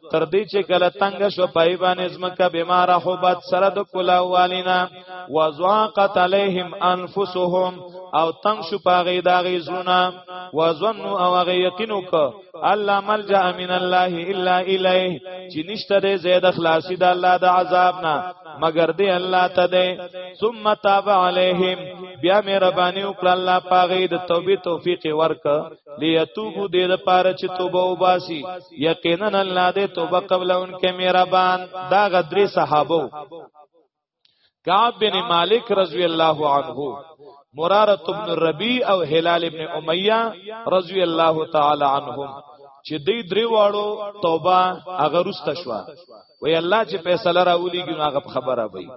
تر دې چې کله تنگ شو پای باندې زمکه بیمار حبت سره د کلا والینا وزواقت علیهم انفسهم او تنگ شو پاغې داغې زونه وظنوا او هغه یقین وکړه الله ملجا من الله الا الیه چې نشته دې زید خلاصي د الله د عذاب نه مگر دې الله ته دې ثم تاب علیهم بیا مې ربانی وکړه الله پاغې د توبې توفیق ورک لیتوبو دې د پاره چې توبه وباسي یقینا الله دې توبه قبل ان کې مهربان دا غدری صحابو کعب بن مالک رضی الله عنه مرارت ابن ربی او هلال ابن امیہ رضی الله تعالی عنهم چې دې درې واړو توبه هغه رسته شو وی الله چې فیصله راولېږي هغه خبره وي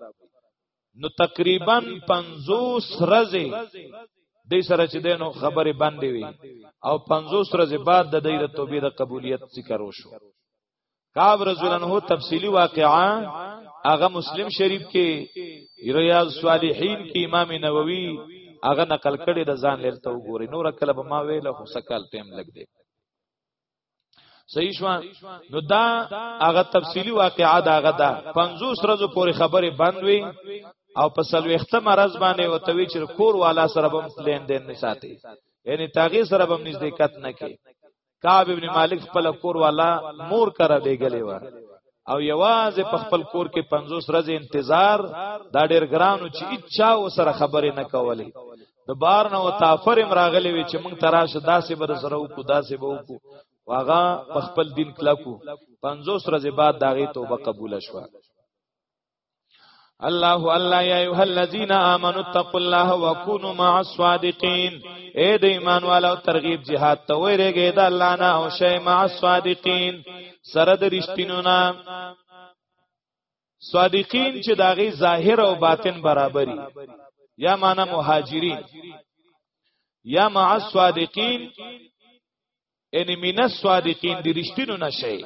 نو تقریبا 50 ورځې د سره چې دینو خبره باندې وي او 50 ورځې بعد د دې د توبې د قبولیت ذکر وشو کعب رضی الله عنه تفصیلی واقعا هغه مسلم شریف کې ریاض صالحین کې امام نووي هغه نقل کړي د ځان لرته وګوري نور کله به ما ویله خو سکل ټیم لګ دی صحیح شو نو دا هغه تفصیلی واقعا دا هغه دا 50 ورځې پورې خبره بند وي او په سلوخته مرز باندې او توی چې کور والا سره بم لین دین نه ساتي یعنی تاغي سره بم نزدېکت نه کی کعب ابن مالک خپل کور والا مور کرا دی غلی و او یوازې په خپل کور کې 50 ورځې انتظار دا ډېر ګرانو چې اچا و سره خبرې نه کولې د بار نه او تافر امراغلی وی چې موږ تراشه داسې بر سره وکړو داسې به وکړو واغه په خپل دین کلاکو 50 ورځې بعد داغه توبه قبول شوه الله الله یا ایه الذین آمنوا اتقوا الله وکونوا مع الصادقین اے د ایمان والو ترغیب jihad ته ویریږئ د الله نه او شی مع الصادقین سره د رښتینو نه صادقین چې داغي ظاهر او باطن برابرۍ یا معنا مهاجرین یا مع الصادقین ان من الصادقین دی رښتینو نشي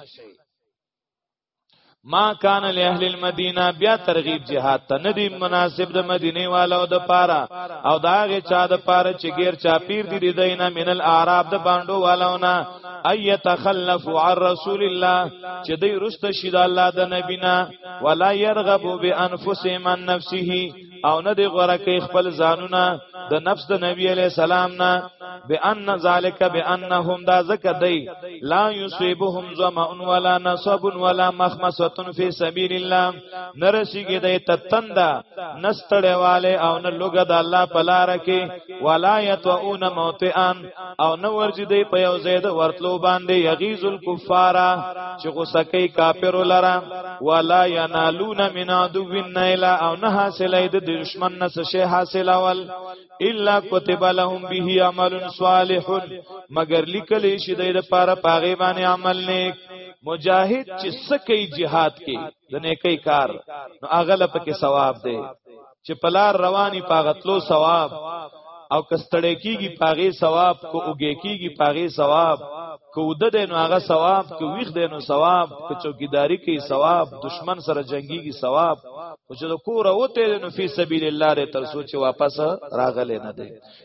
ما کان له اهل المدینه بیا ترغیب جهاد ته ندی مناسب د مدینه والو د پاره او داغه چا د پاره چې غیر چا پیر دی دینه من الاعراب د باندو والو نه اي تخلف عن رسول الله چې دوی رست شي د الله د نبینا ولا يرغب بانفسهم عن نفسه او نه دی غره کې خپل ځانونه د نفس د نبی علی السلام نه بان ذالک بانهم دا زکه دی لا یصيبهم ظمأ ولا نصب ولا مخمصه فی سبیل الله نرسیږي د تتندا نستړیواله او نه لوګه د الله په لار کې ولا یتعون موتئان او نه ورځي دی په یو زید ورتلو باندې یغیز الکفار چې غوسه کوي کافر لره ولا ینالون من عدو النیلا او نه حاصلې د دشمن نه څه شی حاصلول الا كتب لهم به عمل صالح مگر لیکل شي د لپاره پاغه باندې عمل نیک مجاهد چې سکه جهاد کې د نیکی کار نو هغه لپاره کې ثواب دی چې پلار رواني پاغتلو ثواب او کستړې کیږي پاغه ثواب کو اوګه کیږي پاغه ثواب کو د دې نو هغه ثواب کو ویخ دې نو ثواب کو چوکیداری کوي ثواب دشمن سره جنگيږي ثواب او چې د کور اوته نو فی سبیل الله ر تر سوچ واپس راغله نه دی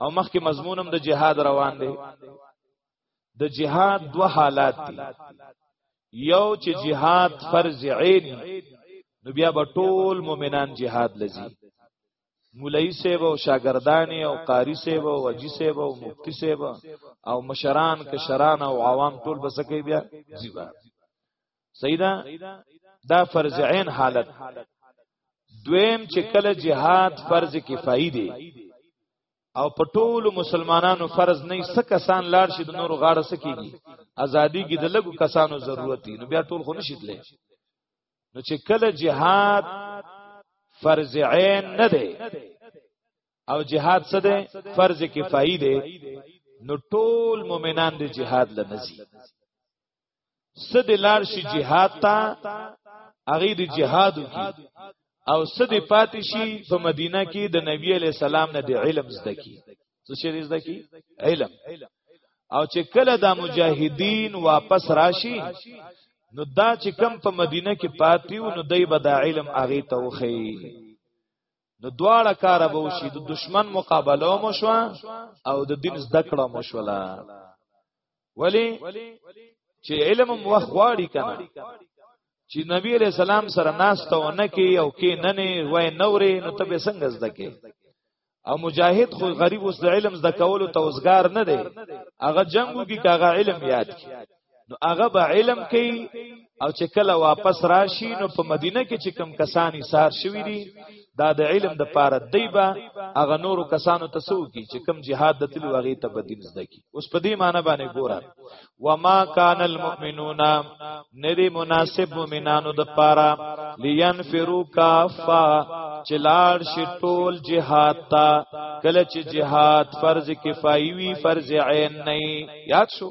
او مخکې مضمون هم د جهاد روان دی د جهاد دو حالات دي یو چې جهاد فرض عین نو بیا به ټول مؤمنان جهاد لذي مولای صاحب او شاګردان او قاری صاحب او وجی صاحب او مفتی صاحب او مشران کشران او عوام ټول بسکه بیا زیبا سیدا دا فرض عین حالت دویم چې کله جهاد فرض کفایي دی او په ټولو مسلمانانو فرض نه څه کسان لاړ شي د نور غاړه سکیږي ازادي کې د لګو کسانو ضرورت دی نو بیا ټول خو نشیدلې نو چې کله جهاد فرض عین نه دی او جهاد څه دی فرض کفایي دی نو ټول مؤمنان د جهاد لنزي سد لار شي جهاد تا هغه د جهاد کی او سد پاتې شي په مدینه کې د نبی علی سلام نه د علم زده کی څه شي زده کی علم او چې کله دا مجاهدین واپس راشي نو دا چې کم په مدینه کې پاتې و نو دای به دا علم هغه ته وخی نو دواړه کار به وشي د دشمن مقابله مو شو او د دین زده کړه مو شولا ولی چې علم مو خواړی کنه چې نبی علیہ السلام سره ناس ته ونه کی او کې نه نه وای نورې نو ته به څنګه زده کې او مجاهد خو غریب اوس د علم زده کولو توسګار نه دی هغه جنگو کې کاغه علم یاد کی نو هغه به علم کوي او چې کله واپس راشي نو په مدینه کې چې کم کسانی سار شوی دي دا د علم د پاره دی به هغه نورو کسانو ته سو کی چې کم جهاد د تل وغی ته بدین زده کی اوس په دې معنی باندې ګوره وما کان المؤمنون ندی مناسب مؤمنانو د پاره لینفرو کافا چلار شي ټول جهاد تا کله چې جهاد فرض کفایي وي فرض عین نه یاد شو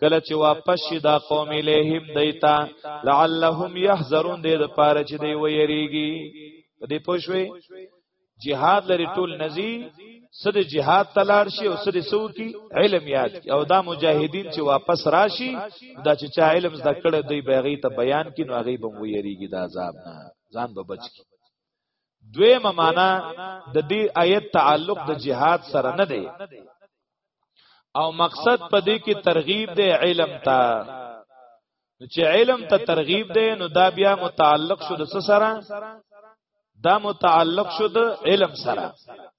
کله چې واپس شي دا قوم الیهم دیتا لعلهم یحذرون دې د پاره چې دی ویریږي دې پوښوي جهاد لري ټول نزي سد جهاد تلار شي او سد سو کی علم یاد کی او دا مجاهدین چې واپس راشي دا چې چا علم زده کړ دی بیغی ته بیان کی نو هغه به ویریږي د عذاب نه ځان به بچ کی دویمه معنا د دې آیت تعلق د جهاد سره نه دی او مقصد په دې کې ترغیب دی علم ته چې علم ته ترغیب دی نو دا بیا متعلق شو د سره دا متعلق شو د علم سره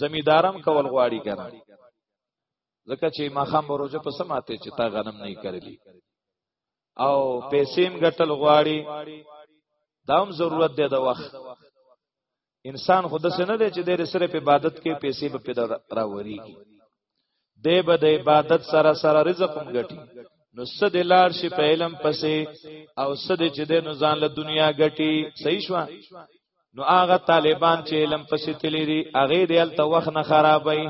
زمیدارم کول غواړي کنه ځکه چې ماخام بروجه په سماته چې تا غنم نه کړلی او پیسېم ګټل غواړي دا هم ضرورت دی د وخت انسان خود سره نه دی چې د صرف عبادت کې پیسې به پیدا راوړيږي دی به د عبادت سره سره رزق هم ګټي نو صد لار شي په علم پسې او صد چې د نو ځان له دنیا ګټي صحیح شو نو هغه طالبان چې علم پسې تللی دي هغه دی ال توخ نه خرابای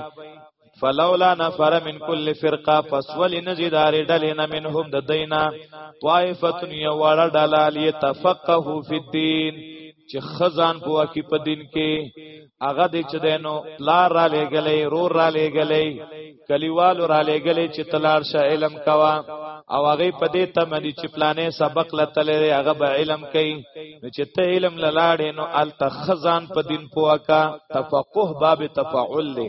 فلولا نفر من كل فرقه فسول نزيدار دلنا منهم ددینا طائفه یوړه دلال يتفقهوا في الدين چې خزان په واکي په دین کې هغه دې چې دینو پلار را لېګلې رور را لېګلې کلیوالو را لېګلې چې تلار شه علم کوا او هغه په دې تمنې چې پلانې سبق لتلې هغه به علم کوي نو چې ته علم لاړې نو ال تخزان په دین پوکا تفقه باب تفعل له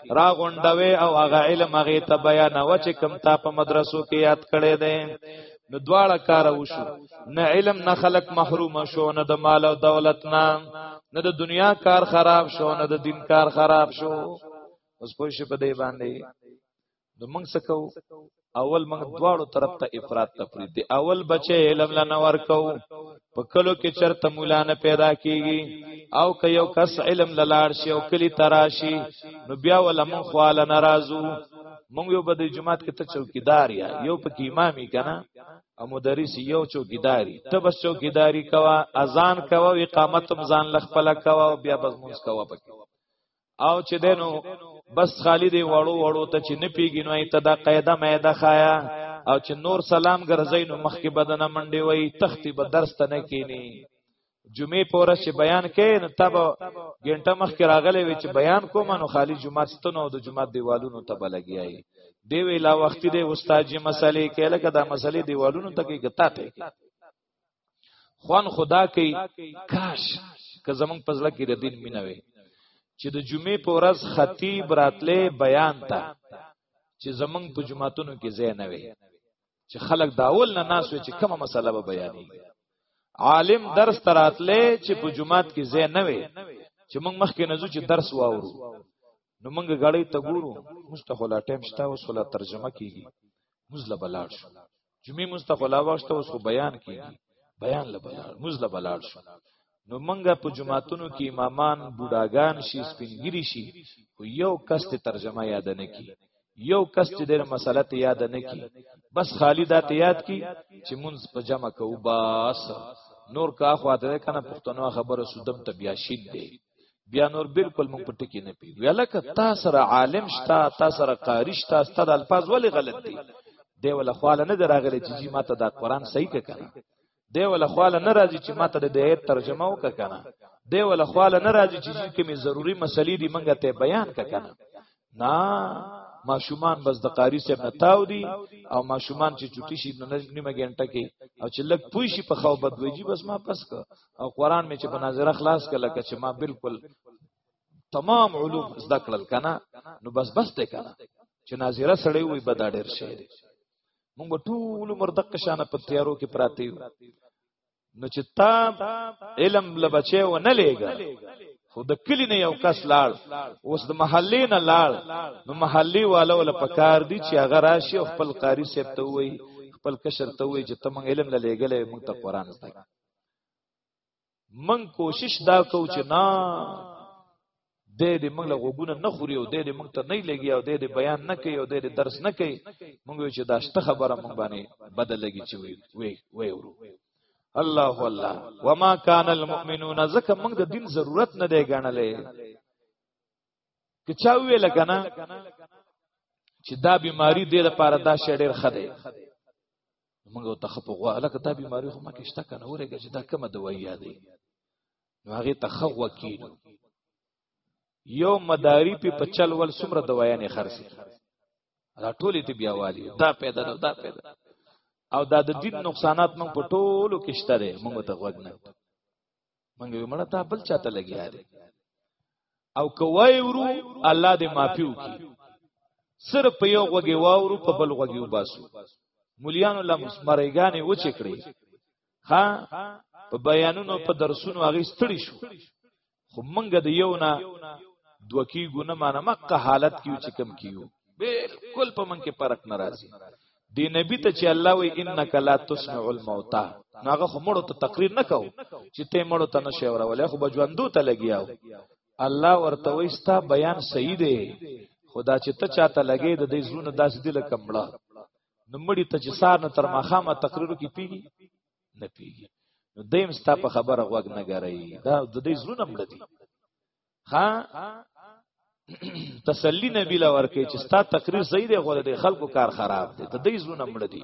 را غونډوي او هغه علم هغه ته بیان و چې کم تا په مدرسو کې یاد کړي دي نو دواړه کار وشو نه علم نه خلق محروم شو نه د مال او دولت نه نه د دنیا کار خراب شو نه د دین کار خراب شو اوس پوه شي په دې باندې نو موږ څه کوو اول موږ دواړو طرف ته افراط تفرید دی اول بچي علم لا نه ورکو په کلو کې چرته مولا نه پیدا کیږي او که یو کس علم لاله شي او کلی تراشي نو بیا ولا مون خوال ناراضو مونږ یو بده جماعت کې ته چوکیدار یا یو پکې امامي کنه او مدرس یو چوکیداری ته بس چوکیداری کوا اذان کوا اقامت مزان لخپل کوا بیا بس مونږ کوا پکې او چې دینو بس خالی دی وړو وړو ته چې نه پیږي نو ته دا قاعده مېده خایا او چې نور سلام ګرځي نو مخکې بدن منډي وای تختی به درس ته نه کینی جمعه پورس چې بیان کین نو تب ګنټه مخکې راغلی وی چې بیان کوم نو خالی جمعه ستنو د جمعه دیوالونو ته بلګیای دی وی لا وخت دی استاد جی مسلې کې لکه دا مسلې دیوالونو ته کې ګتا ته خوان خدا کوي کاش که زمنګ پزړه کې د دین مینه وي چې د جمعې په ورځ خطیب راتلې بیان ته چې زمنګ په جمعاتونو کې ځای نه وي چې خلک داول نه ناس وي چې کومه مسله به بیانې عالم درس تراتلې چې په جمعات کې ځای نه وي چې موږ مخکې نه ځو چې درس واورو نو موږ غړې ته ګورو مستخلا ټیم شته اوس ولا ترجمه کیږي مزله بلاړ شو جمعې مستخو لا وخت اوس خو بیان کیږي بیان لبلار موز لبلار شو نو منګه په جمعاتونو کې امامان بوډاګان شي سپینګری شي خو یو کس ته ترجمه یاد نه کی یو کس چې د مسله ته یاد نه کی بس خالی دا ته یاد کی چې مونږ په جمع کوو باس نور کا خواته کنه پښتنو خبره سودم ته بیا شید دی بیا نور بالکل مونږ په ټکی نه پیږو یلکه تا سره عالم شتا تا سره قاری شتا ستا د الفاظ ولی غلط دی دی ولا خواله نه دراغلی چې ما ته دا قران صحیح که کنه دی ولا خواله نه راځي چې ما ته د ایت ترجمه وک کنه دی ولا خواله نه راځي چې کومې ضروری مسلې دی مونږ ته بیان که کنه نه ماشومان بس د قاری صاحب نه تاو دي او ماشومان چې چټي شي نو نیمه ګنټه کې او چې لګ پوي شي په خو بد ویږي بس ما پس کا او قران می چې په نظر خلاص کله که چې ما بالکل تمام علوم زده کړل کنه نو بس بس ته کنه چې ناظره سړی وي بد ډېر شي مونږ ټول عمر دغه شانه په تیارو کې پراته یو نو چې تا علم لبچې و نه لېګا خو د کلی نه یو کس لاړ اوس د محلې نه لاړ نو محلې والو ول پکار دي چې هغه راشي او خپل قاری سیب ته وای خپل کشر ته وای چې تم علم نه لېګلې موږ ته قران زده من کوشش دا کو چې نه د دې موږ له غوګونه نه خوري او د دې موږ ته نه لګي او د دې بیان نه کوي او د دې درس نه کوي موږ چې دا شته خبره موږ باندې بدل لګي چې وي وي وي ورو الله الله وما كان المؤمنون زکه موږ د دین ضرورت نه دی غنلې که چا ویل کنه چې دا بیماری د لپاره دا شډیر خده موږ ته خپغه لکه دا بیماری خو ما کې شته کنه ورګه چې دا کومه دوايي دی نو هغه ته خو وکیل یو مداری په پچل ول سمره دوايا نه خرسي دا ټولې ته بیا والی دا پیدا دا, دا پیدا او دا د دین نقصانات موږ په ټولو کې شته ده موږ ته غوږ نه موږ یې مړه ته بل چاته لګیا دي او کوي ورو الله دې معافيو کی صرف په یو غوږی واورو په بل غوږی وباسو مليانو لا مسمرېګانې و چې کړې ها په بیانونو په درسونو هغه ستړي شو خو مونږ د یو نه دوکی ګونه مانه مکه حالت کیو چې کم کیو بالکل په من کې فرق ناراضي دی نبی ته چې الله وی انک لا تسمع الموتى ناغه خو مړو ته تقریر نکاو چې ته مړو ته نشي ورولې خو بجوندو ته لګیاو الله ورته وی ستا بیان صحیح دی خدا چې ته چاته لګې د دې زونه داس دی لکمړه نو مړی ته چې سار نه تر ماخامه تقریر کې پیږي نه پیږي نو دیم ستا په خبره غوږ نه ګرای دا د دې زونه مړ دي ها تسلی نبی لا ورکه چې ستا تقریر صحیح دی غوړه دی خلکو کار خراب دی د دې زونه مړ دي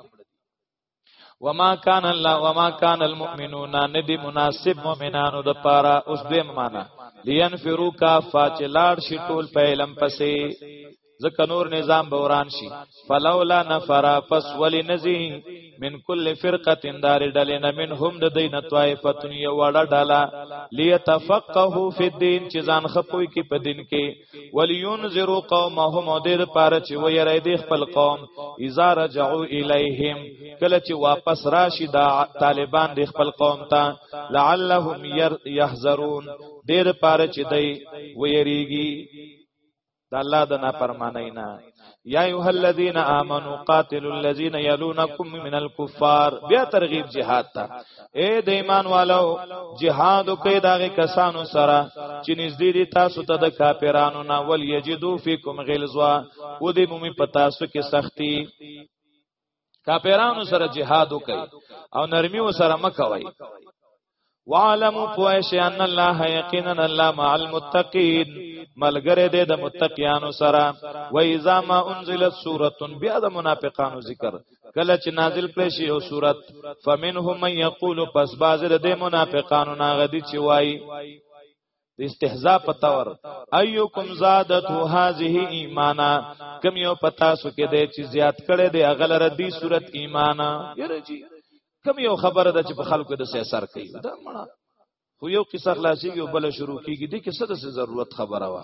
وما کان الله وما کان المؤمنون ندی مناسب مؤمنانو د پاره اوس دې معنا لینفرو کافا چې لاړ شي ټول په علم پسې ځکه نور نظام به وران شي فلولا نفر پس ولی نزی من کل فرقه دار ډلنا منهم د دین طائفتن یو وړه ډلا ليتفقهوا فی الدین چې ځان خپوي کې په دین کې ولینذروا قومهم او د پاره چې ویری د خپل قوم اذا رجعوا الیهم کله چې واپس راشي دا طالبان د خپل قوم ته لعلهم يحذرون دیر پاره چې دی ویریږي د الله د نافرمانی نه یا ایه الذین آمنو قاتلوا الذین یلونکم من الكفار بیا ترغیب جهاد ته اے د ایمان والو جهاد کوي دغه کسانو سره چې نږدې دي تاسو ته د کافرانو نه ول یجدو فیکم غلظوا او دې مومي پتا سو کې سختی کاپیرانو سره جهاد وکي او نرمي وسره مکوي وعلم پوش ان الله یقینا الله مع المتقین ملګری دی د متقیانو سره و اذا ما انزلت سوره بیا د منافقانو ذکر کله چې نازل کړي شی او سوره فمنهم من یقول پس باز د منافقانو ناغدی چې وای د استهزاء په تور ايوکم زادته هذه ایمانا کم یو پتا سو کې دی چې زیات کړي دی اغل ردی صورت ایمانا یره جی کم یو خبره ده چې په خلکو د سي اثر کوي دا مړه خو یو قصه خلاصيږي او بل شروع کیږي د کې څه د ضرورت خبره وا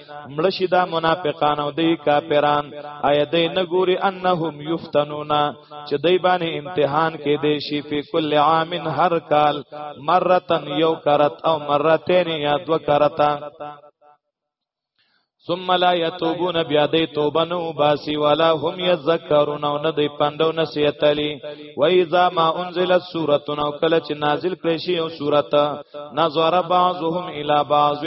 ملشی دا منافقان او دی کافران آیا دی نګوري انهم یفتنون چې دی باندې امتحان کې دی شي په کل عام هر کال مرتن یو کرت او مرتين یا دو کرتا ثم لا يتوبون بیا دی توبه نو باسی ولا هم یذکرون او نه دی پندو نصیحت علی و اذا ما انزلت سوره او کله چې نازل کړي شی او سوره نظر بعضهم الى بعض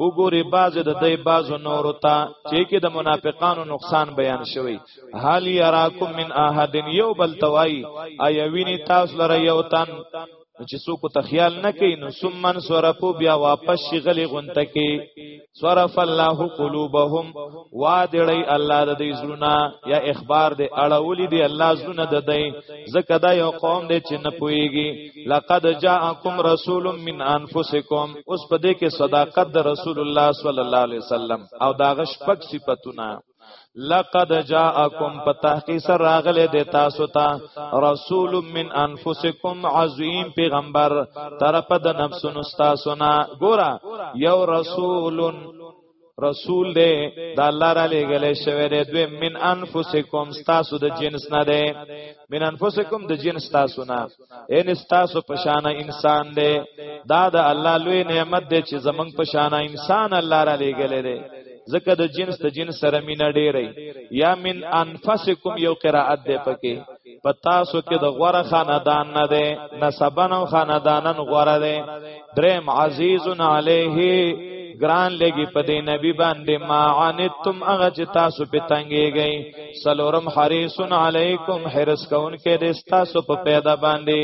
وګوري باز د دې باز نور ته چې کې د منافقانو نقصان بیان شوی حال یراکم من احد یو بل توای ایوینی تاسو لره یو تن چې څوک ته خیال نه کوي نو سمن سورفو بیا واپس شغلې غونته کې سورف الله قلوبهم وادړی الله د دې زړونه یا اخبار دې اړولې دې الله زړونه د دې زکه دا یو قوم دې چې نه پويږي لقد جاءکم رسول من انفسکم اوس په دې کې صداقت د رسول الله صلی الله علیه وسلم او دا غش پک صفاتونه لقد جاءکم په تحقیق سره راغله د تاسو ته رسول من انفسکم عظیم پیغمبر طرف د نفسونو تاسو نه ګورا یو رسولن رسول دی د الله را لېګلې شوی دی دوی من انفسکم تاسو د جنس نه دی من انفسکم د جنس تاسو نه ان تاسو پشانه انسان دی دا د الله لوی نعمت دی چې زمنګ پشانه انسان الله را لېګلې دی ځکه د جنس د جنس سره مینه ډېرې یا من انفسکم یو قرائت دی پکې په تاسو کې د غوره خاندان نه دی نسبن او خاندانن غوره دی دریم عزیز علیه ګران لګي په دې نبی باندې ما عنتم هغه چې تاسو په تنګيږئ سلورم حریصن علیکم حرس کون کې دې تاسو په پیدا باندې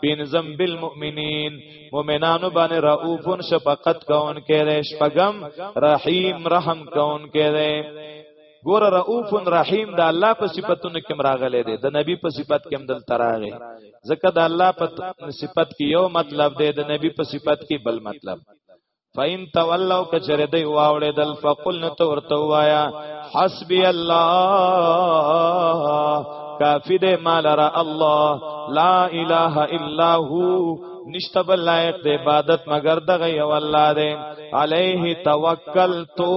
پینزم بالمؤمنین مؤمنانو باندې رؤوفن شفقت کون کې دې شپغم رحیم رحم کون کې دې ګور رؤوف رحیم د الله په صفاتونو کې مراغله دي د نبی په صفات کې هم دل تراغه ځکه د الله په صفات کې یو مطلب دی د نبی په صفات کې بل مطلب فین تولوا کچره دی واوړې دل فقل نو تو ورته وایا حسبی الله کافی دې مال را الله لا اله الا هو نشته بل لایق د عبادت مگر دغه یو الله دی علیه توکلتو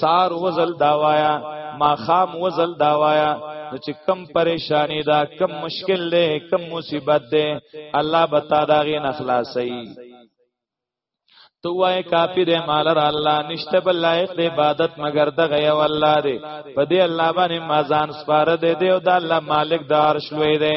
سار وزل دا وایا ما خام وزل دا وایا نو چې کم پریشانی دا کم مشکل دی کم مصیبت دی الله بتا دا غي نخلاصي تو وای کافر مالر الله نشته بل لایق د عبادت مگر د غي او الله دی په دې الله باندې مازان سپاره دی دی او د الله مالک دار شوي دی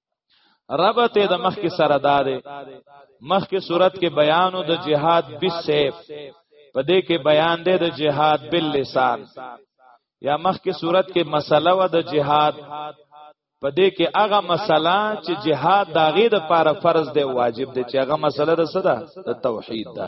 ربط د مخ کې سره دارې مخ کې صورت کې بیانو د جهاد بالسيف په دې کې بیان دی د جهاد باللسان یا مخ کې صورت کې مسله و د جهاد په دې کې هغه مسله چې جهاد داغه د پاره فرض دی واجب دی چې هغه مسله د صدا د توحید ده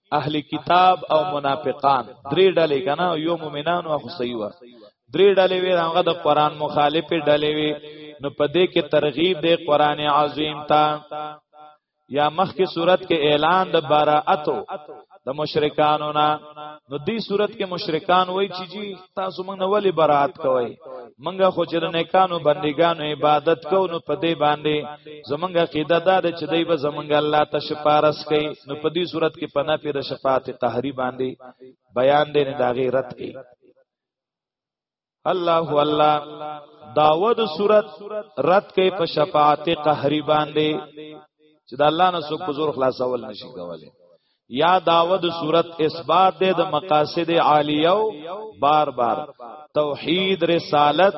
اهل کتاب او منافقان درې ډلې کنه یو مؤمنان او خصیوه درې ډلې وی هغه د قران مخالف ډلې وی نو په دې کې ترغیب دی قران عظیم ته یا مخکې صورت کې اعلان د براءتو د مشرکانو نه نو دې صورت کې مشرکان وای چې جی تاسو موږ نه ولی برات کوي منګه خو چې نیکانو بندګانو عبادت کو نو په دې باندې زمونږه قیده دار چې دی به زمونږ الله ته شفارس کوي نو په دې صورت کې پنا پیر شفاعت قهری باندې بیان دی نه دا غیرت کوي الله الله داود صورت رد کوي په شفاعت قهری باندې چې د الله نه څوک زور خلاصول نشي کولای یا داود صورت اثبات دے د مقاصد عالیو بار بار توحید رسالت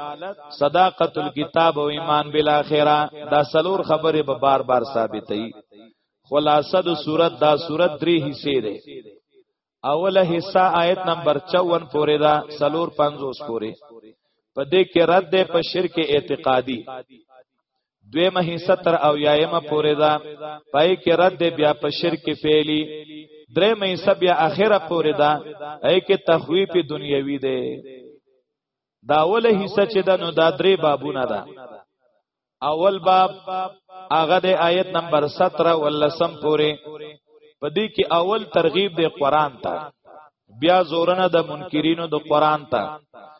صداقت الكتاب او ایمان بالاخره دا سلور خبره به بار بار ثابتې خلاصه د صورت دا صورت درې حصے ده اوله حصہ آیت نمبر 54 پورې دا سلور 50 پورې په دې کې رد ده په شرک اعتقادي دوی مهیسه تر او یایمه پورې ده پای کې رد بیا په شرک فعلی درې مهیسه بیا اخره پورې ده ای کې تخویف دنیوي ده دا اوله حصہ چې ده نو دا درې بابونه ده اول باب هغه د آیت نمبر 17 ولسم پورې په دې کې اول ترغیب دی قران ته بیا زورنه د منکرینو د قران ته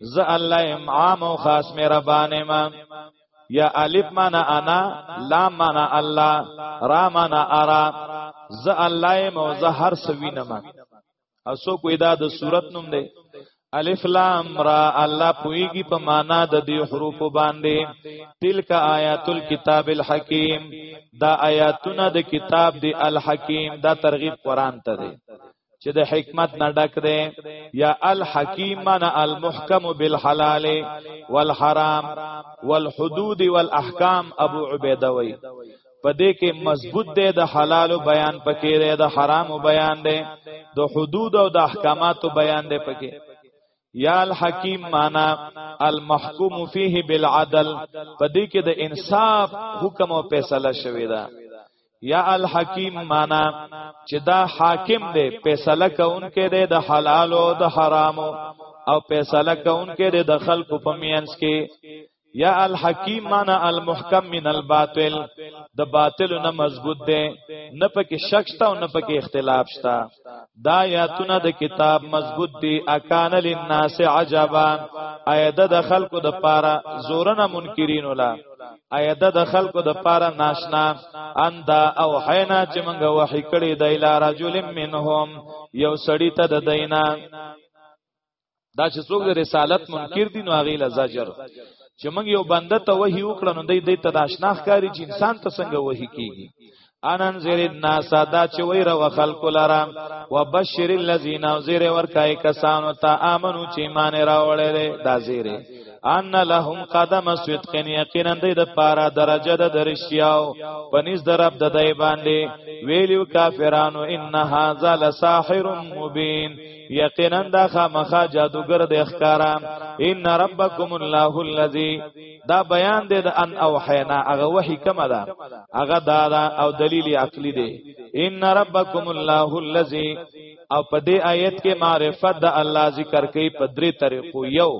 ز الله ام عام او خاص مهربان ما یا الف معنا انا لام معنا الله را معنا ارا ز الله ام او ز هر سوینه ما اسو کوی دا د صورت نوم دی الف لام را الله پویږي په معنا د دې حروف باندې تلک آیات الكتاب الحکیم دا آیاتونه د کتاب دی الحکیم دا ترغیب قران ته دی چې د حکمت نه ډک دی یا الحکیم من المحکم بالحلال والحرام والحدود والاحکام ابو عبیده وی په دې کې مضبوط دی د حلال بیان پکې دی د حرام بیان دی د حدود او د احکاماتو بیان دی پکې یا الحکیم معنا المحکوم فیه بالعدل پدې کې د انصاف حکم او فیصله شوی دا یا الحکیم معنا چې دا حاکم دی فیصله کوونکې دی د حلال او د حرامو او فیصله کوونکې دی د خلکو په مینس کې یا الحکیم معنا المحکم من الباطل د باطل نه مضبوط دی نه پکې شک شته او نه پکې اختلاف شته دا آیاتونه د کتاب مضبوط دي اکان للناس عجبا ایده د خلکو د پاره زورنا منکرین ولا ایده د خلکو د پاره ناشنا اندا او حینا چې موږ وحی کړی د اله رجل منهم یو سړی ته د دینه دا چې څوک د رسالت منکر دي نو هغه له زجر چې موږ یو بنده ته وਹੀ وکړو نو دی د تداشنا ښکاری چې انسان ته څنګه وਹੀ کیږي انن زیر الناس دا چې وای رو خلق لرا وبشر الذین زیر ورکای کسانو ته امنو چې ایمان راوړل دا زیره ان لهم قدم صدق یقینا د د پاره درجه د درشیاو پنځ درب د دای باندې ویلو کافرانو ان هاذا لساحر مبین یقینا دا خامخا جادوګر د اخکارا ان ربکم الله الذی دا بیان دی د ان او حینا هغه وحی کما دا هغه دا, دا او دلیل عقلی دی ان ربکم الله الذی او په دې آیت کې معرفت د الله ذکر کوي په درې طریقو یو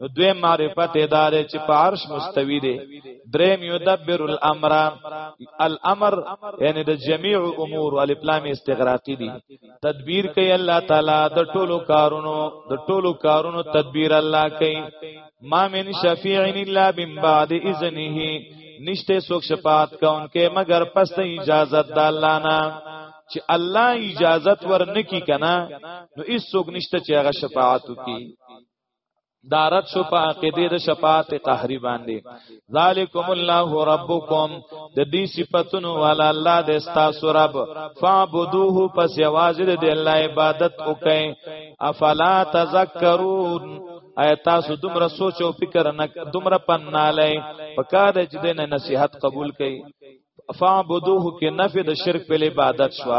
نو دوی معرفت اداره چې په عرش مستوي دي دریم یدبر الامر الامر یعنی د جميع امور الف لام استغراقی دي تدبیر کوي الله تعالی د ټولو کارونو د ټولو کارونو تدبیر الله کوي ما من شفیع الا من بعد اذنه نشته سوک شفاعت کونکه مگر پس د اجازه د الله نه چې الله اجازت ورنکی کنه نو هیڅ څوک نشته چې هغه شفاعت وکي دا رد شو په عقیده د شفاعت قهری باندې ذالکم الله ربکم د دې صفاتونو والا الله د استاسو رب فعبدوه پس یوازې د الله عبادت وکئ افلا تذکرون ایا تاسو دومره سوچ او فکر نه دومره پناله پکاره چې د نصیحت قبول کړئ فعبدوه کې نفي د شرک په عبادت شو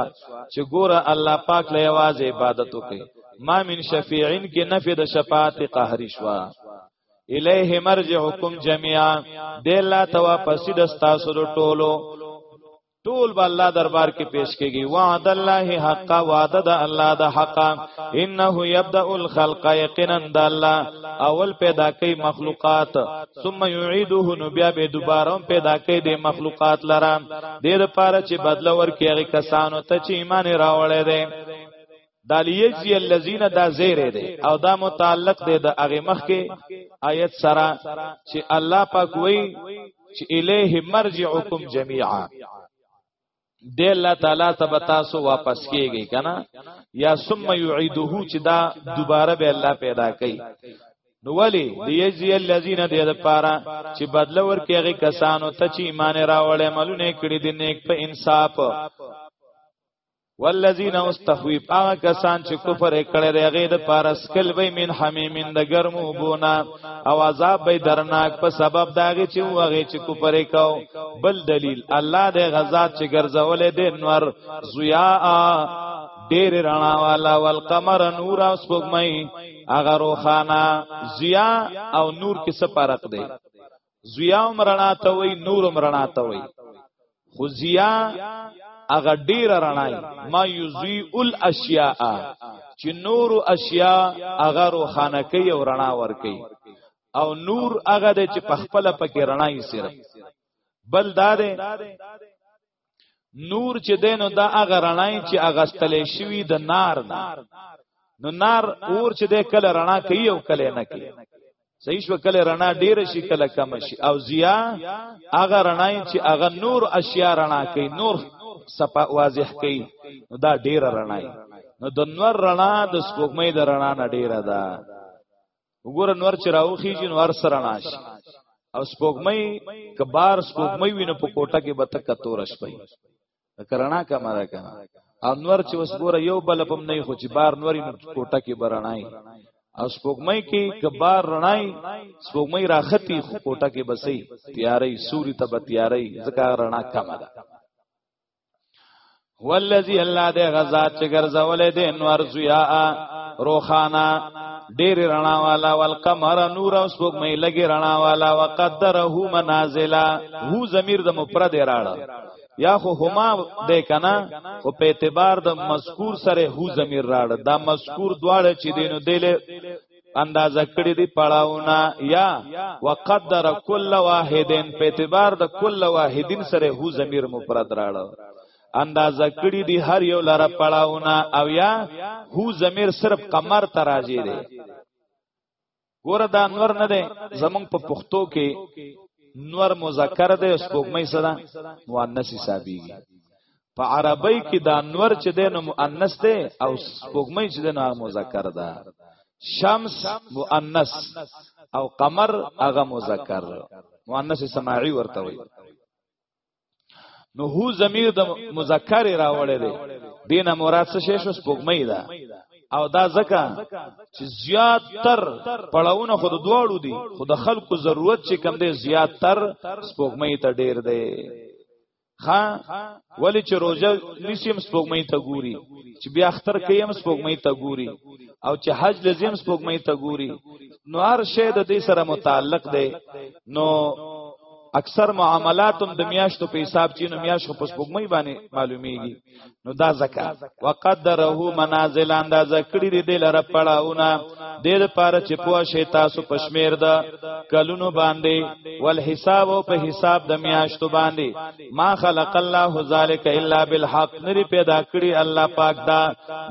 چې ګوره الله پاک له आवाज عبادت وکي ما من شفیعین کې نفي د شفاعت قهري شو الیه مرجعکم جميعا د الله ته واپس د تاسو ټولو ټول به الله دربار کې پیش کیږي وعد الله حق وعد د الله د حق انه یبدا الخلق یقینا د الله اول پیدا کوي مخلوقات ثم يعيده نو بیا به دوباره پیدا کوي د مخلوقات لره د دې لپاره چې بدله ورکړي هغه کسانو ته چې ایمان راوړی دی دالیجزی الذین دا زیره دی او دا متعلق دی د هغه مخ کې آیت سره چې الله پاک وایي چې الیه مرجعکم جميعا د الله تعالی ته به تاسو واپس کیږئ کنه یا ثم یعیده چې دا دوباره به الله پیدا کوي نو ولی دیجی الذین د دې پاره چې بدل ورکې هغه کسانو ته چې ایمان راوړل عملونه کړی دي نیک په انصاف والذین استخویب هغه کسان چې کفر کړي هغه د پاره سکل به من حمیمین د ګرمو بونه او عذاب به درناک په سبب داغه چې وغه چې کو پرې کاو بل دلیل الله دې غزاد چې ګرځولې دې نور زویا ډېر رڼا والا والقمر نور او سپوږمۍ اگر روخانا زیا او نور کې څه فرق دی زویا هم رڼا ته وای نور هم رڼا ته وای خو زیا هغه ډیر رڼای ما یزی الاشیاء چې نور اشیاء هغه روخانه کوي او رڼا ور کوي او نور هغه د چې په خپل پکې رڼای سره بل دا ده نور چې دینو دا هغه رڼای چې هغه ستلې شوی د نار نه نو نار اور چې د کله رڼا کوي او کله نه کوي صحیح شو کله رڼا ډیر شي کله کم شي او ضیا هغه رڼای چې هغه نور اشیاء رڼا کوي نور صفا واضح کوي نو دا ډیر رڼای نو د نور رڼا د سپوږمۍ د رڼا نه ډیره ده وګوره نور چې راوخی جن ور سره ناش او سپوږمۍ کبار سپوږمۍ وینه په کوټه کې به تک تور شپي کرنا کمره کنه انور چې اوس ګوره یو بل پم نه خو چې بار نوري کوټه کې برنای او سپوږمۍ کې کبار رڼای سپوږمۍ راختی خو کوټه کې بسې تیارې سوري ته به تیارې ځکه رڼا کمه ده هو الذی الله دې غزا چې ګرځولې دې انوار زیا روخانا ډېر رڼا والا والقمر نور او سپوږمۍ لګي رڼا والا وقدره منازلا هو ضمیر د مفرد راړه یا خو هما د کنا خو په اعتبار د مذکور سره هو ضمیر راړه دا مذکور دواړه چې دینو دله اندازه کړی دی پړاوونه یا وقدر کل واحدن په اعتبار د کل واحدن سره هو ضمیر مفرد راړو اندازه کړی دی هر یو لاره پړاوونه او یا هو ضمیر صرف قمر تراجی دی ګوره دا انور نه دی زمونږ په پښتو کې نور مذکر دی او سپوږمۍ سره مؤنث حسابيږي په عربی کې دا انور چې د نو مؤنث ده او سپوږمۍ چې د نو مذکر ده شمس مؤنث او قمر هغه مذکر مؤنث سماعي ورته وي نو هو ضمیر د مذکر راوړی دی دینه مراد څه شې شو سپوږمۍ ده او دا ځکه چې زیات تر پړاونه خود دواړو دي خود خلکو ضرورت چې کم دی زیات تر سپوږمۍ ته ډیر دی ها ولی چې روزه نسیم سپوږمۍ ته ګوري چې بیا اختر کيم سپوږمۍ ته ګوري او چې حج لزم سپوږمۍ ته ګوري نو هر شی د دې سره متعلق دی نو اکثر معاملاتم د میاشتو په حساب چې نو میاشت په سپوږمۍ باندې معلومیږي نو دا زکا وقدره منازل انداز کړی دی د لره پړاونه د دې پاره چې پوه شي تاسو پښمیر ده کلونو باندې ول حساب او په حساب د میاشتو باندې ما خلق الله ذالک الا بالحق نری پیدا کړی الله پاک دا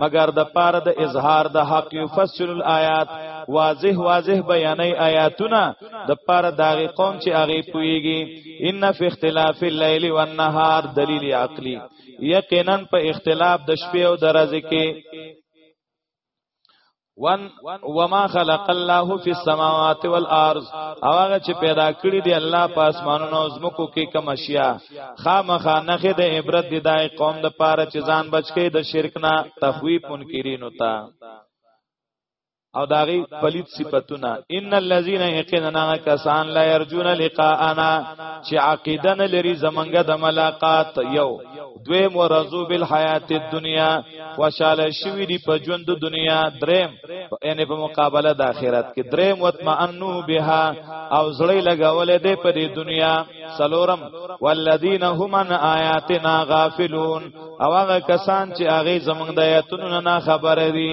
مگر د پاره د اظهار د حق یفصل الایات واضح واضح بیانې آیاتونه د پاره داغه قوم چې هغه پويږي ان فی اختلاف الليل والنهار دلیل عقلی یقینا په اختلاف د شپې او د ورځې کې وان وما خلق الله فی السماوات والارض او هغه چې پیدا کړی دی الله په اسمانونو او زمکو کې کوم اشیاء خامخا نخې د عبرت دی دای قوم د پاره چې ځان بچی د شرک نه تخویف منکرین وتا او داغي پلیت صفاتونه ان الذين يقيننا کسان لا يرجون لقاءنا چې عقیدن لري زمنګ د ملاقات یو دوی مرزو بالحیات الدنیا خوشاله شوی دی په ژوند د دنیا دریم یعنی په مقابله د آخرت کې دریم وتمنو بها او زړی لګولې دی په دې دنیا سلورم والذین هم عن آیاتنا غافلون او هغه کسان چې هغه زمنګ د آیاتونو نه خبر دي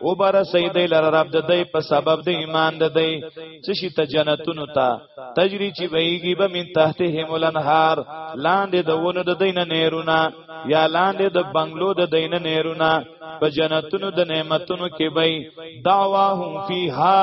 او بر سید لر رب د دی په سبب د ایمان د دی څه شي ته جنتونو ته تجری چې ویږي به من تحته مولنهار لاندې د ونو د دینه نهرونه یا لاندې د بنگلو د دینه نهرونه په جنتونو د نعمتونو کې به دعواهم فیها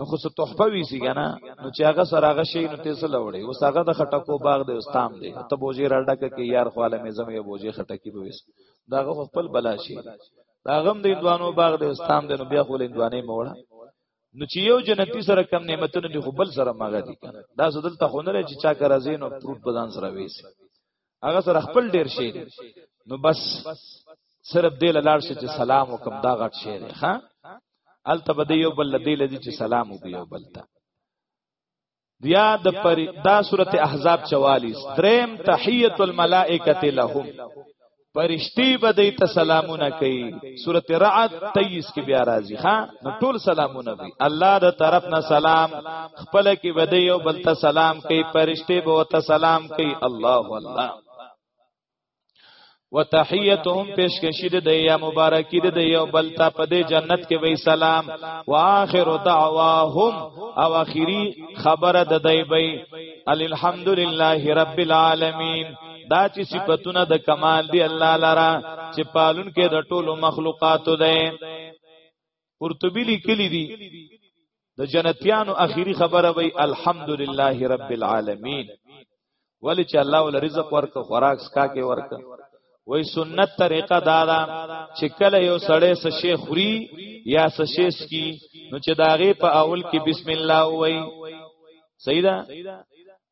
نو خو څه تحفه وی سی کنه نو چې هغه سره هغه شی نو ته څه لوړې اوس هغه د خټکو باغ دی استام دی ته بوجي راډک کې یار خواله مې زمې بوجي خټکی به وس داغه خپل بلا شي داغم د اندوانو باغ دی استام دی نو بیا خو اندوانې موړه نو چې یو جنتی سره کم نعمتونه دی خو بل سره ماغه دي کنه دا زدل ته خو نه چې چا کرازین او پروت بدن سره وېسي هغه سره خپل ډیر شي نو بس صرف دې لاړ شي چې سلام وکم دا غټ شي ښا الته بده یو بل دې لدی چې سلام وکيو بلتا بیا د پر دا سورته احزاب 44 دریم تحیت الملائکه لهم پرشتي به دې ته سلامونه کوي سورته رعد 23 کې بیا راځي ها نو ټول سلامونه وي الله د طرف نه سلام خپل کې ودی او بل ته سلام کوي پرشته به ته سلام کوي الله الله وتحیتهم پیشکشی د یا مبارکی د یو بل ته په دې جنت کې وی سلام واخر دعواهم او اخری خبره د دی وی الحمدلله رب العالمین دا چې صفاتونه د کمال دی الله لرا چې پالون کې د ټولو مخلوقاتو ده قرطبی لیکلی دی د جنتیانو اخیری خبره وی الحمدلله رب العالمین ولی چې الله ول رزق ورک خوراک سکا کې ورک وای سنت طریقه دا ده چې کله یو سړی څه شی خوري یا څه شی سکي نو چې داغه په اول کې بسم الله وای صحیح ده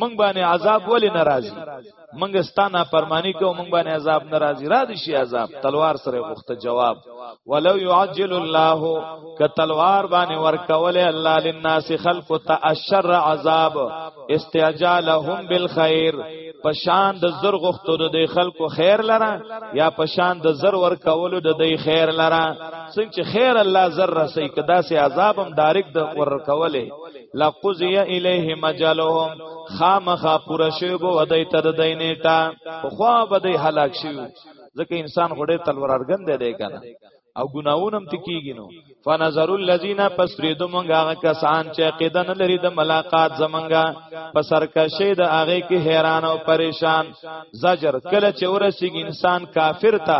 منګ باندې عذاب ولې ناراضي منګ ستانه پرمانی کو منګ باندې عذاب ناراضي را دي شي عذاب تلوار سره غوخته جواب ولو يعجل الله ک تلوار باندې ورکول الله للناس خلق تاشر عذاب استعجالهم بالخير پشان د زر غختو د خلکو خیر لره یا پشان د زر ور کولو د دی خیر لره څنګه خیر الله زر رسي کدا سي عذاب هم دارک د ور کوله لقضی الیه مجلهم خامخا پورا شوی بو ودای تر دینیټا خو خوا بدی هلاک شوی ځکه انسان خړې تلور ارګن دی دی کنه او ګناونم تکیږي نو فنظر الذين پسرید مونږه کسان چې قیدن لري د ملاقات زمونږه په سرکشه د هغه کې حیران او پریشان زجر کله چې ورسیږي انسان کافر ته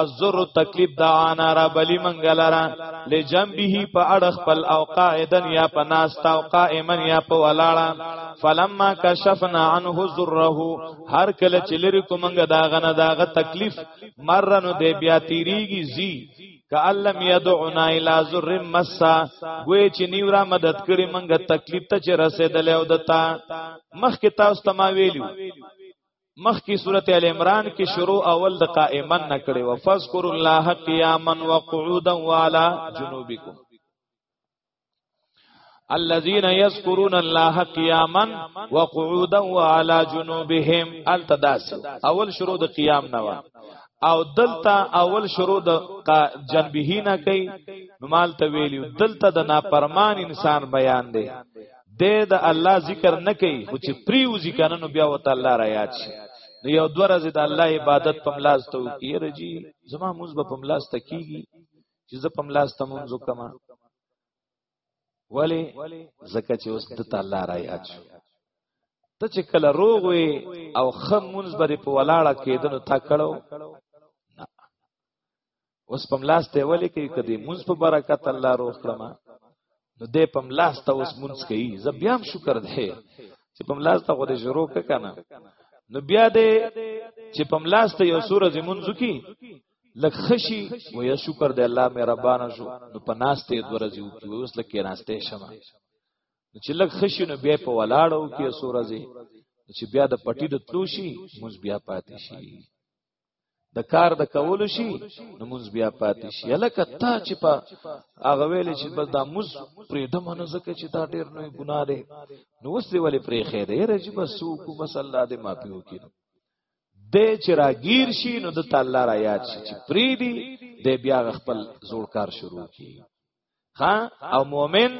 ازر تکلیف دا انا را بلی منګلرا لجنبه په اړه خپل او قاعدا یا په ناستا او قائما یا په ولاړه فلما کشفنا عنه ذره هر کله چې لری کومنګ دا غنه داغه تکلیف مرنو دی بیا تیریږي زی کعلم یدعنا الی ذر مسا گوی چې نیورا مدد کړي منګه تکلیف ته چې رسیدل او دتا مخ کې تاسو تما ویلو مخ کی صورت ال عمران کې شروع اول د قائمن نکړي وفذكر الله قياما وقعودا وعلى جنوبكم الذين يذكرون الله قياما وقعودا وعلى جنوبهم التداس اول شروع د قیام نوا او دلته اول شروع د جنبه نه کوي مال ته ویلیو دلته د ناپرمان انسان بیان دی د د الله ذکر نه کوي خو چې پریو ذکر نو بیا وته الله را یاد شي نو یو دوه ورځې د الله عبادت په ملاز ته وکړي رجی زما موږ به په ملاز ته کیږي چې زه په ملاس ته مونږ کوم ولی زکه چې اوس د تعالی راي اچ ته چې کله روغ وي او خم مونږ بری په ولاړه کېدنو تا کړو اوس په ملاس ته ولی کې کدي مونږ په برکت الله روغ کړم نو دې په ملاس ته اوس مونږ کوي زه بیا هم شکر ده چې په ملاس ته غوډه شروع کنه نو بیا دې چې په ملاس ته یو سورې مونږ کی لک خشي و یا شکر دی الله مې ربانا شو نو په ناشته درځي او کې اوس لکه ناشته شمه چې لک خشي نو بیا په ولاړو کې سورځي چې بیا د پټي د تلو شي موږ بیا پاتې شي د کار د کول شي نو موږ بیا پاتې شي لکه تا چې په هغه ویل چې بس دا موږ پرې د منو زکه چې دا ډېر نه ګناه ده نو اوس دی ولې پرې خې ده رجب سو کو بس الله دې معافي وکړي د چې راګیر شي نو د تعالی را یاد شي چې پری دی د بیا خپل زوړ کار شروع کی ها او مؤمن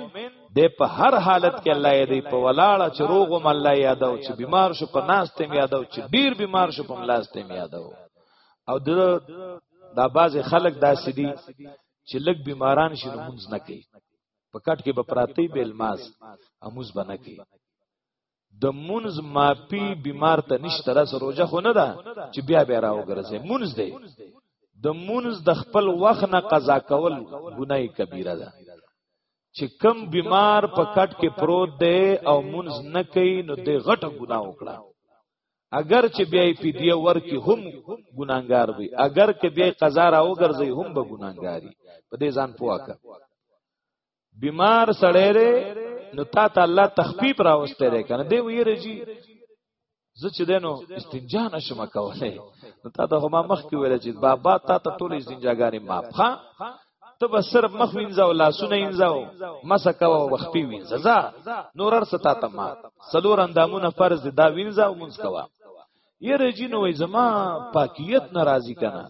د په هر حالت کې الله یې دی په ولاړه چې روغ هم الله یاد او چې بیمار شو په ناس تم یاد او چې ډیر بیمار شو په ملاس تم یاد او او د دا باز خلک داسې دي چې لګ بیماران شي نو مونږ نه کوي په کټ کې به پراتی بیل ماس اموز بنه کوي د منز ماپی بیمار ته نشته راس روزه خو نه ده چې بیا بیا راو ګرځي منز دی د منز د خپل وخت نه قضا کول ګناي کبیره ده چې کم بیمار په کټ کې پروت دی او منز نه کوي نو د غټه ګناه وکړه اگر چې بیا پی دی ورکی هم ګناګار وي اگر کې بیا قضا راو ګرځي هم به ګناګاری په دې ځان پوهه بیمار سړی دی نو تا ته الله تخفیف راوسته دی کنه دی ویره جی زه چې دینو استنجا نشم کولای نو تا ته ما مخ کې ویل چې بابا تا ته ټول استنجاګانې معاف ښا ته بس صرف مخ وینځه او لاسونه وینځه او مسه کا او وختي وینځه ځا نور ارسه تا ته ما سلور اندامونه فرض دا وینځه او مونږ کوا یره جنوې زما پاکیت ناراضی کنه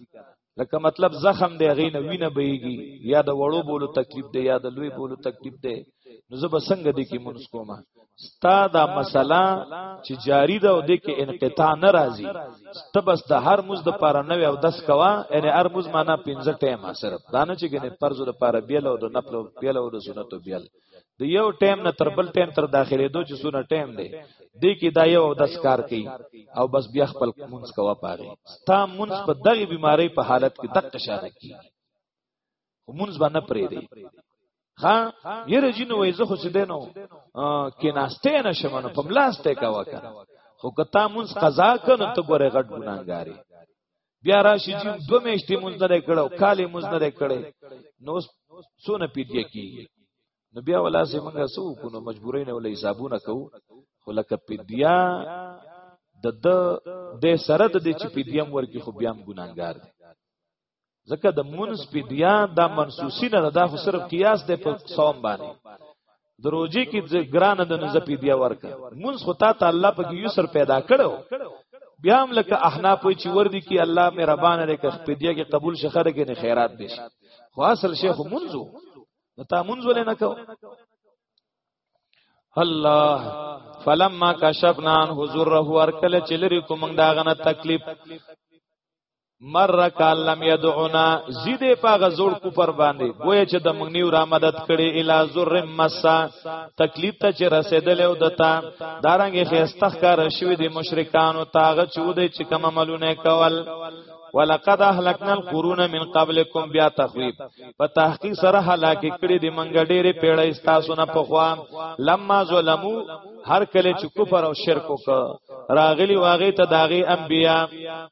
لکه مطلب زخم دی غي نه وینه بهږي یا د وړو بولو تکلیف دی یا د لوی بولو تکلیف دی نو زه به څنګه دې کې مونږ کومه ستا دا مسله چې جاری ده او دې کې انقطاع ناراضي تبس د هر مز د پاره نوې او دس کوا ان هر مز معنا 15 ټیمه صرف دانه چې ګنې فرض د پاره بیل او د نفل بیل او د سنت بیل د یو ټیم نه تر بل ټیم تر داخلي دوه چې سونه ټیم دی دې کې دا یو او داس کار کوي او بس بیا خپل مونږ کوا پاره ستا مونږ په دغه بیماری په حالت کې دقه شاره کی مونږ باندې پرې دی ها یره جنو وای زه خو چې دینو کې ناشته نشم نو په ملاسته کوا کړه خو کتا مونږ قضا کنه ته ګوره غټ ګناګاری بیا راشي چې دوه میاشتې مونږ نه کړو کالې مونږ نه کړې نو سونه پیډیا کیږي نو بیا ولا سي مونږه سو کو نو مجبورین ولې حسابونه کو خو لکه پیډیا د د د سره د چې پیډیم ورکی خو بیا ګناګار دي ځکه د مونږ پیډیا د منسوسی نه دا خو صرف قیاس دی په صوم باندې دروځي کې ګران د نزه پی بیا ورکا مونږ خو تا ته الله په یسر پیدا کړو بیا هم لکه احناف چې ور دي کې الله مهربان لري که خپدیا کې قبول شخره کې نه خیرات دي خو اصل شیخ منځو تا منځ ولې نه کو الله فلما کشفنا عن حضوره ورکل چلری کوم داغه نه تکلیف مر کال لم يدعونا زیده په غزور کو پر باندې گویا چې د موږ نیو را مدد کړي الا زر مسا تکلیف ته چې رسیدل او دتا دارنګ خيستخ کار شوی د مشرکانو تاغه چودې چې کوم عملونه کول ولقد اهلكنا القرون من قبلكم بیا تخویب په تحقیق سره هلاک کړي د منګ ډېرې پیړې تاسو نه پخوا لما ظلمو هر کله چې کفر او شرک وکړ راغلی واغې ته داغي انبیا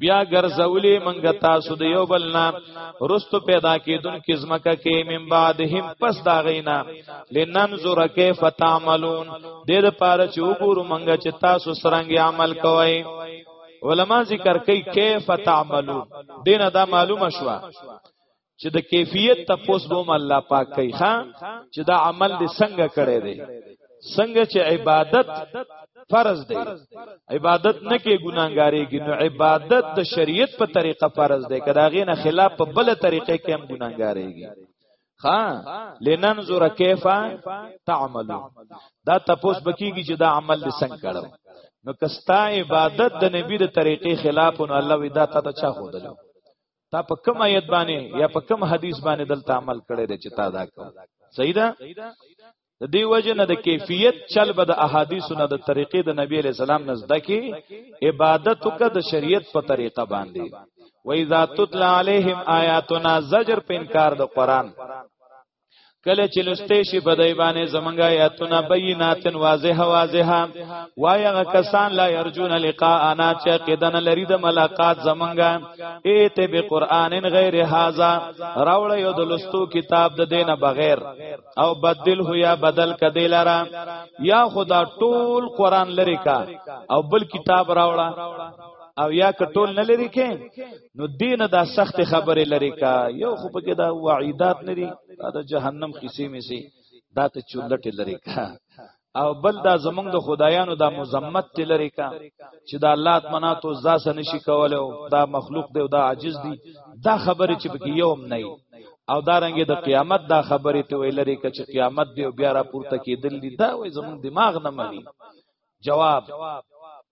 بیا ګرځولې منګ تاسو د یو بل نه رستو پیدا کیدون کې زمکه کې من بعد هم پس دا غینا لننظر کیف تعملون د دې لپاره چې وګورو منګ چې تاسو سرنګي عمل کوئ علما ذکر کوي کیف تعملون دینه دا معلومه شوه چې د کیفیت تپوس بوم الله پاک کوي ها چې دا عمل دې څنګه کړی دی څنګه چې عبادت فرض دی عبادت نه کې ګناګاری کې نو عبادت د شریعت په طریقه فرض دی کدا غې نه خلاف په بل طریقې کې هم ګناګاری کې ها لننظر کیف تعملو دا تپوس بکیږي چې دا عمل دې څنګه کړو نو کستا عبادت د نبی د طریقې خلاف نو الله وی دا ته چا خودلو تا په کوم آیت باندې یا په کوم حدیث باندې دلته عمل کړی دی چې تا دا کو صحیح ده د دې وجه نه د کیفیت چل به د احادیثو نه د طریقې د نبی علی سلام نزده کې عبادت وکړه د شریعت په طریقه باندې و اذا تطلع علیهم آیاتنا زجر په انکار د قران کله چې لسته شي په دای باندې زمونږ آیاتونه بیناتن واضحه واضحه وایغه کسان لا یرجون لقاءنا چې قدن لري د ملاقات زمونږ ایت به قران غیر هاذا راوړ یو د لستو کتاب د دینه بغیر او بدل هویا بدل کدی لرا یا خدا ټول قران لري کا او بل کتاب راوړه او یا کټول نه لري کې نو دینه دا سخت خبره لري کا یو خو پکې دا وعیدات نه دي دا جهنم خسي می سي دا ته چولټ لري کا او بل دا زمونږ د خدایانو دا مزمت تلری کا چې دا الله منات او ځاس نشي کولو دا مخلوق دی او دا عاجز دی دا خبره چې پکې یوم نه او دا رنګ د قیامت دا خبره ته ویلری کا چې قیامت دی او بیا را پورته کېدل دی دا وې زمونږ دماغ نه مانی جواب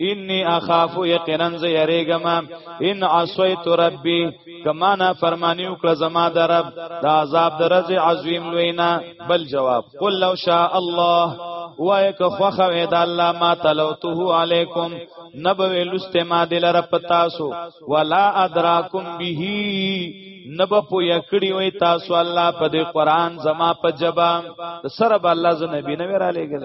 انی اخاف یقینا ز یریګم ان عصیت ربی کما نا فرمانی وکړه زما د رب د عذاب درځي عظیم وینا بل جواب قل لو شاء الله وای که خوخه وې د الله ما تلوته علیکم نبوی لسته ما دل رب تاسو ولا ادراکم به نب پو یکړی وې تاسو الله په دې قران زما په جبا سره به الله ز نبی نه وراله ګل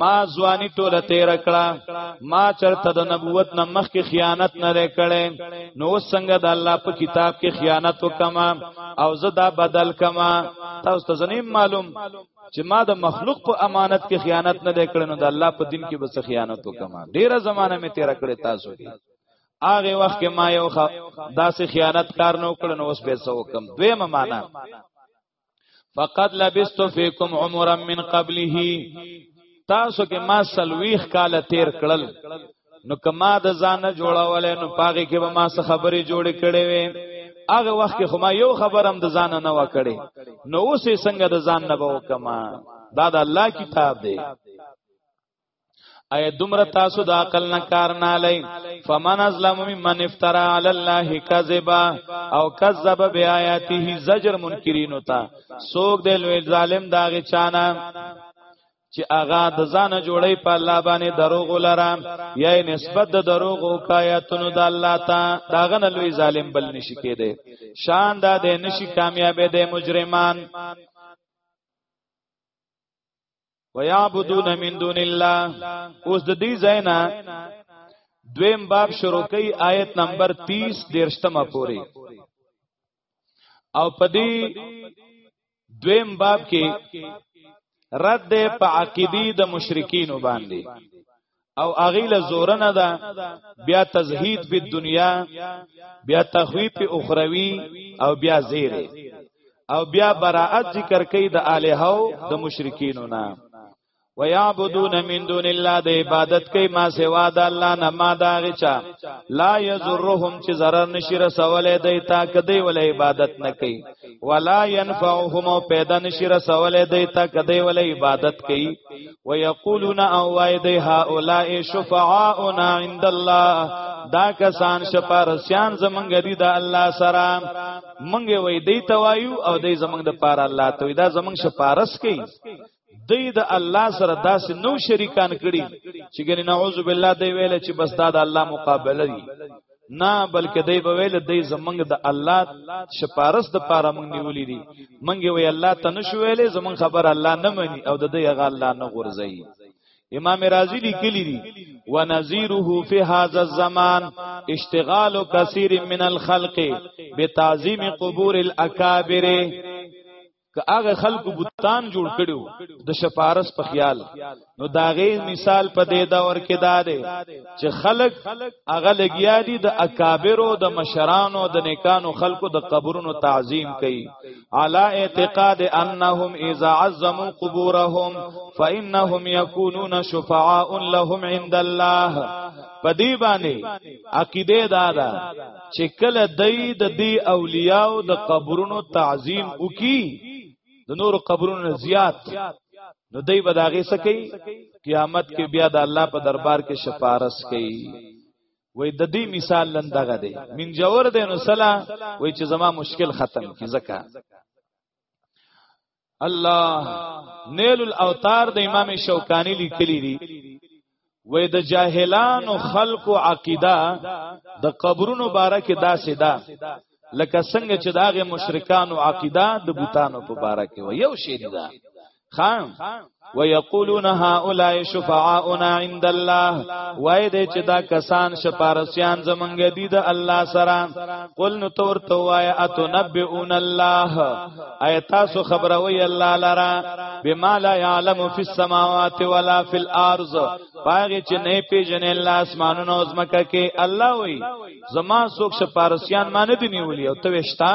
ما ځواني ټوله تیر کړه ما چرته د نبوت نه مخکې خیانت نه کړې نو څنګه د الله په کتاب کې خیانت وکما او زه دا بدل کما تاسو ته زنیم معلوم چې ما د مخلوق په امانت کې خیانت نه کړې نو د الله په دین کې بس خیانت وکما ډیره زمانہ می تیر کړې تاسو کې هغه وخت کې ما یو داسې خیانت کار نو کړ نو اوس به سو کم دویمه معنا فقط لبست فیکم عمرا من قبله تاسو کې ما سلويخ کال تیر کړل نو کما د ځان جوړاولې نو پاګه کې به ما څه خبرې جوړې کړې وې هغه وخت کې خو ما یو خبرم د ځان نه وکړې نو اوسې څنګه د ځان نه به وکما دا د الله کتاب دی اي دومره تاسو د عقل نه کار نه لای فمن ازلم ممن افترا علی الله کذبا او کذب بیااته زجر منکرین وتا سوک د لوی ظالم داغه چانا چې اغا د ځان جوړی په الله باندې دروغ لره یا نسبت د دروغ او کایاتونو د الله ته داغه نه لوی ظالم بل نشی کېده شان دا د نشی کامیابې د مجرمان ويعبدون من دون الله اوس د دې زینا دویم باب شروع کوي آیت نمبر 30 درشتمه پوری او پدی دویم باب کې رد په عقیدی د مشرکین باندې او اغیل زورنه ده بیا تزهید په دنیا بیا تخویف اخروی او بیا زیره او بیا براءت ذکر کوي د الہو د مشرکینو نه ويعبدون من دون الله د عبادت کوي ما سوا د الله نه ما دا غچا لا يزرهم چې zarar نشي رسوله دی تا کدی ول عبادت نه کوي ولا ينفعهم او پیدا نشي رسولې دی تا کدی ول عبادت کوي ويقولون او وای دی هؤلاء شفعاؤنا عند الله دا کسان شپارسیان زمونږ دي د الله سره مونږ وای دی توایو او دی زمونږ د پار الله ته دا زمونږ شپارس کوي دی د الله سره داسې نو شریکان کړي چې ګنې نعوذ بالله دی ویل چې بس دا د الله مقابله دي نه بلکې دی به ویل دی زمنګ د الله شپارس د پاره مونږ نیولې دي مونږ وی الله ته نشو ویلې زمون خبر الله نه مني او د دې هغه الله نه غورځي امام رازی لیکلی دی و نظیره فی هذا الزمان اشتغال کثیر من الخلق بتعظیم قبور الاکابر که هغه خلکو بوتان جوړ کړو د شپارس په خیال نو دا غي مثال په دې دور کې دا دی چې خلک هغه لګیا دي د اکابرو د مشرانو د نیکانو خلکو د قبرونو تعظیم کوي علا اعتقاد انهم اذا عظموا قبورهم فانهم يكونون شفعاء لهم عند الله پدی باندې عقیده دادا چې کله دای د دی اولیاءو د قبرونو تعظیم وکي د نور قبرونو زیات نو دای به داغه سکی قیامت کې بیا د الله په دربار کې شفارس کوي وای د دې مثال لندغه دی من جوور د نو سلا وای چې زما مشکل ختم کی زکه الله نیل الاوتار د امام شوکانی لیکلی دی وې د جاهلانو خلقو عقیده د قبرونو باره کې داسې ده دا لکه څنګه چې داغه مشرکانو عقیده د بوتانو په باره کې و یو شی دی دا خام ويقولون هؤلاء شفعاؤنا عند الله وای دې چې دا کسان شپارسیان زمونږ دي د الله سره قل نو تور تو وای اتنبئون الله اي تاسو خبروي الله لرا بما لا يعلم في السماوات ولا في الارض باغی چې نه پیژنې الله اسمانونو او زمکه کې الله وای زما څوک شپارسیان ما نه دی نیولې او ته وشتا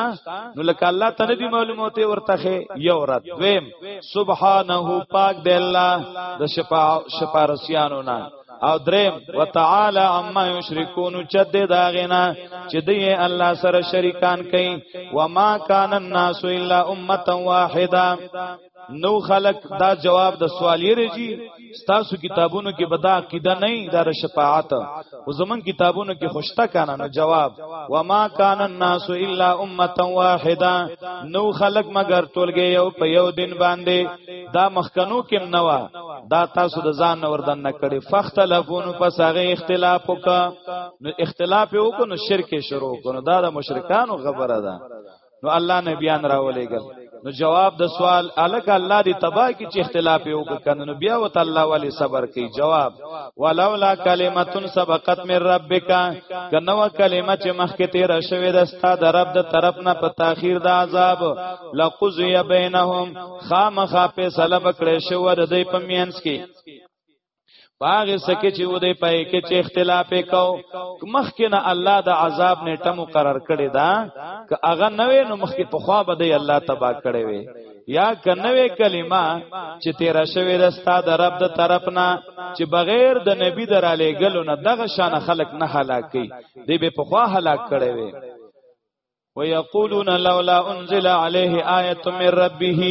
نو لکه الله ته نه دی معلوموته ورته یو رات ویم سبحانه پاک دی الله د شفا شپارسیانو نه او دریم وتعالى عما یشرکون چد داغنا چې دی الله سره شریکان کوي وما کان الناس الا امه واحده نو خلق دا جواب د سوال یې رېږي ستاسو کتابونو کې بدا عقیده نه دا شفاعت او زمون کتابونو کې خوشته کانه نو جواب وما کان الناس الا امه واحده نو خلق مگر ټولګي یو په یو دین باندې دا مخکنو کې نوا دا تاسو د ځان وردن نه کړي فختلفون پس هغه اختلاف وکړه نو اختلاف وکړو نو شرک شروع کړو دا د مشرکانو خبره ده نو الله نبیان راولېګل نو جواب د سوال الک الله دی تبا کی چې اختلاف یو کنه نو بیا وت الله ولی صبر کی جواب ولولا کلمتون سبقت من ربک کنو کلمه چې مخکې تیر شوې د ستا د رب د طرف نه په تاخير د عذاب لقضی بینهم خامخا په سلب کړې شو د دې پمینس کې باغ سکه چې ودې پې کې چې اختلاف کو مخکې نه الله د عذاب نه ټم مقرر کړي دا ک اغه نوې نو مخکې په خوا بده الله تبا کړي وي یا کنوې کلمه چې تیر شوی د استاد رب د طرف نه چې بغیر د نبی دراله ګلو نه دغه شان خلق نه هلاکي دی به په خوا هلاک کړي وي ويقولون لولا انزل عليه آيه من ربه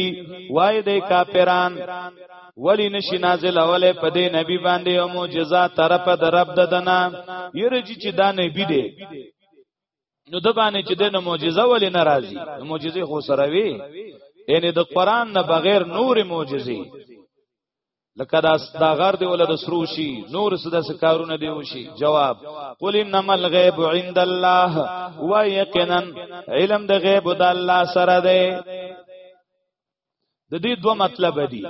وای د کافران ولی نشی نازل اوله په دې نبی باندې او معجزه طرف د رب ددنا یرجی چې دا نبی دی نو د باندې چې د معجزه ولی ناراضي معجزه خو سره وی یعنی د قران نه بغیر نور معجزه لکه دا دا غر دی ولدا سرو شي نور څه د سکارونه دی وشي جواب قل انما الغیب عند الله و یقینا علم د غیب د الله سره دی د دې دوه مطلب دی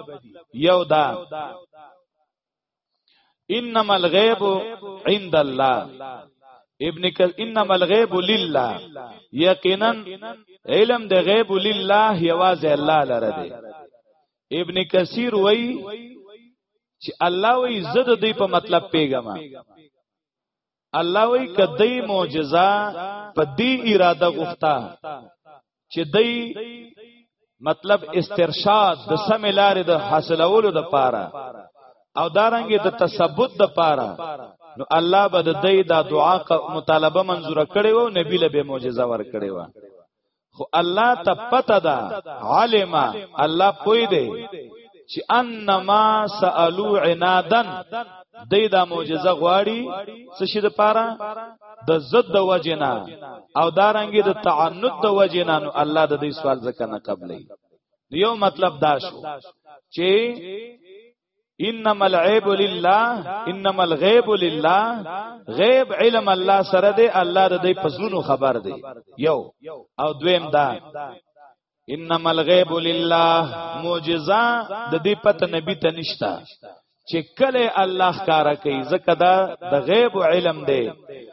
یو دا انما الغیب عند الله ابن کل انما الغیب لله یقینا علم د غیب لله یوازې الله لره دی ابن کثیر وای چې الله وای زد دوی په مطلب پیګم الله وای کدی معجزه په دی اراده غوښتا چې دی مطلب استرشاد د سم لارې د حاصلولو د پاره او دارنګ د تثبت د پاره نو الله به د دې د دعا مطالبه منزور کړي وو نبی له به معجزه ور کړي وو خو الله ته پته ده علم الله پوی دی چې انما سالو عنادن دای دا معجزه غواړي څه شي د پاره د زد د وجنا او دارنګي د تعنت د وجنا نو الله د دې سوال ځکه نه قبلې یو مطلب دا شو چې انما العيب لله انما الغيب لله غيب علم الله سره دی الله د دې پسونو خبر دی یو او دویم دا انما الغيب لله معجزه د دې پت نبی ته نشتا چې کله الله کارا کوي زکه دا د غیب علم دی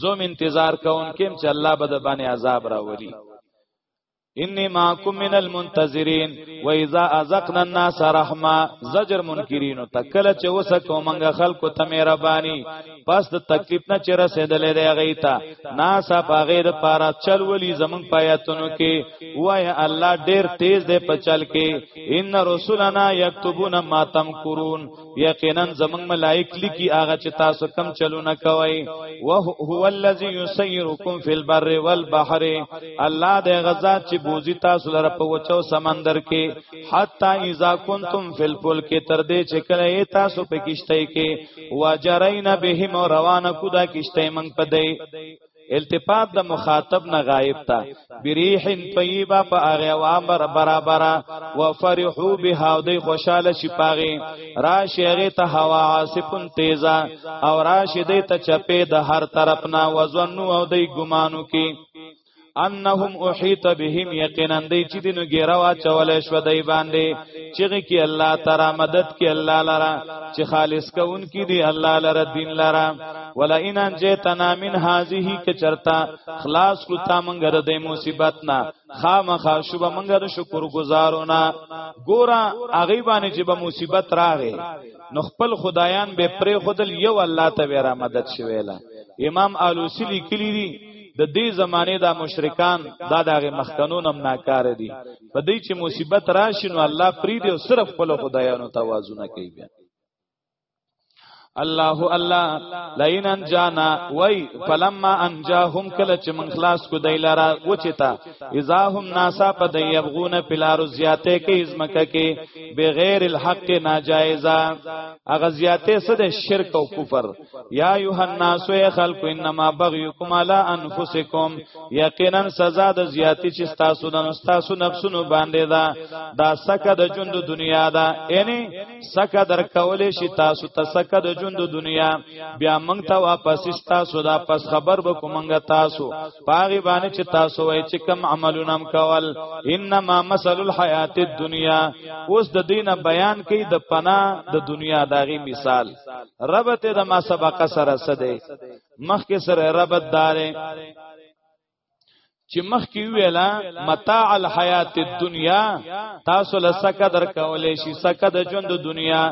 زوم انتظار کوم کیم چې الله به د باندې عذاب راولي انی معکم من المنتظرین و اذا ازقنا الناس رحمه زجر منکرین تکل چې وسه کومنګ خلکو ته مهربانی پس د تکلیف نه چې رسیدلې دی غیتا ناس په غیر پارا چل ولی زمون پایاتونو کې وای الله ډیر تیز دی په چل کې ان رسولنا یكتبون ما تمکرون یقینا زمنګ ملائک لکی هغه چې تاسو کم چلونه کوي او هو الذی یسیرکم فی البر والبحر الله د غزا چې بوزي تاسو لره په وچو سمندر کې حتا اذا کنتم فی الفلک تر دې چې کله تاسو په کشته کې واجرینا بهم روانه کو دا کشته منګ پدې التفات د مخاطب نه غایب تا بریح طیبه په هغه اوامر برابر وفرحو بها د خوشاله شي پاغي راشي هغه ته هوا عاصفن تیزا او راشي د ته چپه د هر طرف نه وزنو او د ګمانو کې انهم احیط بهم یقینا دی چې دینو ګیرا واچول شو دی باندې چیغه کې الله تعالی مدد کې الله لرا چې خالص کون کې دی الله لرا دین لرا ولا ان انجتنا من هذه کچرتا خلاص کو تا منګر د مصیبت نا خامخا شوب منګر شکر گزارونا ګورا اغي باندې چې به مصیبت راغې نو خپل خدایان به پرې خودل یو الله ته ورا مدد شویلا امام الوسی لیکلی دی د دې زمانه دا مشرکان دا دغه مخکنون هم ناکار دي په دې چې مصیبت راشي نو الله پری دی او صرف خپل خدایانو توازن کوي بیا الله الله لئن انجانا وای فلما انجاهم کله چې من خلاص کو دی لرا وچتا اذا هم ناسا په دی یبغون پلارو زیاته کې ازمکه کې بغیر الحق ناجایزا اغه زیاته سد شرک او کفر یا ایه الناس خلق انما بغیکم علی انفسکم یقینا سزا د زیاتی چې تاسو د تاسو نفسونو باندې دا دا سکه د ژوند دنیا دا یعنی سکه در کولې شي تاسو ته سکه د ژوند دنیا بیا موږ ته واپس تاسو دا پس خبر به کومنګ تاسو پاغي باندې چې تاسو وای چې کم عملونه کول انما مثل الحیات الدنیا اوس د دین بیان کوي د پنا د دنیا داغي مثال ربته د ما سبقه سره سده مخکې سره ربط دارې چې مخکې ویلا متاع الحیات الدنیا تاسو له سکه درکولې شي سکه د ژوند د دنیا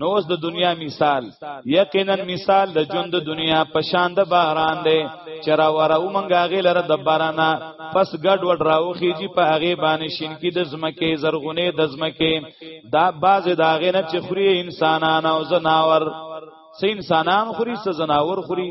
نو اوس د دنیا مثال یقینا مثال د ژوند د دنیا په شان د باران دی چې را وره ومنګه غیلره د بارانه پس ګډ وډ راوخی جی په هغه باندې شین کې د زمکه زرغونه د زمکه دا باز دا غینه چې خوري انسانان او زناور سې انسانان خوري سې زناور خوري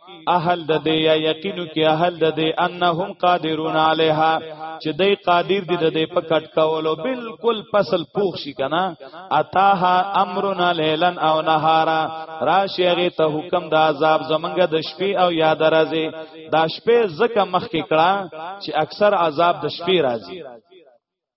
اهل د دې یا یقینو کې اهل د دې انهم قادرون علیها چې دای قادر دي د دې په کټ کولو بالکل فصل پوښ شي کنه اتاها امرنا لیلن او نهارا راشي هغه ته حکم د عذاب زمنګ د شپې او یا درځي دا شپې زکه مخ کې کړه چې اکثر عذاب د شپې راځي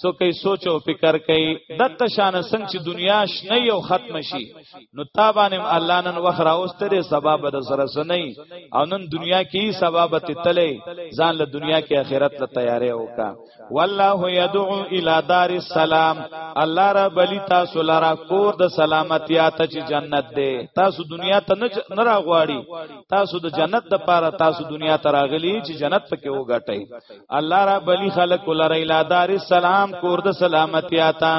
سو کوي سوچ او فکر کوي د تشان څنګه چې دنیا شنه یو ختم شي نو تابانم الله نن وخرا اوستره سبب د سره سنئی او نن دنیا کې سبب ته تلې ځان له دنیا کې آخرت له تیارې وکا والله يدعو الى دار السلام الله رب لي تاسو لرا کور د سلامتی ته چې جنت دی تاسو دنیا ته نه راغواړي تاسو د جنت د پاره تاسو دنیا ته راغلي چې جنت پکې وګټئ الله را بلی خلق لره اله دار السلام کور د سلامتی آتا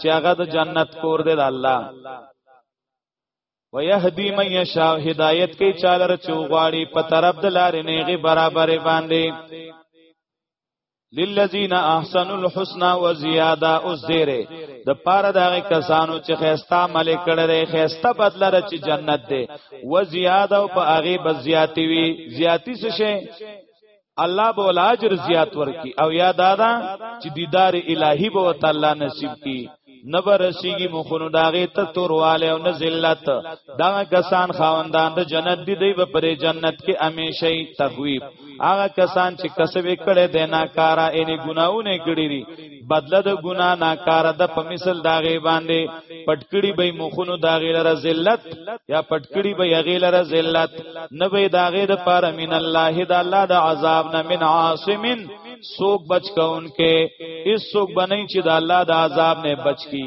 چې هغه د جنت کور دی د الله ويهدي من يشاء هدايت کوي چاله رچو غواړي په طرف د لارې نیغي برابر باندې للذین احسنوا الحسنى وزیاده او زیره د پاره دغه کسانو چې خيستا عمل کړي دي خيستا بدل را چې جنت ده و زیاده او په هغه بزیاتی وی زیاتی څه شي الله به ول اجر زیات ورکي او یا دادا چې دیدار الهی به تعالی نصیب کی نبر رسیږي مخونو داغه ته تورواله او نه ذلت دا کسان خاوندان د جنت دی دی په جنت کې همیشه تخویب هغه کسان چې کسب کړي د ناکارا اني ګناونه کړی بدله د ګنا ناکار د په مثل داغه باندې پټکړی به مخونو داغه لره ذلت یا پټکړی به یغه لره ذلت نه به داغه د پار من الله د الله د عذاب نه من عاصمن سوک بچ کونکه اس سوک بنئ چې د الله د عذاب نه بچ کی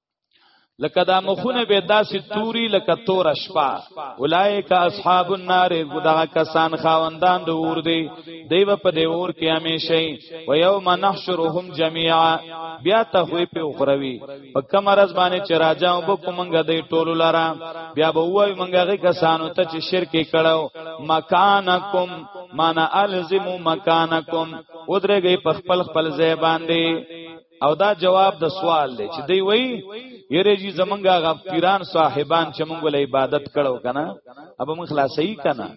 لکه دا مخونه به داسې توري لکه تور شپه اولایک اصحاب النار دا کسان خاوندان د اور دی دیو په دی اور کې همیشئ و یوم نحشرهم جميعا بیا ته وی په اخروی په کمر از باندې چې راځه او په کومنګ دی ټول لرا بیا به وای منګه کسانو ته چې شرک کړو مکانکم معنا الزم مکانکم ودرېږي په خپل خپل ځای باندې او دا جواب د سوال دی چې دی وای یره جی زمونږه غ پیران صاحبان چې مونږ له عبادت کړو کنه اب مونږ خلاصې کنه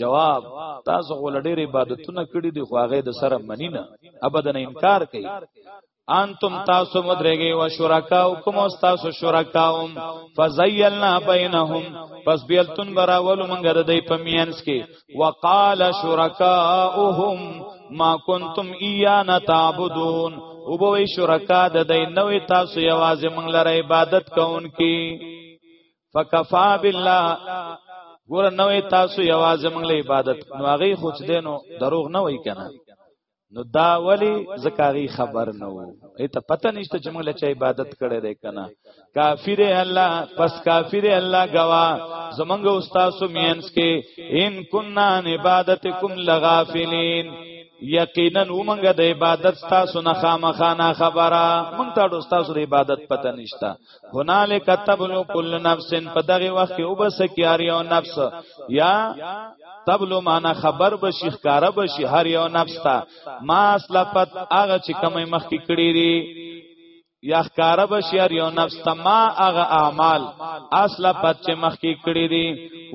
جواب تاسو غول ډېر عبادتونه کړې دي خو هغه د سره منی نه ابدا انکار کوي انتم تاسو مدرګي و شرکاو کوم تاسو شرکاوم فزیلنا بینهم پس بیلتون براول منګر دی پمینس کې وقال شرکاؤهم ما کنتم ایانا تعبدون او به شرکا د دې نوې تاسو یوازې موږ لره عبادت کوونکی فکفا بالله ګور نوې تاسو یوازې موږ له عبادت نو هغه خو دینو دروغ نه وای کنه نو دا ولی زکاری خبر نه وو ایته پته نشته چې موږ له چا عبادت کړي دی کنه کافر الله پس کافر الله غوا زمنګ استاد سمینس کې ان کنا عبادتکم لغافلین یقینا ومنګ د عبادت تاسو نه خامخانه خبره مونږ ته د تاسو د عبادت پته نشته هنالک تبلو کل نفس په دغه وخت کې وبس کې هر یو نفس یا تبلو معنا خبر بشي ښکارا بشي هر یو نفس ته ما اسلفت هغه چې کمې مخ کې کړی دی یا ښکارا بشي هر یو نفس ته ما هغه اعمال اسلفت چې مخ کې کړی دی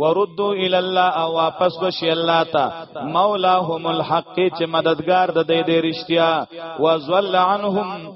وردو ال الله او واپس بشي الله ته مولاهم الحق چې مددگار د دې د رښتیا وزل عنهم